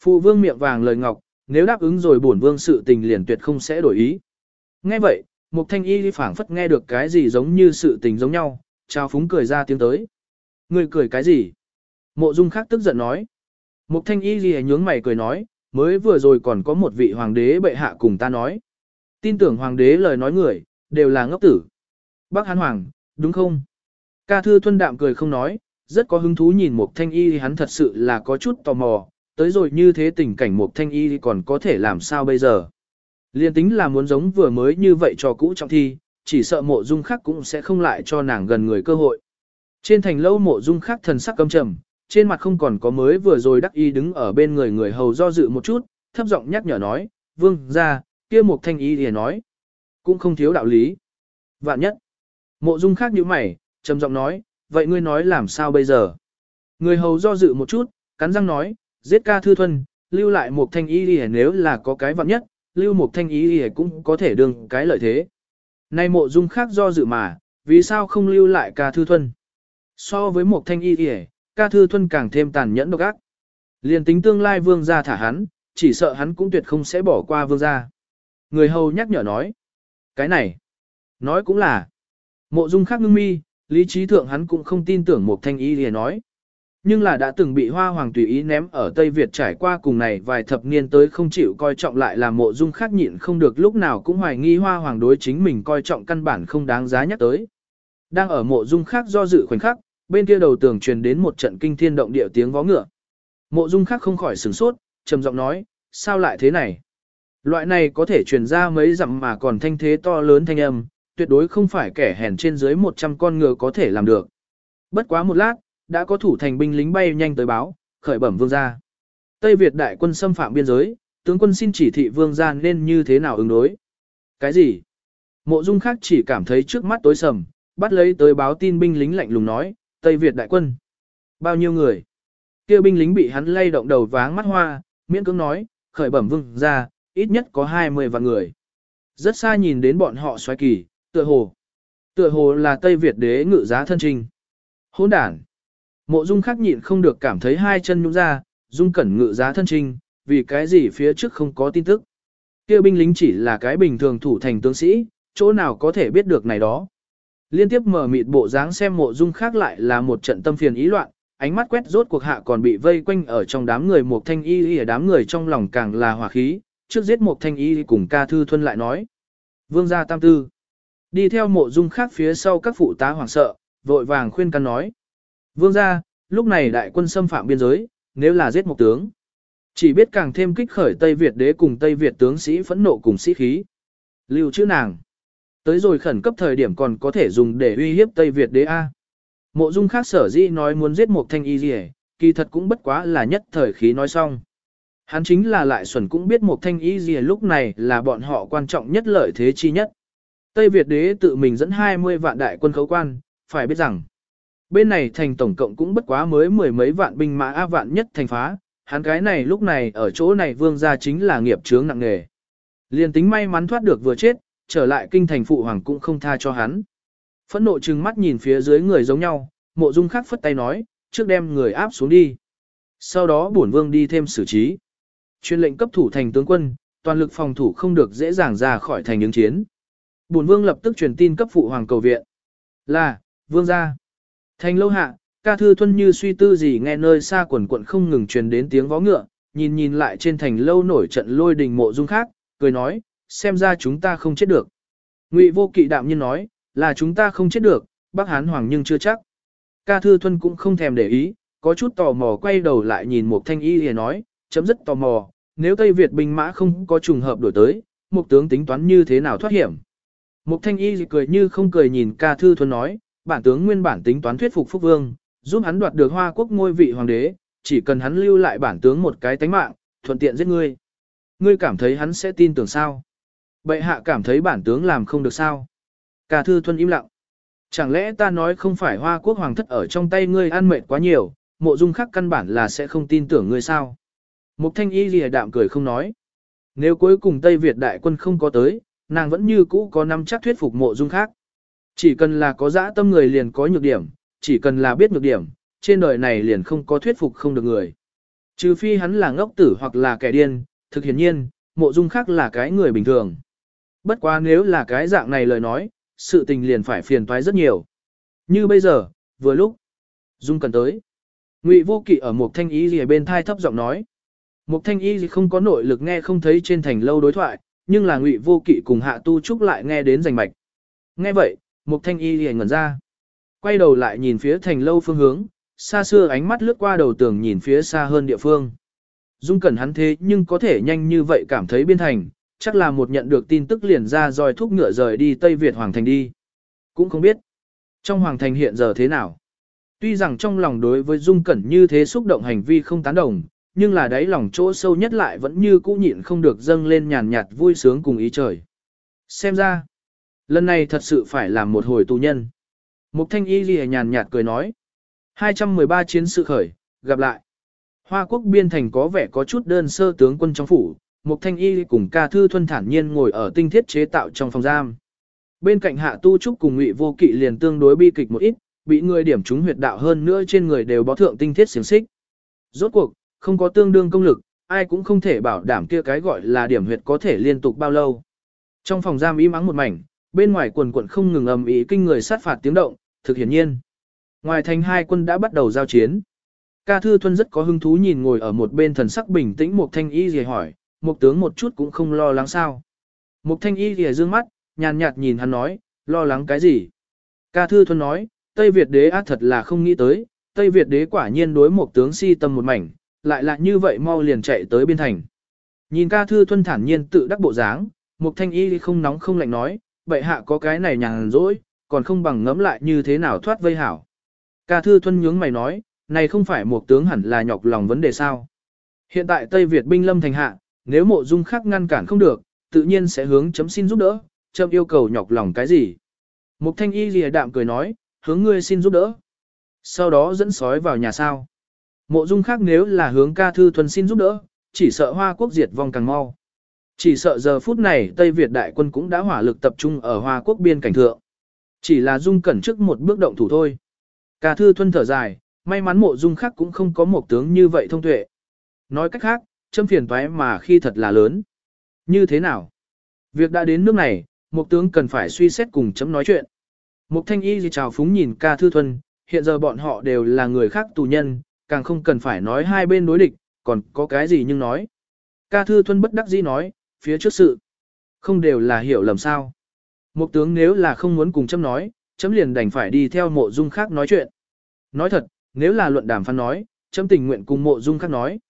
Phụ vương miệng vàng lời ngọc, nếu đáp ứng rồi bổn vương sự tình liền tuyệt không sẽ đổi ý. Nghe vậy, Mục thanh y phảng phất nghe được cái gì giống như sự tình giống nhau, trao phúng cười ra tiếng tới. Ngươi cười cái gì? Mộ dung khác tức giận nói. Mục thanh y gì nhướng mày cười nói, mới vừa rồi còn có một vị hoàng đế bệ hạ cùng ta nói. Tin tưởng hoàng đế lời nói người, đều là ngốc tử. Bác hán hoàng, đúng không? Ca thư thuân đạm cười không nói, rất có hứng thú nhìn Mục thanh y hắn thật sự là có chút tò mò, tới rồi như thế tình cảnh Mục thanh y còn có thể làm sao bây giờ? Liên tính là muốn giống vừa mới như vậy cho cũ trọng thi, chỉ sợ mộ dung khác cũng sẽ không lại cho nàng gần người cơ hội. Trên thành lâu mộ dung khác thần sắc căm trầm, trên mặt không còn có mới vừa rồi đắc y đứng ở bên người người hầu do dự một chút, thấp giọng nhắc nhở nói, vương ra, kia một thanh y thì nói, cũng không thiếu đạo lý. Vạn nhất, mộ dung khác như mày, trầm giọng nói, vậy ngươi nói làm sao bây giờ? Người hầu do dự một chút, cắn răng nói, giết ca thư thuần, lưu lại một thanh y thì nếu là có cái vạn nhất, lưu một thanh ý ỉa cũng có thể đương cái lợi thế. Nay mộ dung khác do dự mà, vì sao không lưu lại ca thư thuân? So với một thanh y ỉa, ca thư thuân càng thêm tàn nhẫn độc ác. Liền tính tương lai vương gia thả hắn, chỉ sợ hắn cũng tuyệt không sẽ bỏ qua vương gia. Người hầu nhắc nhở nói. Cái này, nói cũng là. Mộ dung khác ngưng mi, lý trí thượng hắn cũng không tin tưởng một thanh y ỉa nói. Nhưng là đã từng bị hoa hoàng tùy ý ném ở Tây Việt trải qua cùng này vài thập niên tới không chịu coi trọng lại là mộ dung khác nhịn không được lúc nào cũng hoài nghi hoa hoàng đối chính mình coi trọng căn bản không đáng giá nhắc tới. Đang ở mộ dung khác do dự khoảnh khắc, bên kia đầu tường truyền đến một trận kinh thiên động địa tiếng vó ngựa. Mộ dung khác không khỏi sửng sốt, trầm giọng nói, sao lại thế này? Loại này có thể truyền ra mấy dặm mà còn thanh thế to lớn thanh âm, tuyệt đối không phải kẻ hèn trên dưới 100 con ngựa có thể làm được. Bất quá một lát, đã có thủ thành binh lính bay nhanh tới báo, khởi bẩm vương gia. Tây Việt đại quân xâm phạm biên giới, tướng quân xin chỉ thị vương gia nên như thế nào ứng đối. Cái gì? Mộ Dung khác chỉ cảm thấy trước mắt tối sầm, bắt lấy tới báo tin binh lính lạnh lùng nói, Tây Việt đại quân. Bao nhiêu người? Kêu binh lính bị hắn lay động đầu váng mắt hoa, miễn cưỡng nói, khởi bẩm vương gia, ít nhất có 20 vạn người. Rất xa nhìn đến bọn họ xoáy kỳ, tựa hồ. Tựa hồ là Tây Việt đế ngự giá thân trình. Hỗn đản. Mộ Dung khắc nhịn không được cảm thấy hai chân nhũn ra, Dung cẩn ngự giá thân trình, vì cái gì phía trước không có tin tức. kia binh lính chỉ là cái bình thường thủ thành tướng sĩ, chỗ nào có thể biết được này đó. Liên tiếp mở mịt bộ dáng xem mộ dung khác lại là một trận tâm phiền ý loạn, ánh mắt quét rốt cuộc hạ còn bị vây quanh ở trong đám người một thanh y y ở đám người trong lòng càng là hỏa khí, trước giết một thanh y cùng ca thư thuân lại nói. Vương gia tam tư. Đi theo mộ dung khác phía sau các phụ tá hoảng sợ, vội vàng khuyên can nói. Vương gia, lúc này đại quân xâm phạm biên giới, nếu là giết một tướng. Chỉ biết càng thêm kích khởi Tây Việt đế cùng Tây Việt tướng sĩ phẫn nộ cùng sĩ khí. Lưu chữ nàng. Tới rồi khẩn cấp thời điểm còn có thể dùng để uy hiếp Tây Việt đế A. Mộ dung khác sở dĩ nói muốn giết một thanh y gì kỳ thật cũng bất quá là nhất thời khí nói xong. Hắn chính là lại xuẩn cũng biết một thanh y gì lúc này là bọn họ quan trọng nhất lợi thế chi nhất. Tây Việt đế tự mình dẫn 20 vạn đại quân khấu quan, phải biết rằng, bên này thành tổng cộng cũng bất quá mới mười mấy vạn binh mã á vạn nhất thành phá, hắn cái này lúc này ở chỗ này vương gia chính là nghiệp chướng nặng nề. Liên tính may mắn thoát được vừa chết, trở lại kinh thành phụ hoàng cũng không tha cho hắn. Phẫn nộ trừng mắt nhìn phía dưới người giống nhau, mộ dung khắc phất tay nói, trước đem người áp xuống đi. Sau đó bổn vương đi thêm xử trí. Chuyên lệnh cấp thủ thành tướng quân, toàn lực phòng thủ không được dễ dàng ra khỏi thành ứng chiến. Bổn vương lập tức truyền tin cấp phụ hoàng cầu viện. Là, vương gia. Thành lâu hạ, ca thư thuân như suy tư gì nghe nơi xa quần quận không ngừng truyền đến tiếng vó ngựa, nhìn nhìn lại trên thành lâu nổi trận lôi đình mộ dung khác, cười nói, xem ra chúng ta không chết được. Ngụy vô kỵ đạm nhiên nói, là chúng ta không chết được, bác hán hoàng nhưng chưa chắc. Ca thư thuân cũng không thèm để ý, có chút tò mò quay đầu lại nhìn một thanh y thì nói, chấm dứt tò mò, nếu Tây Việt binh mã không có trùng hợp đổi tới, một tướng tính toán như thế nào thoát hiểm. Một thanh y cười như không cười nhìn ca thư thuần nói, bản tướng nguyên bản tính toán thuyết phục Phúc Vương, giúp hắn đoạt được hoa quốc ngôi vị hoàng đế, chỉ cần hắn lưu lại bản tướng một cái tánh mạng, thuận tiện giết ngươi. Ngươi cảm thấy hắn sẽ tin tưởng sao? Bệ hạ cảm thấy bản tướng làm không được sao? Cả thư thuân im lặng. Chẳng lẽ ta nói không phải hoa quốc hoàng thất ở trong tay ngươi ăn mệt quá nhiều, mộ dung khắc căn bản là sẽ không tin tưởng ngươi sao? Mục thanh y lìa đạm cười không nói. Nếu cuối cùng Tây Việt đại quân không có tới, nàng vẫn như cũ có năm chắc thuyết phục mộ dung khác. Chỉ cần là có dã tâm người liền có nhược điểm, chỉ cần là biết nhược điểm, trên đời này liền không có thuyết phục không được người. Trừ phi hắn là ngốc tử hoặc là kẻ điên, thực hiển nhiên, mộ dung khác là cái người bình thường. Bất quá nếu là cái dạng này lời nói, sự tình liền phải phiền toái rất nhiều. Như bây giờ, vừa lúc, dung cần tới. Ngụy vô kỵ ở một thanh ý gì bên thai thấp giọng nói. Một thanh y không có nội lực nghe không thấy trên thành lâu đối thoại, nhưng là ngụy vô kỵ cùng hạ tu trúc lại nghe đến rành mạch. Nghe vậy, Mục thanh y liền ngẩn ra. Quay đầu lại nhìn phía thành lâu phương hướng, xa xưa ánh mắt lướt qua đầu tường nhìn phía xa hơn địa phương. Dung cẩn hắn thế nhưng có thể nhanh như vậy cảm thấy biên thành, chắc là một nhận được tin tức liền ra dòi thúc ngựa rời đi Tây Việt Hoàng Thành đi. Cũng không biết, trong Hoàng Thành hiện giờ thế nào. Tuy rằng trong lòng đối với Dung Cẩn như thế xúc động hành vi không tán đồng, nhưng là đáy lòng chỗ sâu nhất lại vẫn như cũ nhịn không được dâng lên nhàn nhạt vui sướng cùng ý trời. Xem ra, lần này thật sự phải làm một hồi tù nhân. Mục thanh y ghi nhàn nhạt cười nói. 213 chiến sự khởi, gặp lại. Hoa quốc biên thành có vẻ có chút đơn sơ tướng quân trong phủ, Mục thanh y cùng ca thư thuần thản nhiên ngồi ở tinh thiết chế tạo trong phòng giam. Bên cạnh hạ tu trúc cùng ngụy vô kỵ liền tương đối bi kịch một ít, bị người điểm trúng huyệt đạo hơn nữa trên người đều bó thượng tinh thiết xiềng xích. Rốt cuộc, không có tương đương công lực, ai cũng không thể bảo đảm kia cái gọi là điểm huyệt có thể liên tục bao lâu. Trong phòng giam im ắng một mảnh, bên ngoài quần quận không ngừng ầm ĩ kinh người sát phạt tiếng động, thực hiển nhiên. Ngoài thành hai quân đã bắt đầu giao chiến. Ca Thư Thuân rất có hứng thú nhìn ngồi ở một bên thần sắc bình tĩnh một thanh y gì hỏi, một tướng một chút cũng không lo lắng sao. Một thanh y gì dương mắt, nhàn nhạt nhìn hắn nói, lo lắng cái gì. Ca Thư Thuân nói, Tây Việt đế á thật là không nghĩ tới, Tây Việt đế quả nhiên đối một tướng si tâm một mảnh, lại là như vậy mau liền chạy tới biên thành. Nhìn ca thư thuân thản nhiên tự đắc bộ dáng, mục thanh y không nóng không lạnh nói, bệ hạ có cái này nhàn rỗi, còn không bằng ngẫm lại như thế nào thoát vây hảo. Ca thư thuân nhướng mày nói, này không phải một tướng hẳn là nhọc lòng vấn đề sao. Hiện tại Tây Việt binh lâm thành hạ, nếu mộ dung khác ngăn cản không được, tự nhiên sẽ hướng chấm xin giúp đỡ, chấm yêu cầu nhọc lòng cái gì. Mục thanh y lìa đạm cười nói, hướng ngươi xin giúp đỡ. Sau đó dẫn sói vào nhà sao. Mộ dung khác nếu là hướng ca thư thuần xin giúp đỡ, chỉ sợ Hoa quốc diệt vong càng mau. Chỉ sợ giờ phút này Tây Việt đại quân cũng đã hỏa lực tập trung ở Hoa quốc biên cảnh thượng. Chỉ là dung cẩn trước một bước động thủ thôi. Ca thư thuân thở dài, may mắn mộ dung khác cũng không có một tướng như vậy thông tuệ. Nói cách khác, châm phiền toái mà khi thật là lớn. Như thế nào? Việc đã đến nước này, một tướng cần phải suy xét cùng chấm nói chuyện. Mục thanh y gì chào phúng nhìn ca thư thuần, hiện giờ bọn họ đều là người khác tù nhân, càng không cần phải nói hai bên đối địch, còn có cái gì nhưng nói. Ca Thư thuần bất đắc dĩ nói, phía trước sự, không đều là hiểu lầm sao. Một tướng nếu là không muốn cùng chấm nói, chấm liền đành phải đi theo mộ dung khác nói chuyện. Nói thật, nếu là luận đàm phán nói, chấm tình nguyện cùng mộ dung khác nói.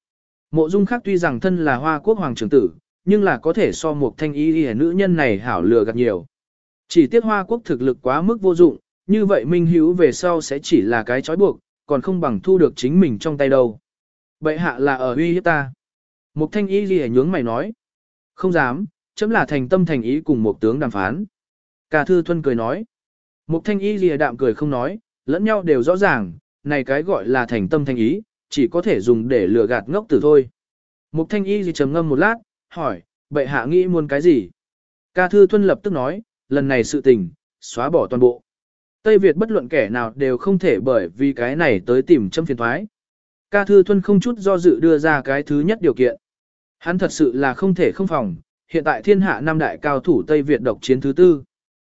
Mộ dung khác tuy rằng thân là hoa quốc hoàng trưởng tử, nhưng là có thể so một thanh y y nữ nhân này hảo lừa gạt nhiều. Chỉ tiếc hoa quốc thực lực quá mức vô dụng, như vậy minh hữu về sau sẽ chỉ là cái trói buộc, còn không bằng thu được chính mình trong tay đâu. Bệ hạ là ở uy hiếp ta. Mục thanh y gì nhướng mày nói. Không dám, chấm là thành tâm thành ý cùng một tướng đàm phán. Cả thư thuân cười nói. Mục thanh y lìa đạm cười không nói, lẫn nhau đều rõ ràng, này cái gọi là thành tâm thành ý, chỉ có thể dùng để lừa gạt ngốc tử thôi. Mục thanh y gì trầm ngâm một lát, hỏi, bệ hạ nghĩ muốn cái gì? Ca thư thuân lập tức nói, lần này sự tình, xóa bỏ toàn bộ. Tây Việt bất luận kẻ nào đều không thể bởi vì cái này tới tìm châm phiền thoái. Ca Thư Thuân không chút do dự đưa ra cái thứ nhất điều kiện. Hắn thật sự là không thể không phòng, hiện tại thiên hạ năm đại cao thủ Tây Việt độc chiến thứ tư.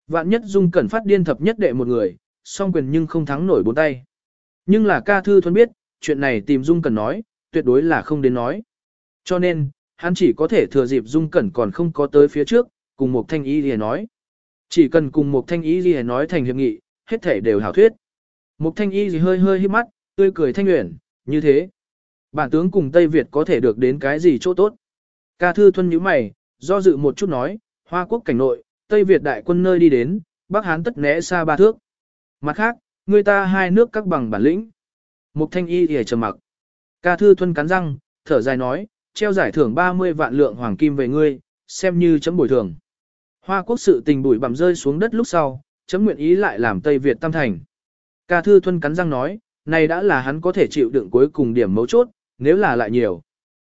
Vạn nhất dung cẩn phát điên thập nhất đệ một người, song quyền nhưng không thắng nổi bốn tay. Nhưng là ca thư thuần biết, chuyện này tìm dung cẩn nói, tuyệt đối là không đến nói. Cho nên, hắn chỉ có thể thừa dịp dung cẩn còn không có tới phía trước, cùng một thanh ý lìa nói. Chỉ cần cùng một thanh ý lìa nói thành hiệp nghị, hết thể đều hảo thuyết. một thanh y gì hơi hơi hít mắt, tươi cười thanh nguyện, như thế. Bản tướng cùng Tây Việt có thể được đến cái gì chỗ tốt. Ca thư thuân nhíu mày, do dự một chút nói, Hoa quốc cảnh nội, Tây Việt đại quân nơi đi đến, Bắc Hán tất né xa ba thước. Mặt khác, người ta hai nước các bằng bản lĩnh. Mục thanh y thì trầm mặc. Ca thư thuân cắn răng, thở dài nói, treo giải thưởng 30 vạn lượng hoàng kim về ngươi, xem như chấm bồi thường. Hoa quốc sự tình bụi bặm rơi xuống đất lúc sau, chấm nguyện ý lại làm Tây Việt tam thành. Ca Thư Thuân cắn răng nói, này đã là hắn có thể chịu đựng cuối cùng điểm mấu chốt, nếu là lại nhiều.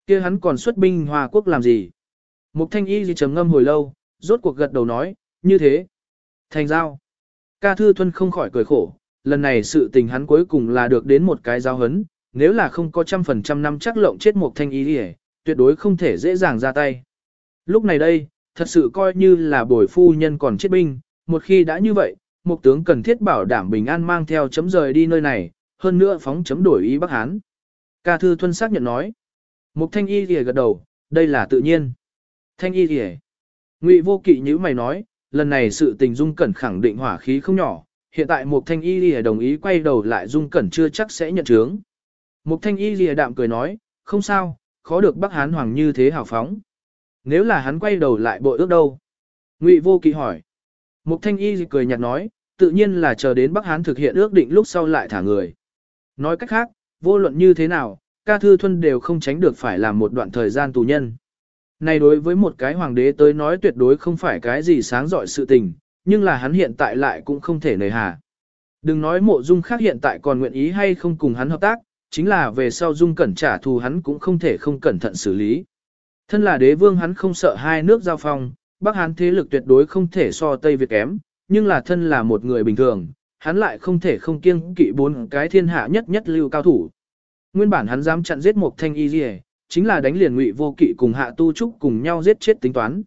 kia hắn còn xuất binh Hoa Quốc làm gì? Mục Thanh Y gì trầm ngâm hồi lâu, rốt cuộc gật đầu nói, như thế. Thành giao. Ca Thư Thuân không khỏi cười khổ, lần này sự tình hắn cuối cùng là được đến một cái giao hấn, nếu là không có trăm phần trăm năm chắc lộng chết Mục Thanh Y gì, tuyệt đối không thể dễ dàng ra tay. Lúc này đây, thật sự coi như là bồi phu nhân còn chết binh, một khi đã như vậy, một tướng cần thiết bảo đảm bình an mang theo chấm rời đi nơi này, hơn nữa phóng chấm đổi ý Bắc Hán. Ca Thư Thuân xác nhận nói. Mục Thanh Y thì gật đầu, đây là tự nhiên. Thanh Y thì Ngụy Vô Kỵ như mày nói, lần này sự tình Dung Cẩn khẳng định hỏa khí không nhỏ, hiện tại Mục Thanh Y thì đồng ý quay đầu lại Dung Cẩn chưa chắc sẽ nhận chướng. Mục Thanh Y thì đạm cười nói, không sao, khó được Bắc Hán hoàng như thế hào phóng. Nếu là hắn quay đầu lại bội ước đâu? Ngụy Vô Kỵ hỏi. Mục Thanh Y cười nhạt nói, tự nhiên là chờ đến Bắc Hán thực hiện ước định lúc sau lại thả người. Nói cách khác, vô luận như thế nào, ca thư thuân đều không tránh được phải làm một đoạn thời gian tù nhân. Này đối với một cái hoàng đế tới nói tuyệt đối không phải cái gì sáng dọi sự tình, nhưng là hắn hiện tại lại cũng không thể nề hà. Đừng nói mộ dung khác hiện tại còn nguyện ý hay không cùng hắn hợp tác, chính là về sau dung cẩn trả thù hắn cũng không thể không cẩn thận xử lý. Thân là đế vương hắn không sợ hai nước giao phong, Bắc Hán thế lực tuyệt đối không thể so Tây Việt kém, nhưng là thân là một người bình thường, hắn lại không thể không kiêng kỵ bốn cái thiên hạ nhất nhất lưu cao thủ. Nguyên bản hắn dám chặn giết một thanh y gì, chính là đánh liền ngụy vô kỵ cùng hạ tu trúc cùng nhau giết chết tính toán.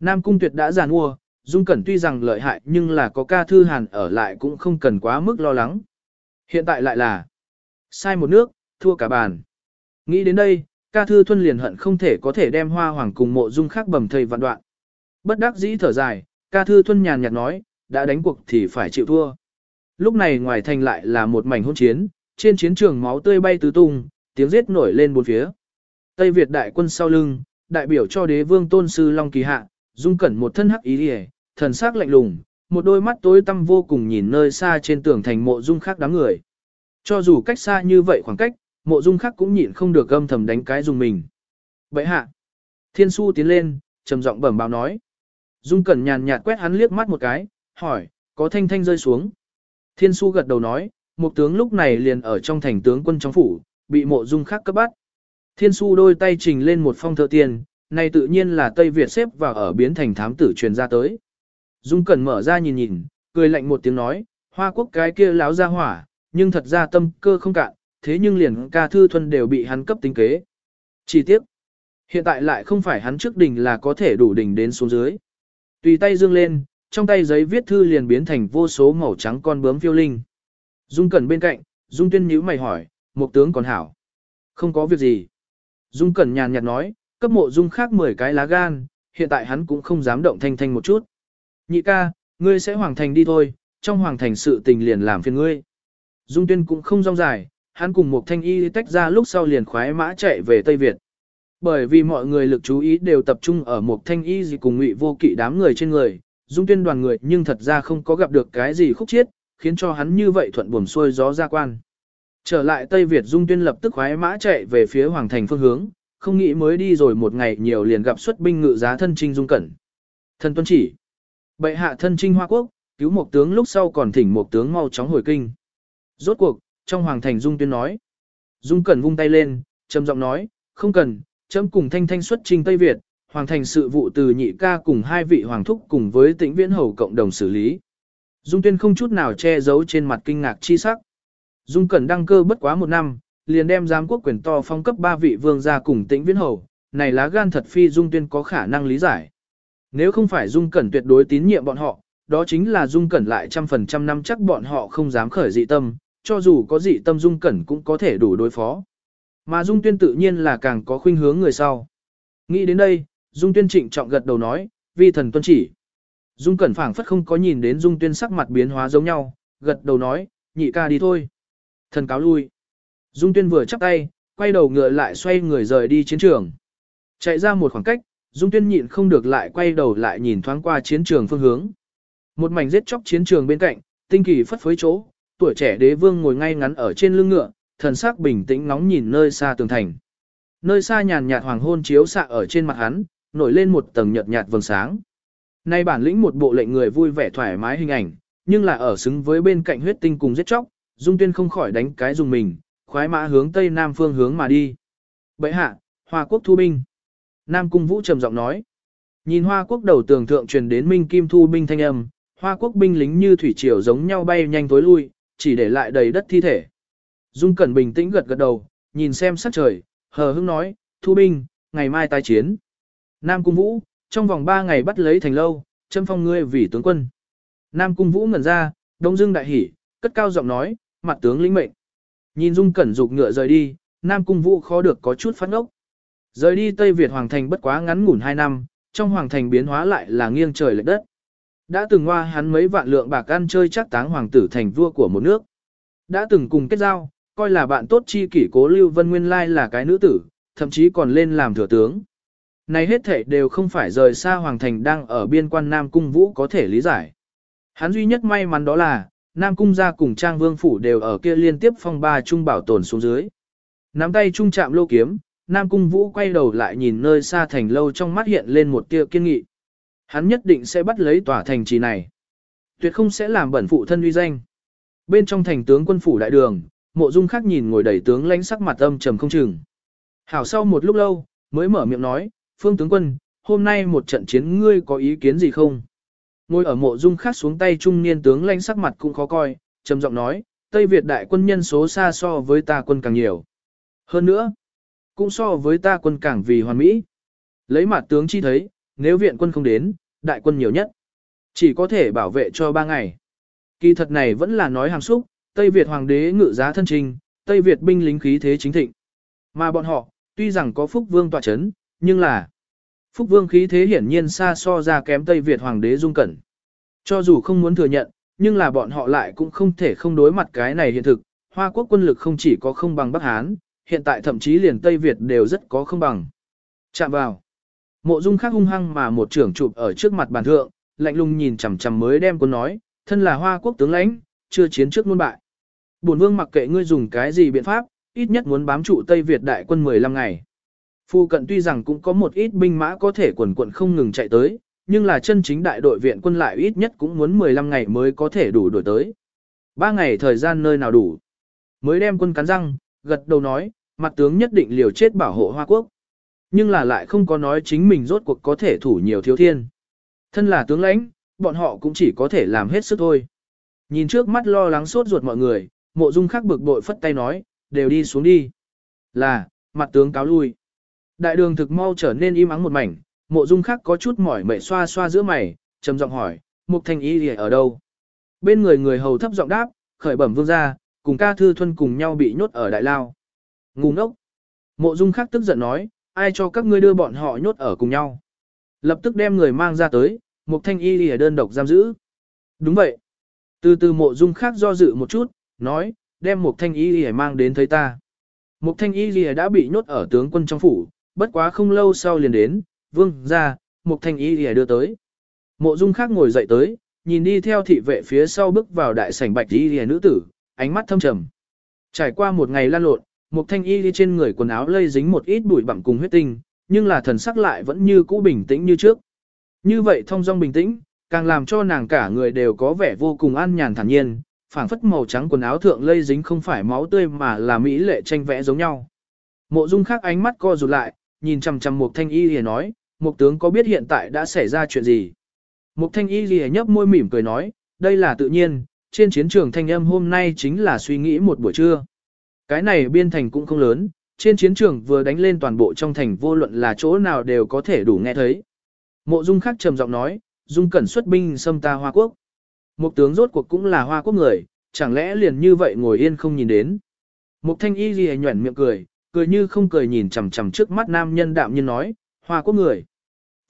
Nam cung tuyệt đã giàn mua, Dung Cẩn tuy rằng lợi hại nhưng là có ca thư hàn ở lại cũng không cần quá mức lo lắng. Hiện tại lại là sai một nước, thua cả bàn. Nghĩ đến đây, ca thư thuân liền hận không thể có thể đem hoa hoàng cùng mộ dung khác bầm thầy vạn đoạn. Bất đắc dĩ thở dài, ca thư thuân nhàn nhạt nói, đã đánh cuộc thì phải chịu thua. Lúc này ngoài thành lại là một mảnh hôn chiến, trên chiến trường máu tươi bay tứ tung, tiếng giết nổi lên bốn phía. Tây Việt đại quân sau lưng, đại biểu cho đế vương tôn sư Long Kỳ Hạ, dung cẩn một thân hắc ý đi thần sắc lạnh lùng, một đôi mắt tối tăm vô cùng nhìn nơi xa trên tường thành mộ dung khác đám người. Cho dù cách xa như vậy khoảng cách, mộ dung khác cũng nhịn không được âm thầm đánh cái dùng mình. Vậy hạ, thiên su tiến lên, trầm giọng bẩm báo nói. Dung cẩn nhàn nhạt quét hắn liếc mắt một cái, hỏi, có thanh thanh rơi xuống. Thiên su gật đầu nói, một tướng lúc này liền ở trong thành tướng quân trong phủ, bị mộ dung khác cấp bắt. Thiên su đôi tay trình lên một phong thơ tiền, này tự nhiên là Tây Việt xếp vào ở biến thành thám tử truyền ra tới. Dung Cẩn mở ra nhìn nhìn, cười lạnh một tiếng nói, hoa quốc cái kia láo ra hỏa, nhưng thật ra tâm cơ không cạn, thế nhưng liền ca thư thuần đều bị hắn cấp tính kế. Chỉ tiếc, hiện tại lại không phải hắn trước đỉnh là có thể đủ đỉnh đến xuống dưới. Tùy tay dương lên, trong tay giấy viết thư liền biến thành vô số màu trắng con bướm phiêu linh. Dung Cẩn bên cạnh, Dung Tuyên nhíu mày hỏi, một tướng còn hảo. Không có việc gì. Dung Cẩn nhàn nhạt nói, cấp mộ Dung khác 10 cái lá gan, hiện tại hắn cũng không dám động thanh thanh một chút. Nhị ca, ngươi sẽ hoàng thành đi thôi, trong hoàng thành sự tình liền làm phiền ngươi. Dung Tuyên cũng không rong dài, hắn cùng một thanh y tách ra lúc sau liền khoái mã chạy về Tây Việt. Bởi vì mọi người lực chú ý đều tập trung ở một thanh y gì cùng ngụy vô kỵ đám người trên người, Dung Tuyên đoàn người nhưng thật ra không có gặp được cái gì khúc chiết, khiến cho hắn như vậy thuận buồm xuôi gió ra quan. Trở lại Tây Việt Dung Tuyên lập tức khoái mã chạy về phía hoàng thành phương hướng, không nghĩ mới đi rồi một ngày nhiều liền gặp xuất binh ngự giá thân trinh Dung Cẩn. Thân tuân chỉ. Bệ hạ thân trinh Hoa Quốc, cứu một tướng lúc sau còn thỉnh một tướng mau chóng hồi kinh. Rốt cuộc, trong hoàng thành Dung Tuyên nói. Dung Cẩn vung tay lên, trầm giọng nói, không cần, chấm cùng thanh thanh xuất trinh Tây Việt, hoàng thành sự vụ từ nhị ca cùng hai vị hoàng thúc cùng với tĩnh viễn hầu cộng đồng xử lý. Dung Tuyên không chút nào che giấu trên mặt kinh ngạc chi sắc. Dung Cẩn đăng cơ bất quá một năm, liền đem giám quốc quyền to phong cấp ba vị vương gia cùng tĩnh viễn hầu, này lá gan thật phi Dung Tuyên có khả năng lý giải. Nếu không phải Dung Cẩn tuyệt đối tín nhiệm bọn họ, đó chính là Dung Cẩn lại trăm phần trăm năm chắc bọn họ không dám khởi dị tâm, cho dù có dị tâm Dung Cẩn cũng có thể đủ đối phó. Mà Dung Tuyên tự nhiên là càng có khuynh hướng người sau. Nghĩ đến đây, Dung Tuyên trịnh trọng gật đầu nói, vi thần tuân chỉ. Dung Cẩn phảng phất không có nhìn đến Dung Tuyên sắc mặt biến hóa giống nhau, gật đầu nói, nhị ca đi thôi. Thần cáo lui. Dung Tuyên vừa chắp tay, quay đầu ngựa lại xoay người rời đi chiến trường. Chạy ra một khoảng cách, Dung Tuyên nhịn không được lại quay đầu lại nhìn thoáng qua chiến trường phương hướng. Một mảnh giết chóc chiến trường bên cạnh, tinh kỳ phất phới chỗ, tuổi trẻ đế vương ngồi ngay ngắn ở trên lưng ngựa, thần sắc bình tĩnh ngóng nhìn nơi xa tường thành. Nơi xa nhàn nhạt hoàng hôn chiếu xạ ở trên mặt hắn, nổi lên một tầng nhợt nhạt vầng sáng. Nay bản lĩnh một bộ lệnh người vui vẻ thoải mái hình ảnh, nhưng là ở xứng với bên cạnh huyết tinh cùng giết chóc, Dung Tuyên không khỏi đánh cái dùng mình, khoái mã hướng tây nam phương hướng mà đi. Bệ hạ, Hoa quốc thu binh. Nam Cung Vũ trầm giọng nói. Nhìn Hoa quốc đầu tường thượng truyền đến Minh Kim thu binh thanh âm, Hoa quốc binh lính như thủy triều giống nhau bay nhanh tối lui, chỉ để lại đầy đất thi thể. Dung Cẩn bình tĩnh gật gật đầu, nhìn xem sắc trời, hờ hững nói, thu binh, ngày mai tái chiến. Nam Cung Vũ, trong vòng 3 ngày bắt lấy thành lâu, châm phong ngươi vì tướng quân. Nam Cung Vũ ngẩn ra, đông dưng đại hỉ, cất cao giọng nói, mặt tướng lĩnh mệnh. Nhìn Dung Cẩn dục ngựa rời đi, Nam Cung Vũ khó được có chút phát ngốc. Rời đi Tây Việt Hoàng Thành bất quá ngắn ngủn 2 năm, trong Hoàng Thành biến hóa lại là nghiêng trời lệch đất. Đã từng hoa hắn mấy vạn lượng bạc ăn chơi chắc táng hoàng tử thành vua của một nước. Đã từng cùng kết giao, coi là bạn tốt chi kỷ cố Lưu Vân Nguyên Lai là cái nữ tử, thậm chí còn lên làm thừa tướng. Này hết thể đều không phải rời xa Hoàng Thành đang ở biên quan Nam Cung Vũ có thể lý giải. Hắn duy nhất may mắn đó là, Nam Cung gia cùng Trang Vương Phủ đều ở kia liên tiếp phong ba trung bảo tồn xuống dưới. Nắm tay trung chạm lô kiếm, Nam Cung Vũ quay đầu lại nhìn nơi xa thành lâu trong mắt hiện lên một tia kiên nghị. Hắn nhất định sẽ bắt lấy tòa thành trì này. Tuyệt không sẽ làm bẩn phụ thân uy danh. Bên trong thành tướng quân phủ đại đường, mộ dung khác nhìn ngồi đầy tướng lãnh sắc mặt âm trầm không chừng. Hảo sau một lúc lâu, mới mở miệng nói, phương tướng quân, hôm nay một trận chiến ngươi có ý kiến gì không? Ngồi ở mộ dung khác xuống tay trung niên tướng lãnh sắc mặt cũng khó coi, trầm giọng nói, Tây Việt đại quân nhân số xa so với ta quân càng nhiều. Hơn nữa, cũng so với ta quân càng vì hoàn mỹ. Lấy mặt tướng chi thấy, nếu viện quân không đến, đại quân nhiều nhất. Chỉ có thể bảo vệ cho ba ngày. Kỳ thật này vẫn là nói hàng xúc, Tây Việt hoàng đế ngự giá thân trình, Tây Việt binh lính khí thế chính thịnh. Mà bọn họ, tuy rằng có Phúc Vương tọa chấn, nhưng là Phúc Vương khí thế hiển nhiên xa so ra kém Tây Việt hoàng đế dung cẩn. Cho dù không muốn thừa nhận, nhưng là bọn họ lại cũng không thể không đối mặt cái này hiện thực. Hoa quốc quân lực không chỉ có không bằng Bắc Hán, hiện tại thậm chí liền Tây Việt đều rất có không bằng. Chạm vào. Mộ Dung khắc hung hăng mà một trưởng chụp ở trước mặt bàn thượng, lạnh lùng nhìn chằm chằm mới đem quân nói, thân là Hoa quốc tướng lãnh, chưa chiến trước muôn bại. Bổn vương mặc kệ ngươi dùng cái gì biện pháp, ít nhất muốn bám trụ Tây Việt đại quân 15 ngày. Phu cận tuy rằng cũng có một ít binh mã có thể quần quận không ngừng chạy tới, nhưng là chân chính đại đội viện quân lại ít nhất cũng muốn 15 ngày mới có thể đủ đổi tới. Ba ngày thời gian nơi nào đủ. Mới đem quân cắn răng, gật đầu nói, mặt tướng nhất định liều chết bảo hộ Hoa Quốc. Nhưng là lại không có nói chính mình rốt cuộc có thể thủ nhiều thiếu thiên. Thân là tướng lãnh, bọn họ cũng chỉ có thể làm hết sức thôi. Nhìn trước mắt lo lắng sốt ruột mọi người, mộ dung khắc bực bội phất tay nói, đều đi xuống đi. Là, mặt tướng cáo lui. Đại đường thực mau trở nên im ắng một mảnh, mộ dung khắc có chút mỏi mệt xoa xoa giữa mày, trầm giọng hỏi, mục thanh y ở đâu? Bên người người hầu thấp giọng đáp, khởi bẩm vương gia, cùng ca thư thuân cùng nhau bị nhốt ở đại lao. Ngu ngốc. Mộ dung khắc tức giận nói, ai cho các ngươi đưa bọn họ nhốt ở cùng nhau. Lập tức đem người mang ra tới, mục thanh y lìa đơn độc giam giữ. Đúng vậy. Từ từ mộ dung khắc do dự một chút, nói, đem mục thanh y lìa mang đến thấy ta. Mục thanh y lìa đã bị nhốt ở tướng quân trong phủ, bất quá không lâu sau liền đến, vương ra, mục thanh y lìa đưa tới. Mộ dung khác ngồi dậy tới, nhìn đi theo thị vệ phía sau bước vào đại sảnh bạch y lìa nữ tử, ánh mắt thâm trầm. Trải qua một ngày lan lộn, Mục thanh y đi trên người quần áo lây dính một ít bụi bặm cùng huyết tinh, nhưng là thần sắc lại vẫn như cũ bình tĩnh như trước. Như vậy thông dong bình tĩnh, càng làm cho nàng cả người đều có vẻ vô cùng an nhàn thản nhiên, phảng phất màu trắng quần áo thượng lây dính không phải máu tươi mà là mỹ lệ tranh vẽ giống nhau. Mộ Dung khác ánh mắt co rụt lại, nhìn chằm chằm Mục Thanh Y lìa nói, Mục tướng có biết hiện tại đã xảy ra chuyện gì? Mục Thanh Y lìa nhấp môi mỉm cười nói, đây là tự nhiên, trên chiến trường thanh âm hôm nay chính là suy nghĩ một buổi trưa. Cái này biên thành cũng không lớn, trên chiến trường vừa đánh lên toàn bộ trong thành vô luận là chỗ nào đều có thể đủ nghe thấy. Mộ Dung khắc trầm giọng nói, Dung cẩn xuất binh xâm ta Hoa Quốc. Một tướng rốt cuộc cũng là Hoa Quốc người, chẳng lẽ liền như vậy ngồi yên không nhìn đến. Mục thanh y ghi nhuẩn miệng cười, cười như không cười nhìn chằm chằm trước mắt nam nhân đạm nhiên nói, Hoa Quốc người.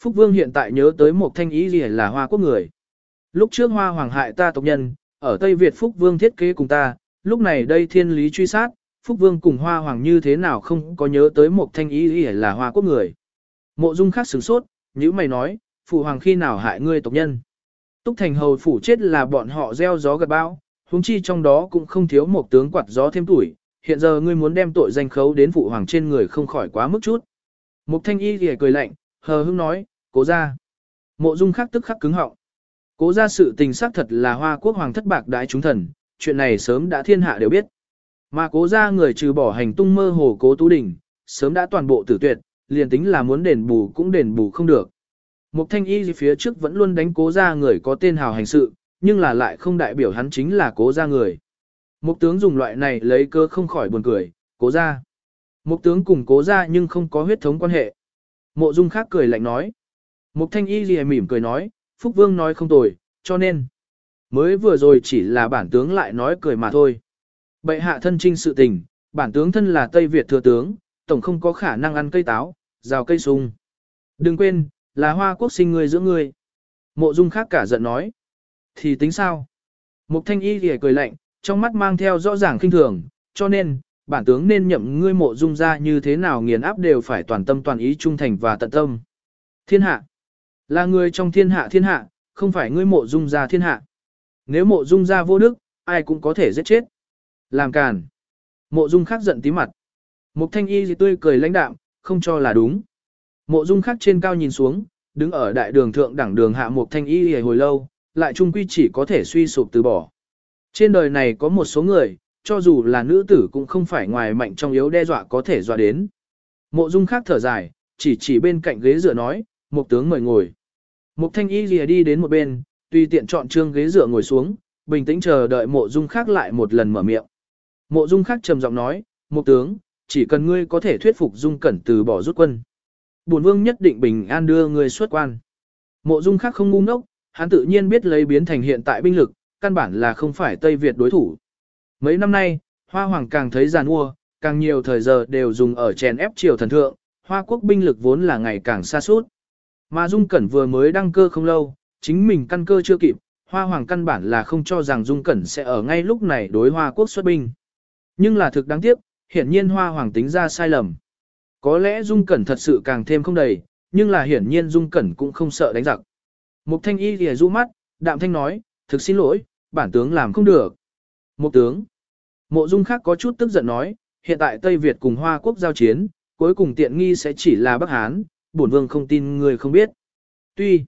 Phúc Vương hiện tại nhớ tới một thanh ý gì là Hoa Quốc người. Lúc trước Hoa Hoàng hại ta tộc nhân, ở Tây Việt Phúc Vương thiết kế cùng ta, lúc này đây thiên lý truy sát, Phúc Vương cùng Hoa Hoàng như thế nào không có nhớ tới một thanh ý gì là Hoa Quốc người. Mộ Dung khác sửng sốt, như mày nói, Phụ Hoàng khi nào hại ngươi tộc nhân. Túc Thành Hầu Phủ chết là bọn họ gieo gió gặt bão, huống chi trong đó cũng không thiếu một tướng quạt gió thêm tuổi, hiện giờ ngươi muốn đem tội danh khấu đến Phụ Hoàng trên người không khỏi quá mức chút. Mục thanh y thì cười lạnh, hờ hững nói, cố ra. Mộ dung khắc tức khắc cứng họng. Cố ra sự tình xác thật là hoa quốc hoàng thất bạc đái chúng thần, chuyện này sớm đã thiên hạ đều biết. Mà cố ra người trừ bỏ hành tung mơ hồ cố tú đình, sớm đã toàn bộ tử tuyệt, liền tính là muốn đền bù cũng đền bù không được. Mục thanh y phía trước vẫn luôn đánh cố ra người có tên hào hành sự, nhưng là lại không đại biểu hắn chính là cố ra người. Mục tướng dùng loại này lấy cơ không khỏi buồn cười, cố ra. Mục tướng cùng cố ra nhưng không có huyết thống quan hệ. Mộ dung khác cười lạnh nói. Mục thanh y gì mỉm cười nói, Phúc Vương nói không tồi, cho nên. Mới vừa rồi chỉ là bản tướng lại nói cười mà thôi. Bệ hạ thân trinh sự tình, bản tướng thân là Tây Việt thừa tướng, tổng không có khả năng ăn cây táo, rào cây sung. Đừng quên, là hoa quốc sinh người giữa người. Mộ dung khác cả giận nói. Thì tính sao? Mục thanh y thì cười lạnh, trong mắt mang theo rõ ràng kinh thường, cho nên, bản tướng nên nhậm ngươi mộ dung ra như thế nào nghiền áp đều phải toàn tâm toàn ý trung thành và tận tâm. Thiên hạ, là người trong thiên hạ thiên hạ, không phải ngươi mộ dung ra thiên hạ. Nếu mộ dung ra vô đức, ai cũng có thể giết chết. Làm càn. Mộ dung khác giận tí mặt. Mục thanh y gì tươi cười lãnh đạm, không cho là đúng. Mộ dung khác trên cao nhìn xuống, đứng ở đại đường thượng đẳng đường hạ mục thanh y gì hồi lâu, lại trung quy chỉ có thể suy sụp từ bỏ. Trên đời này có một số người, cho dù là nữ tử cũng không phải ngoài mạnh trong yếu đe dọa có thể dọa đến. Mộ dung khắc thở dài, chỉ chỉ bên cạnh ghế dựa nói, một tướng mời ngồi. Mục thanh y lìa đi đến một bên, tùy tiện chọn trương ghế dựa ngồi xuống, bình tĩnh chờ đợi mộ dung khắc lại một lần mở miệng. Mộ dung khắc trầm giọng nói, một tướng, chỉ cần ngươi có thể thuyết phục dung cẩn từ bỏ rút quân. Bổn vương nhất định bình an đưa ngươi xuất quan. Mộ dung khắc không ngu ngốc, hắn tự nhiên biết lấy biến thành hiện tại binh lực, căn bản là không phải Tây Việt đối thủ. Mấy năm nay, Hoa Hoàng càng thấy giàn mua, càng nhiều thời giờ đều dùng ở chèn ép triều thần thượng, Hoa quốc binh lực vốn là ngày càng xa suốt. Mà Dung Cẩn vừa mới đăng cơ không lâu, chính mình căn cơ chưa kịp, Hoa Hoàng căn bản là không cho rằng Dung Cẩn sẽ ở ngay lúc này đối Hoa quốc xuất binh. Nhưng là thực đáng tiếc, hiển nhiên Hoa Hoàng tính ra sai lầm. Có lẽ Dung Cẩn thật sự càng thêm không đầy, nhưng là hiển nhiên Dung Cẩn cũng không sợ đánh giặc. Mục thanh y lìa du mắt, đạm thanh nói, thực xin lỗi, bản tướng làm không được. một tướng. Mộ dung khác có chút tức giận nói, hiện tại Tây Việt cùng Hoa quốc giao chiến, cuối cùng tiện nghi sẽ chỉ là Bắc Hán, bổn vương không tin người không biết. Tuy,